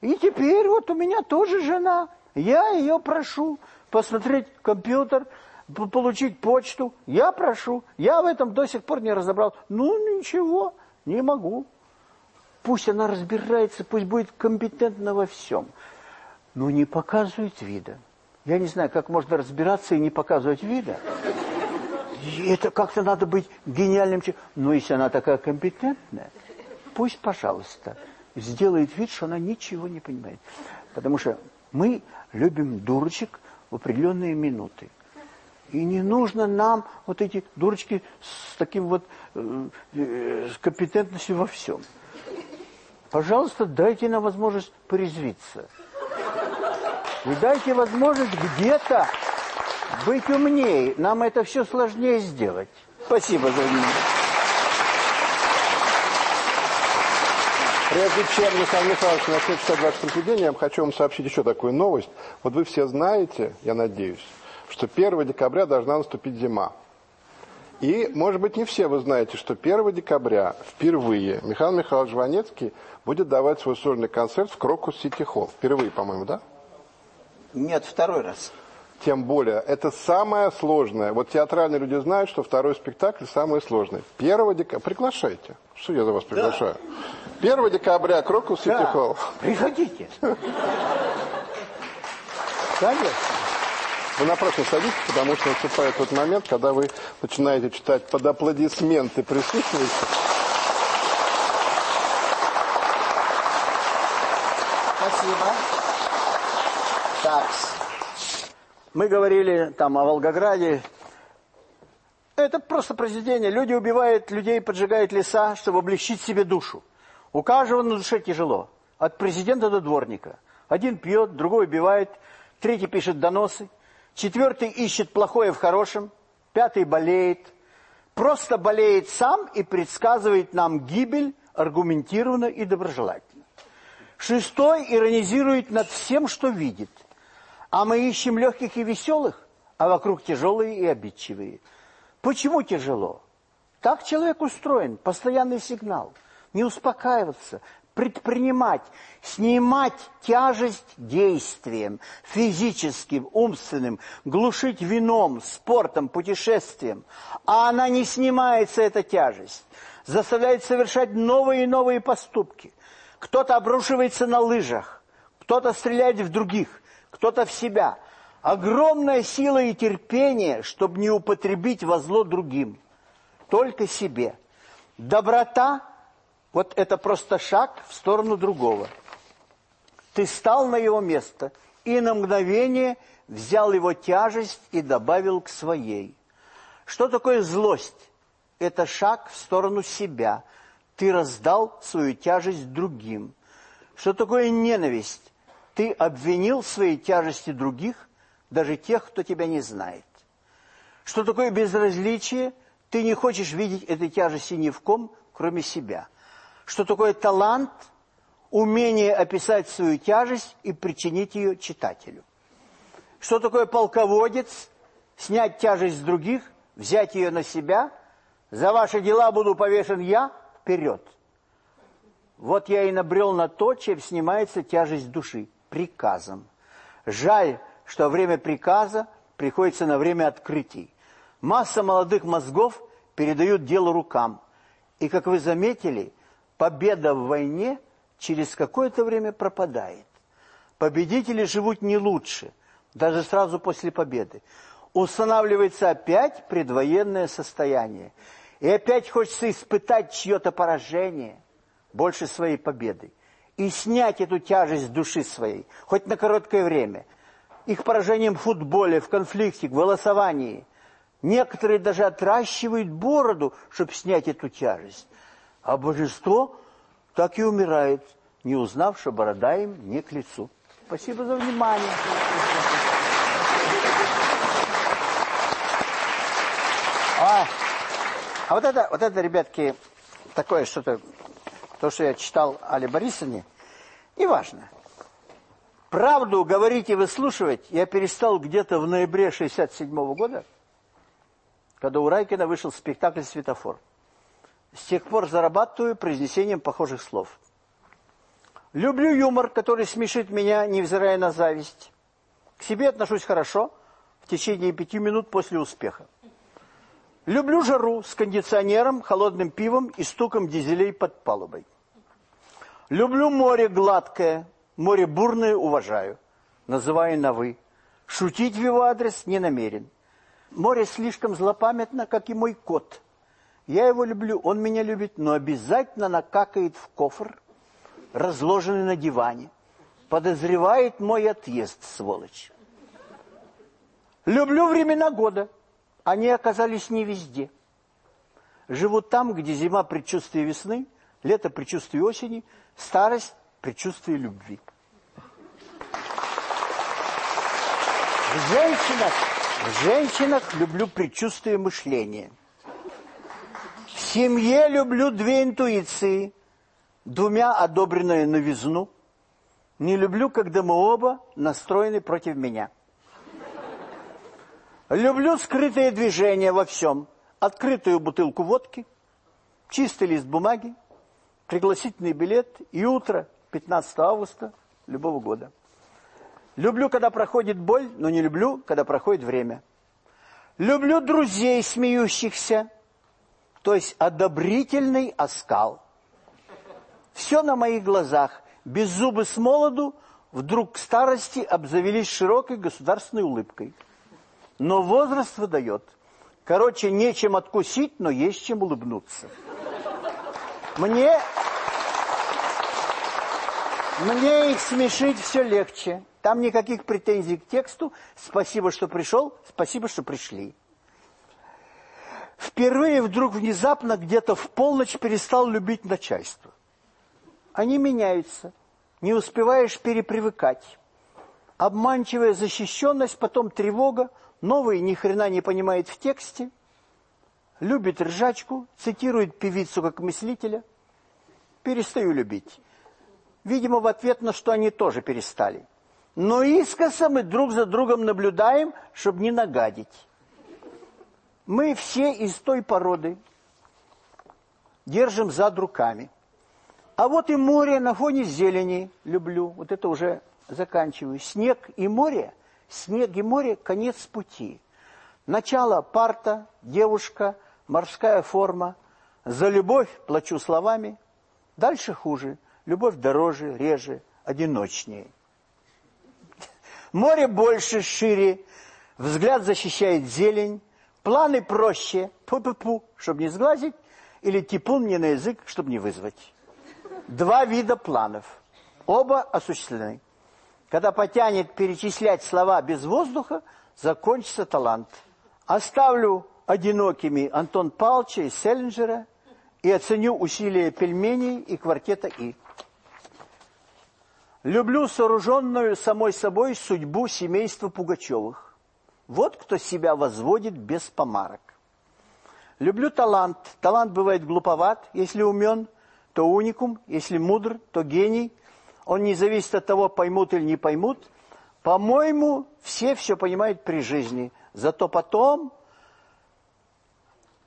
И теперь вот у меня тоже жена. Я ее прошу посмотреть компьютер, получить почту. Я прошу. Я в этом до сих пор не разобрал. Ну, ничего, не могу. Пусть она разбирается, пусть будет компетентна во всем. Но не показывает вида. Я не знаю, как можно разбираться и не показывать вида. И это как-то надо быть гениальным человеком. Но если она такая компетентная, пусть, пожалуйста, сделает вид, что она ничего не понимает. Потому что мы любим дурочек в определенные минуты. И не нужно нам вот эти дурочки с таким вот э, э, компетентностью во всем. Пожалуйста, дайте нам возможность порезвиться. И дайте возможность где-то быть умнее. Нам это все сложнее сделать. Спасибо за внимание. Прежде чем Михаил Михайлович начнет читать ваше контрибуение, я хочу вам сообщить еще такую новость. Вот вы все знаете, я надеюсь, что 1 декабря должна наступить зима. И, может быть, не все вы знаете, что 1 декабря впервые Михаил Михайлович Жванецкий будет давать свой сольный концерт в Крокус Сити Холл. Впервые, по-моему, да? Нет, второй раз. Тем более, это самое сложное. Вот театральные люди знают, что второй спектакль самый сложный. 1 декабря... Приглашайте. Что я за вас приглашаю? Да. 1 декабря Крокус Сити да. Холл. Приходите. Конечно. Вы напрасно садитесь, потому что наступает тот момент, когда вы начинаете читать под аплодисменты присутствующих. Спасибо. Так. Мы говорили там о Волгограде. Это просто произведение. Люди убивают людей, поджигают леса, чтобы облегчить себе душу. У каждого на душе тяжело. От президента до дворника. Один пьет, другой убивает, третий пишет доносы. Четвертый ищет плохое в хорошем. Пятый болеет. Просто болеет сам и предсказывает нам гибель аргументированно и доброжелательно. Шестой иронизирует над всем, что видит. А мы ищем легких и веселых, а вокруг тяжелые и обидчивые. Почему тяжело? Так человек устроен, постоянный сигнал. Не успокаиваться, предпринимать, снимать тяжесть действием, физическим, умственным, глушить вином, спортом, путешествием. А она не снимается, эта тяжесть. Заставляет совершать новые и новые поступки. Кто-то обрушивается на лыжах, кто-то стреляет в других, кто-то в себя. Огромная сила и терпение, чтобы не употребить во зло другим, только себе. Доброта – вот это просто шаг в сторону другого. Ты стал на его место и на мгновение взял его тяжесть и добавил к своей. Что такое злость? Это шаг в сторону себя. Ты раздал свою тяжесть другим. Что такое ненависть? Ты обвинил в своей тяжести других, даже тех, кто тебя не знает. Что такое безразличие? Ты не хочешь видеть этой тяжести ни в ком, кроме себя. Что такое талант? Умение описать свою тяжесть и причинить ее читателю. Что такое полководец? Снять тяжесть с других, взять ее на себя. За ваши дела буду повешен я, вперед. Вот я и набрел на то, чем снимается тяжесть души, приказом. Жаль, что время приказа приходится на время открытий. Масса молодых мозгов передают дело рукам. И, как вы заметили, победа в войне через какое-то время пропадает. Победители живут не лучше, даже сразу после победы. Устанавливается опять предвоенное состояние. И опять хочется испытать чье-то поражение больше своей победы. И снять эту тяжесть души своей, хоть на короткое время. Их поражением в футболе, в конфликте, в голосовании. Некоторые даже отращивают бороду, чтобы снять эту тяжесть. А божество так и умирает, не узнав, что борода им не к лицу. Спасибо за внимание. А, а вот это, вот это, ребятки, такое что-то то, что я читал Али Борисовне, неважно. Правду говорить и выслушивать я перестал где-то в ноябре 67 -го года, когда у Райкина вышел спектакль «Светофор». С тех пор зарабатываю произнесением похожих слов. Люблю юмор, который смешит меня, невзирая на зависть. К себе отношусь хорошо в течение пяти минут после успеха. Люблю жару с кондиционером, холодным пивом и стуком дизелей под палубой. Люблю море гладкое, море бурное уважаю, называю на «вы». Шутить в его адрес не намерен. Море слишком злопамятно, как и мой кот. Я его люблю, он меня любит, но обязательно накакает в кофр, разложенный на диване. Подозревает мой отъезд, сволочь. Люблю времена года. Они оказались не везде. Живу там, где зима предчувствие весны, лето предчувствие осени, Старость – предчувствие любви. В женщинах, в женщинах люблю предчувствие мышления. Семье люблю две интуиции. Двумя одобренную новизну. Не люблю, когда мы оба настроены против меня. Люблю скрытое движение во всем. Открытую бутылку водки, чистый лист бумаги, пригласительный билет и утро 15 августа любого года. Люблю, когда проходит боль, но не люблю, когда проходит время. Люблю друзей смеющихся, то есть одобрительный оскал. Все на моих глазах, без зубы с молоду, вдруг к старости обзавелись широкой государственной улыбкой. Но возраст выдает. Короче, нечем откусить, но есть чем улыбнуться. Мне, мне их смешить все легче. Там никаких претензий к тексту. Спасибо, что пришел, спасибо, что пришли. Впервые вдруг внезапно где-то в полночь перестал любить начальство. Они меняются. Не успеваешь перепривыкать. Обманчивая защищенность, потом тревога. Новый ни хрена не понимает в тексте любит ржачку, цитирует певицу как мыслителя. Перестаю любить. Видимо, в ответ на что они тоже перестали. Но искоса мы друг за другом наблюдаем, чтобы не нагадить. Мы все из той породы. Держим зад руками. А вот и море на фоне зелени люблю. Вот это уже заканчиваю. Снег и море, снег и море – конец пути. Начало парта, девушка, морская форма. За любовь плачу словами. Дальше хуже. Любовь дороже, реже, одиночнее. Море больше, шире. Взгляд защищает зелень. Планы проще. Пу-пу-пу, чтобы не сглазить. Или типун мне на язык, чтобы не вызвать. Два вида планов. Оба осуществлены. Когда потянет перечислять слова без воздуха, закончится талант. Оставлю одинокими Антон Павловича и Селлинджера и оценю усилия пельменей и квартета И. Люблю сооруженную самой собой судьбу семейства Пугачевых. Вот кто себя возводит без помарок. Люблю талант. Талант бывает глуповат, если умен, то уникум, если мудр, то гений. Он не зависит от того, поймут или не поймут. По-моему, все все понимают при жизни. Зато потом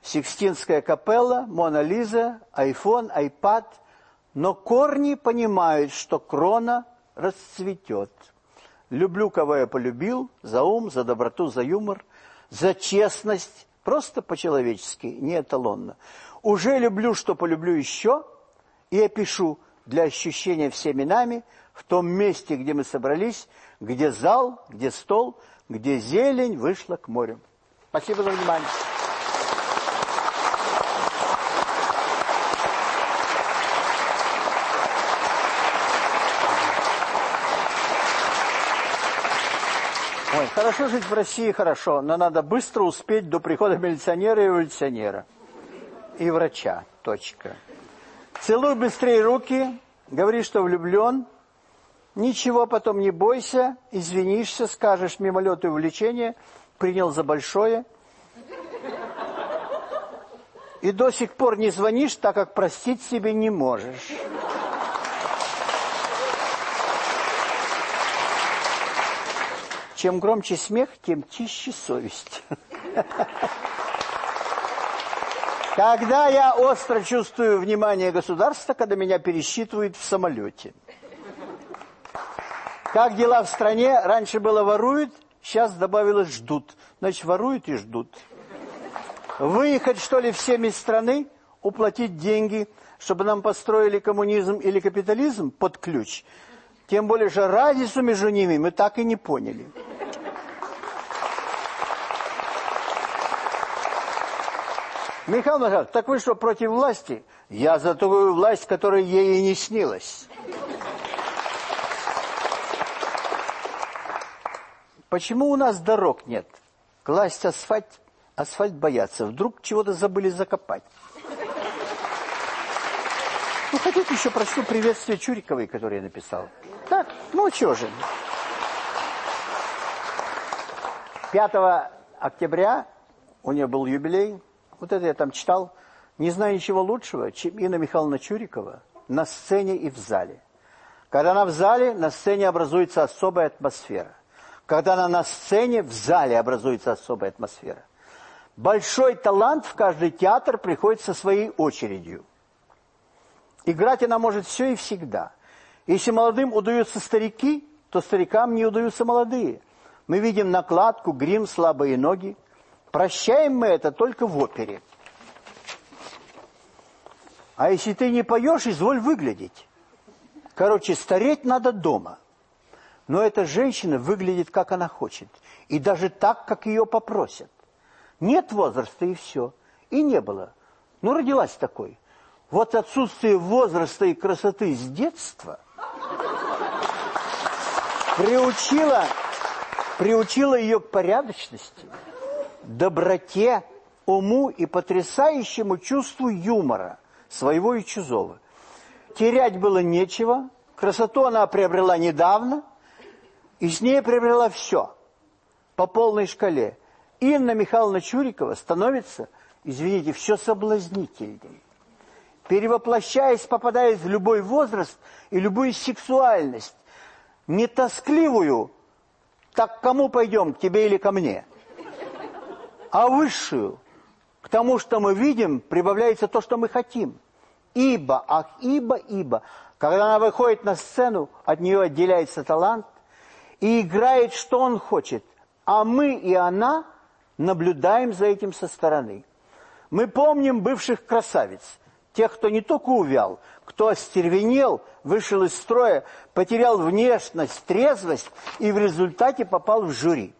Сикстинская капелла, Мона Лиза, айфон, айпад – но корни понимают, что крона расцветет. Люблю, кого я полюбил, за ум, за доброту, за юмор, за честность, просто по-человечески, не эталонно. Уже люблю, что полюблю еще, и я пишу для ощущения всеми нами в том месте, где мы собрались, где зал, где стол, где зелень вышла к морю. Спасибо за внимание. Хорошо жить в России, хорошо, но надо быстро успеть до прихода милиционера и эволюционера. И врача. Точка. Целуй быстрее руки, говори, что влюблен. Ничего потом не бойся, извинишься, скажешь мимолет и увлечение, принял за большое. И до сих пор не звонишь, так как простить себе не можешь. Чем громче смех, тем чище совесть. Когда я остро чувствую внимание государства, когда меня пересчитывают в самолете. Как дела в стране? Раньше было воруют, сейчас добавилось ждут. Значит, воруют и ждут. Выехать, что ли, всеми страны, уплатить деньги, чтобы нам построили коммунизм или капитализм под ключ. Тем более что разницу между ними мы так и не поняли. Михаил Михайлович, так вы что, против власти? Я за такую власть, которая ей и не снилась. Почему у нас дорог нет? Класть асфальт, асфальт боятся. Вдруг чего-то забыли закопать. Ну, хотите еще прочту приветствие Чуриковой, которое я написал. Так, ну, что же. 5 октября у нее был юбилей. Вот это я там читал. Не знаю ничего лучшего, чем Инна Михайловна Чурикова на сцене и в зале. Когда она в зале, на сцене образуется особая атмосфера. Когда она на сцене, в зале образуется особая атмосфера. Большой талант в каждый театр приходит со своей очередью. Играть она может все и всегда. Если молодым удаются старики, то старикам не удаются молодые. Мы видим накладку, грим, слабые ноги. Прощаем мы это только в опере. А если ты не поешь, изволь выглядеть. Короче, стареть надо дома. Но эта женщина выглядит, как она хочет. И даже так, как ее попросят. Нет возраста, и все. И не было. Ну, родилась такой. Вот отсутствие возраста и красоты с детства приучило, приучило ее к порядочности, доброте, уму и потрясающему чувству юмора своего и чужого. Терять было нечего, красоту она приобрела недавно, и с ней приобрела все по полной шкале. Инна Михайловна Чурикова становится, извините, все соблазнительней. Перевоплощаясь, попадает в любой возраст и любую сексуальность. Не тоскливую, так кому пойдем, к тебе или ко мне – а высшую. К тому, что мы видим, прибавляется то, что мы хотим. Ибо, ах, ибо, ибо. Когда она выходит на сцену, от нее отделяется талант и играет, что он хочет. А мы и она наблюдаем за этим со стороны. Мы помним бывших красавиц, тех, кто не только увял, кто остервенел, вышел из строя, потерял внешность, трезвость и в результате попал в жюри.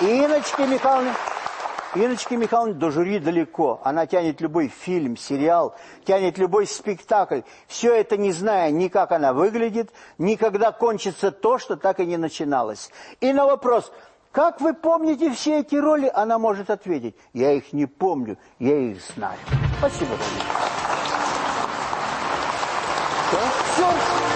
Иночке Михайловне, Иночки Михайловны до жюри далеко. Она тянет любой фильм, сериал, тянет любой спектакль. Все это не зная ни как она выглядит, ни когда кончится то, что так и не начиналось. И на вопрос, как вы помните все эти роли, она может ответить, я их не помню, я их знаю. Спасибо вам. Все.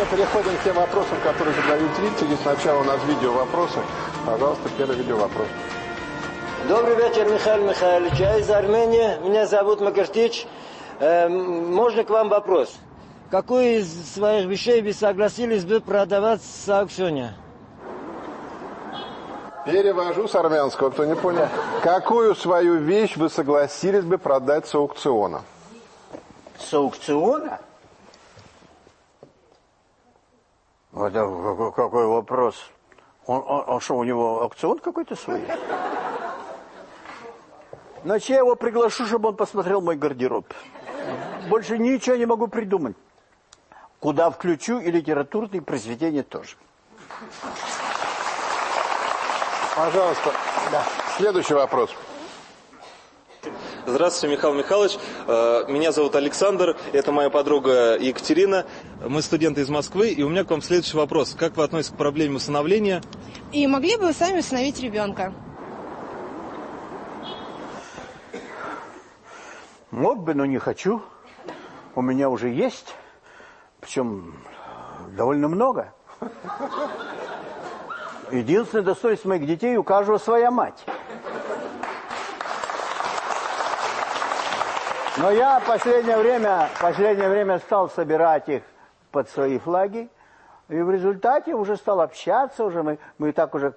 Мы переходим к тем вопросам, которые задают зрители. Сначала у нас видео-вопросы. Пожалуйста, первый видео-вопрос. Добрый вечер, Михаил Михайлович. Я из Армении. Меня зовут Макартич. Э, можно к вам вопрос? Какую из своих вещей вы согласились бы продавать с аукционе? Перевожу с армянского, кто не понял. Какую свою вещь вы согласились бы продать с аукциона? С аукциона? Это какой, вопрос? Он, он, он что, у него аукцион какой-то свой? Значит, я его приглашу, чтобы он посмотрел мой гардероб. Больше ничего не могу придумать. Куда включу и литературные произведения тоже. Пожалуйста. Да. Следующий вопрос. Здравствуйте, Михаил Михайлович. Э, Меня зовут Александр, это моя подруга Екатерина. Мы студенты из Москвы, и у меня к вам следующий вопрос. Как вы относитесь к проблеме усыновления? И могли бы вы сами усыновить ребенка? Мог бы, но не хочу. У меня уже есть. Причем довольно много. Единственное достоинство моих детей, у каждого своя мать. Но я в последнее время, последнее время стал собирать их под свои флаги. И в результате уже стал общаться, уже мы, мы так уже,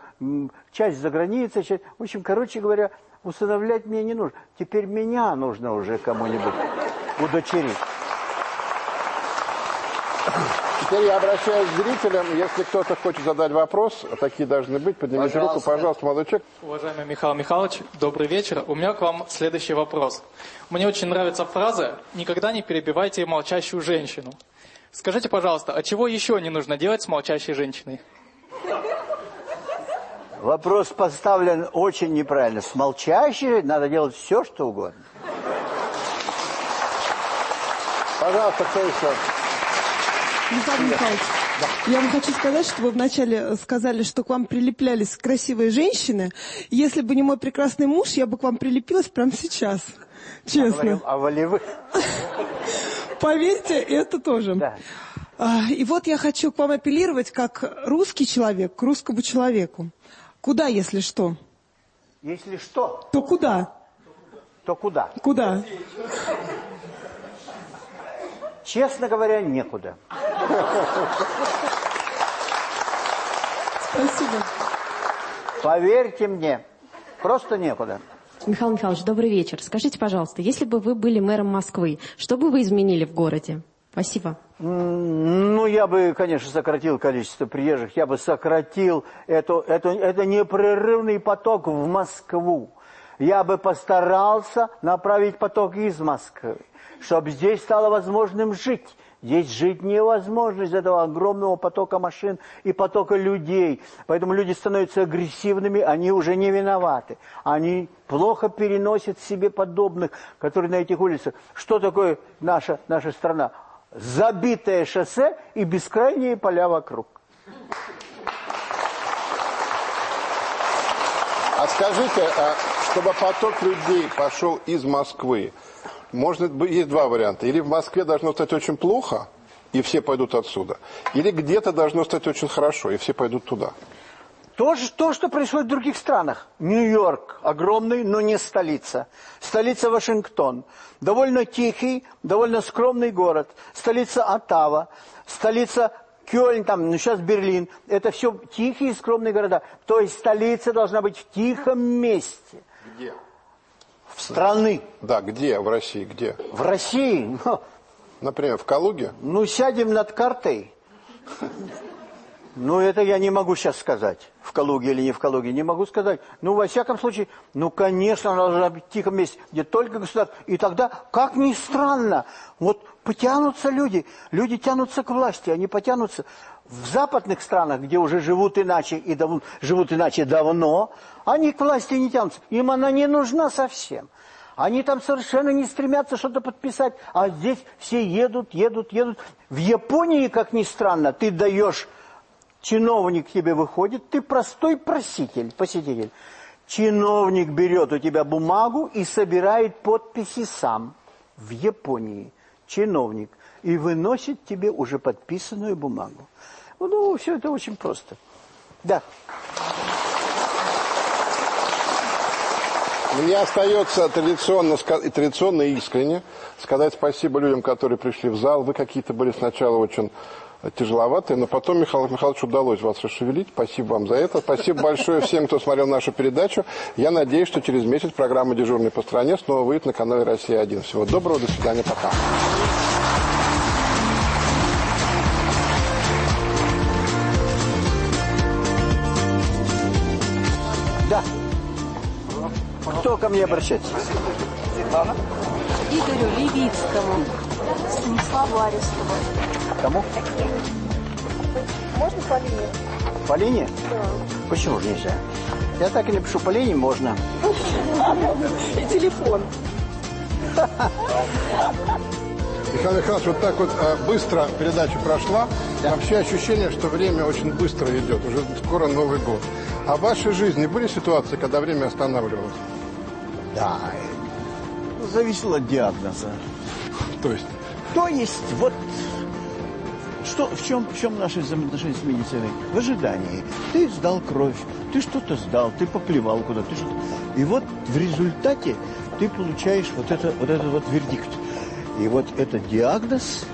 часть за границей, часть... В общем, короче говоря, усыновлять мне не нужно. Теперь меня нужно уже кому-нибудь удочерить. Теперь я обращаюсь к зрителям. Если кто-то хочет задать вопрос, а такие должны быть, поднимите руку, Пожалуйста. пожалуйста, молодой человек. Уважаемый Михаил Михайлович, добрый вечер. У меня к вам следующий вопрос. Мне очень нравится фраза «Никогда не перебивайте молчащую женщину». Скажите, пожалуйста, а чего еще не нужно делать с молчащей женщиной? Вопрос поставлен очень неправильно. С молчащей надо делать все, что угодно. Пожалуйста, кто еще? Михаил Михайлович, я вам хочу сказать, что вы вначале сказали, что к вам прилеплялись красивые женщины. Если бы не мой прекрасный муж, я бы к вам прилепилась прямо сейчас. Честно. Говорил о волевых. Поверьте, это тоже. А, И вот я хочу к вам апеллировать как русский человек, к русскому человеку. Куда, если что? Если что, То куда? то куда? Куда? Честно говоря, некуда. Спасибо. Поверьте мне, просто некуда. Михаил Михайлович, добрый вечер. Скажите, пожалуйста, если бы вы были мэром Москвы, что бы вы изменили в городе? Спасибо. Ну, я бы, конечно, сократил количество приезжих, я бы сократил это, это, это непрерывный поток в Москву. Я бы постарался направить поток из Москвы, чтобы здесь стало возможным жить. Здесь жить невозможно из этого огромного потока машин и потока людей. Поэтому люди становятся агрессивными, они уже не виноваты. Они плохо переносят себе подобных, которые на этих улицах. Что такое наша, наша страна? Забитое шоссе и бескрайние поля вокруг. А скажите, а чтобы поток людей пошел из Москвы, может быть, есть два варианта. Или в Москве должно стать очень плохо, и все пойдут отсюда. Или где-то должно стать очень хорошо, и все пойдут туда. То, же- то, что происходит в других странах. Нью-Йорк огромный, но не столица. Столица Вашингтон. Довольно тихий, довольно скромный город. Столица Оттава. Столица Кёльн, там, ну сейчас Берлин. Это все тихие и скромные города. То есть столица должна быть в тихом месте. Где? В страны. Да, где в России, где? В России. [LAUGHS] Например, в Калуге? ну, сядем над картой. Ну, это я не могу сейчас сказать, в Калуге или не в Калуге, не могу сказать. Ну, во всяком случае, ну, конечно, она должна быть в тихом месте, где только государство. И тогда, как ни странно, вот потянутся люди, люди тянутся к власти, они потянутся. В западных странах, где уже живут иначе и дав... живут иначе давно, они к власти не тянутся. Им она не нужна совсем. Они там совершенно не стремятся что-то подписать, а здесь все едут, едут, едут. В Японии, как ни странно, ты даешь чиновник к тебе выходит, ты простой проситель, посетитель. Чиновник берет у тебя бумагу и собирает подписи сам в Японии. Чиновник. И выносит тебе уже подписанную бумагу. Ну, все это очень просто. Да. Мне остается традиционно, традиционно искренне сказать спасибо людям, которые пришли в зал. Вы какие-то были сначала очень тяжеловатые, но потом Михаил Михайлович удалось вас расшевелить. Спасибо вам за это. Спасибо большое всем, кто смотрел нашу передачу. Я надеюсь, что через месяц программа «Дежурный по стране» снова выйдет на канале «Россия-1». Всего доброго, до свидания, пока. Да. Кто ко мне обращается? Светлана. Игорю Левицкому. Станиславу Арестову. Кому? Можно по линии? По линии? Да. Почему же нельзя? Я так и напишу, по линии можно. И телефон. Михаил Михайлович, вот так вот э, быстро передача прошла. Вообще ощущение, что время очень быстро идет. Уже скоро Новый год. А в вашей жизни были ситуации, когда время останавливалось? Да. Зависело от диагноза. То есть? То есть, вот что, в, чем, в чем наши взаимоотношения с медициной? В ожидании. Ты сдал кровь, ты что-то сдал, ты поплевал куда-то. И вот в результате ты получаешь вот, это, вот этот вот вердикт. И вот этот диагноз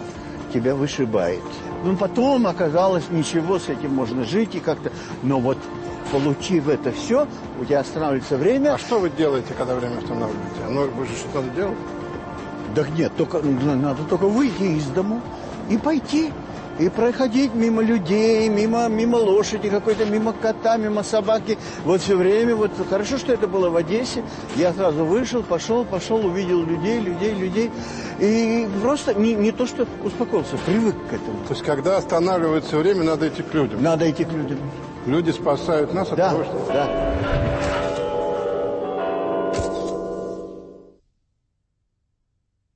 тебя вышибает. Ну, потом оказалось, ничего, с этим можно жить и как-то... Но вот получив это все, у тебя останавливается время. А что вы делаете, когда время останавливаете? Ну, вы же что-то делать? Да нет, только, надо только выйти из дому и пойти. И проходить мимо людей, мимо, мимо лошади какой-то, мимо кота, мимо собаки. Вот все время, вот хорошо, что это было в Одессе. Я сразу вышел, пошел, пошел, увидел людей, людей, людей. И просто не, не то, что успокоился, привык к этому. То есть, когда останавливается время, надо идти к людям? Надо идти к людям. Люди спасают нас от да, того, что... Да,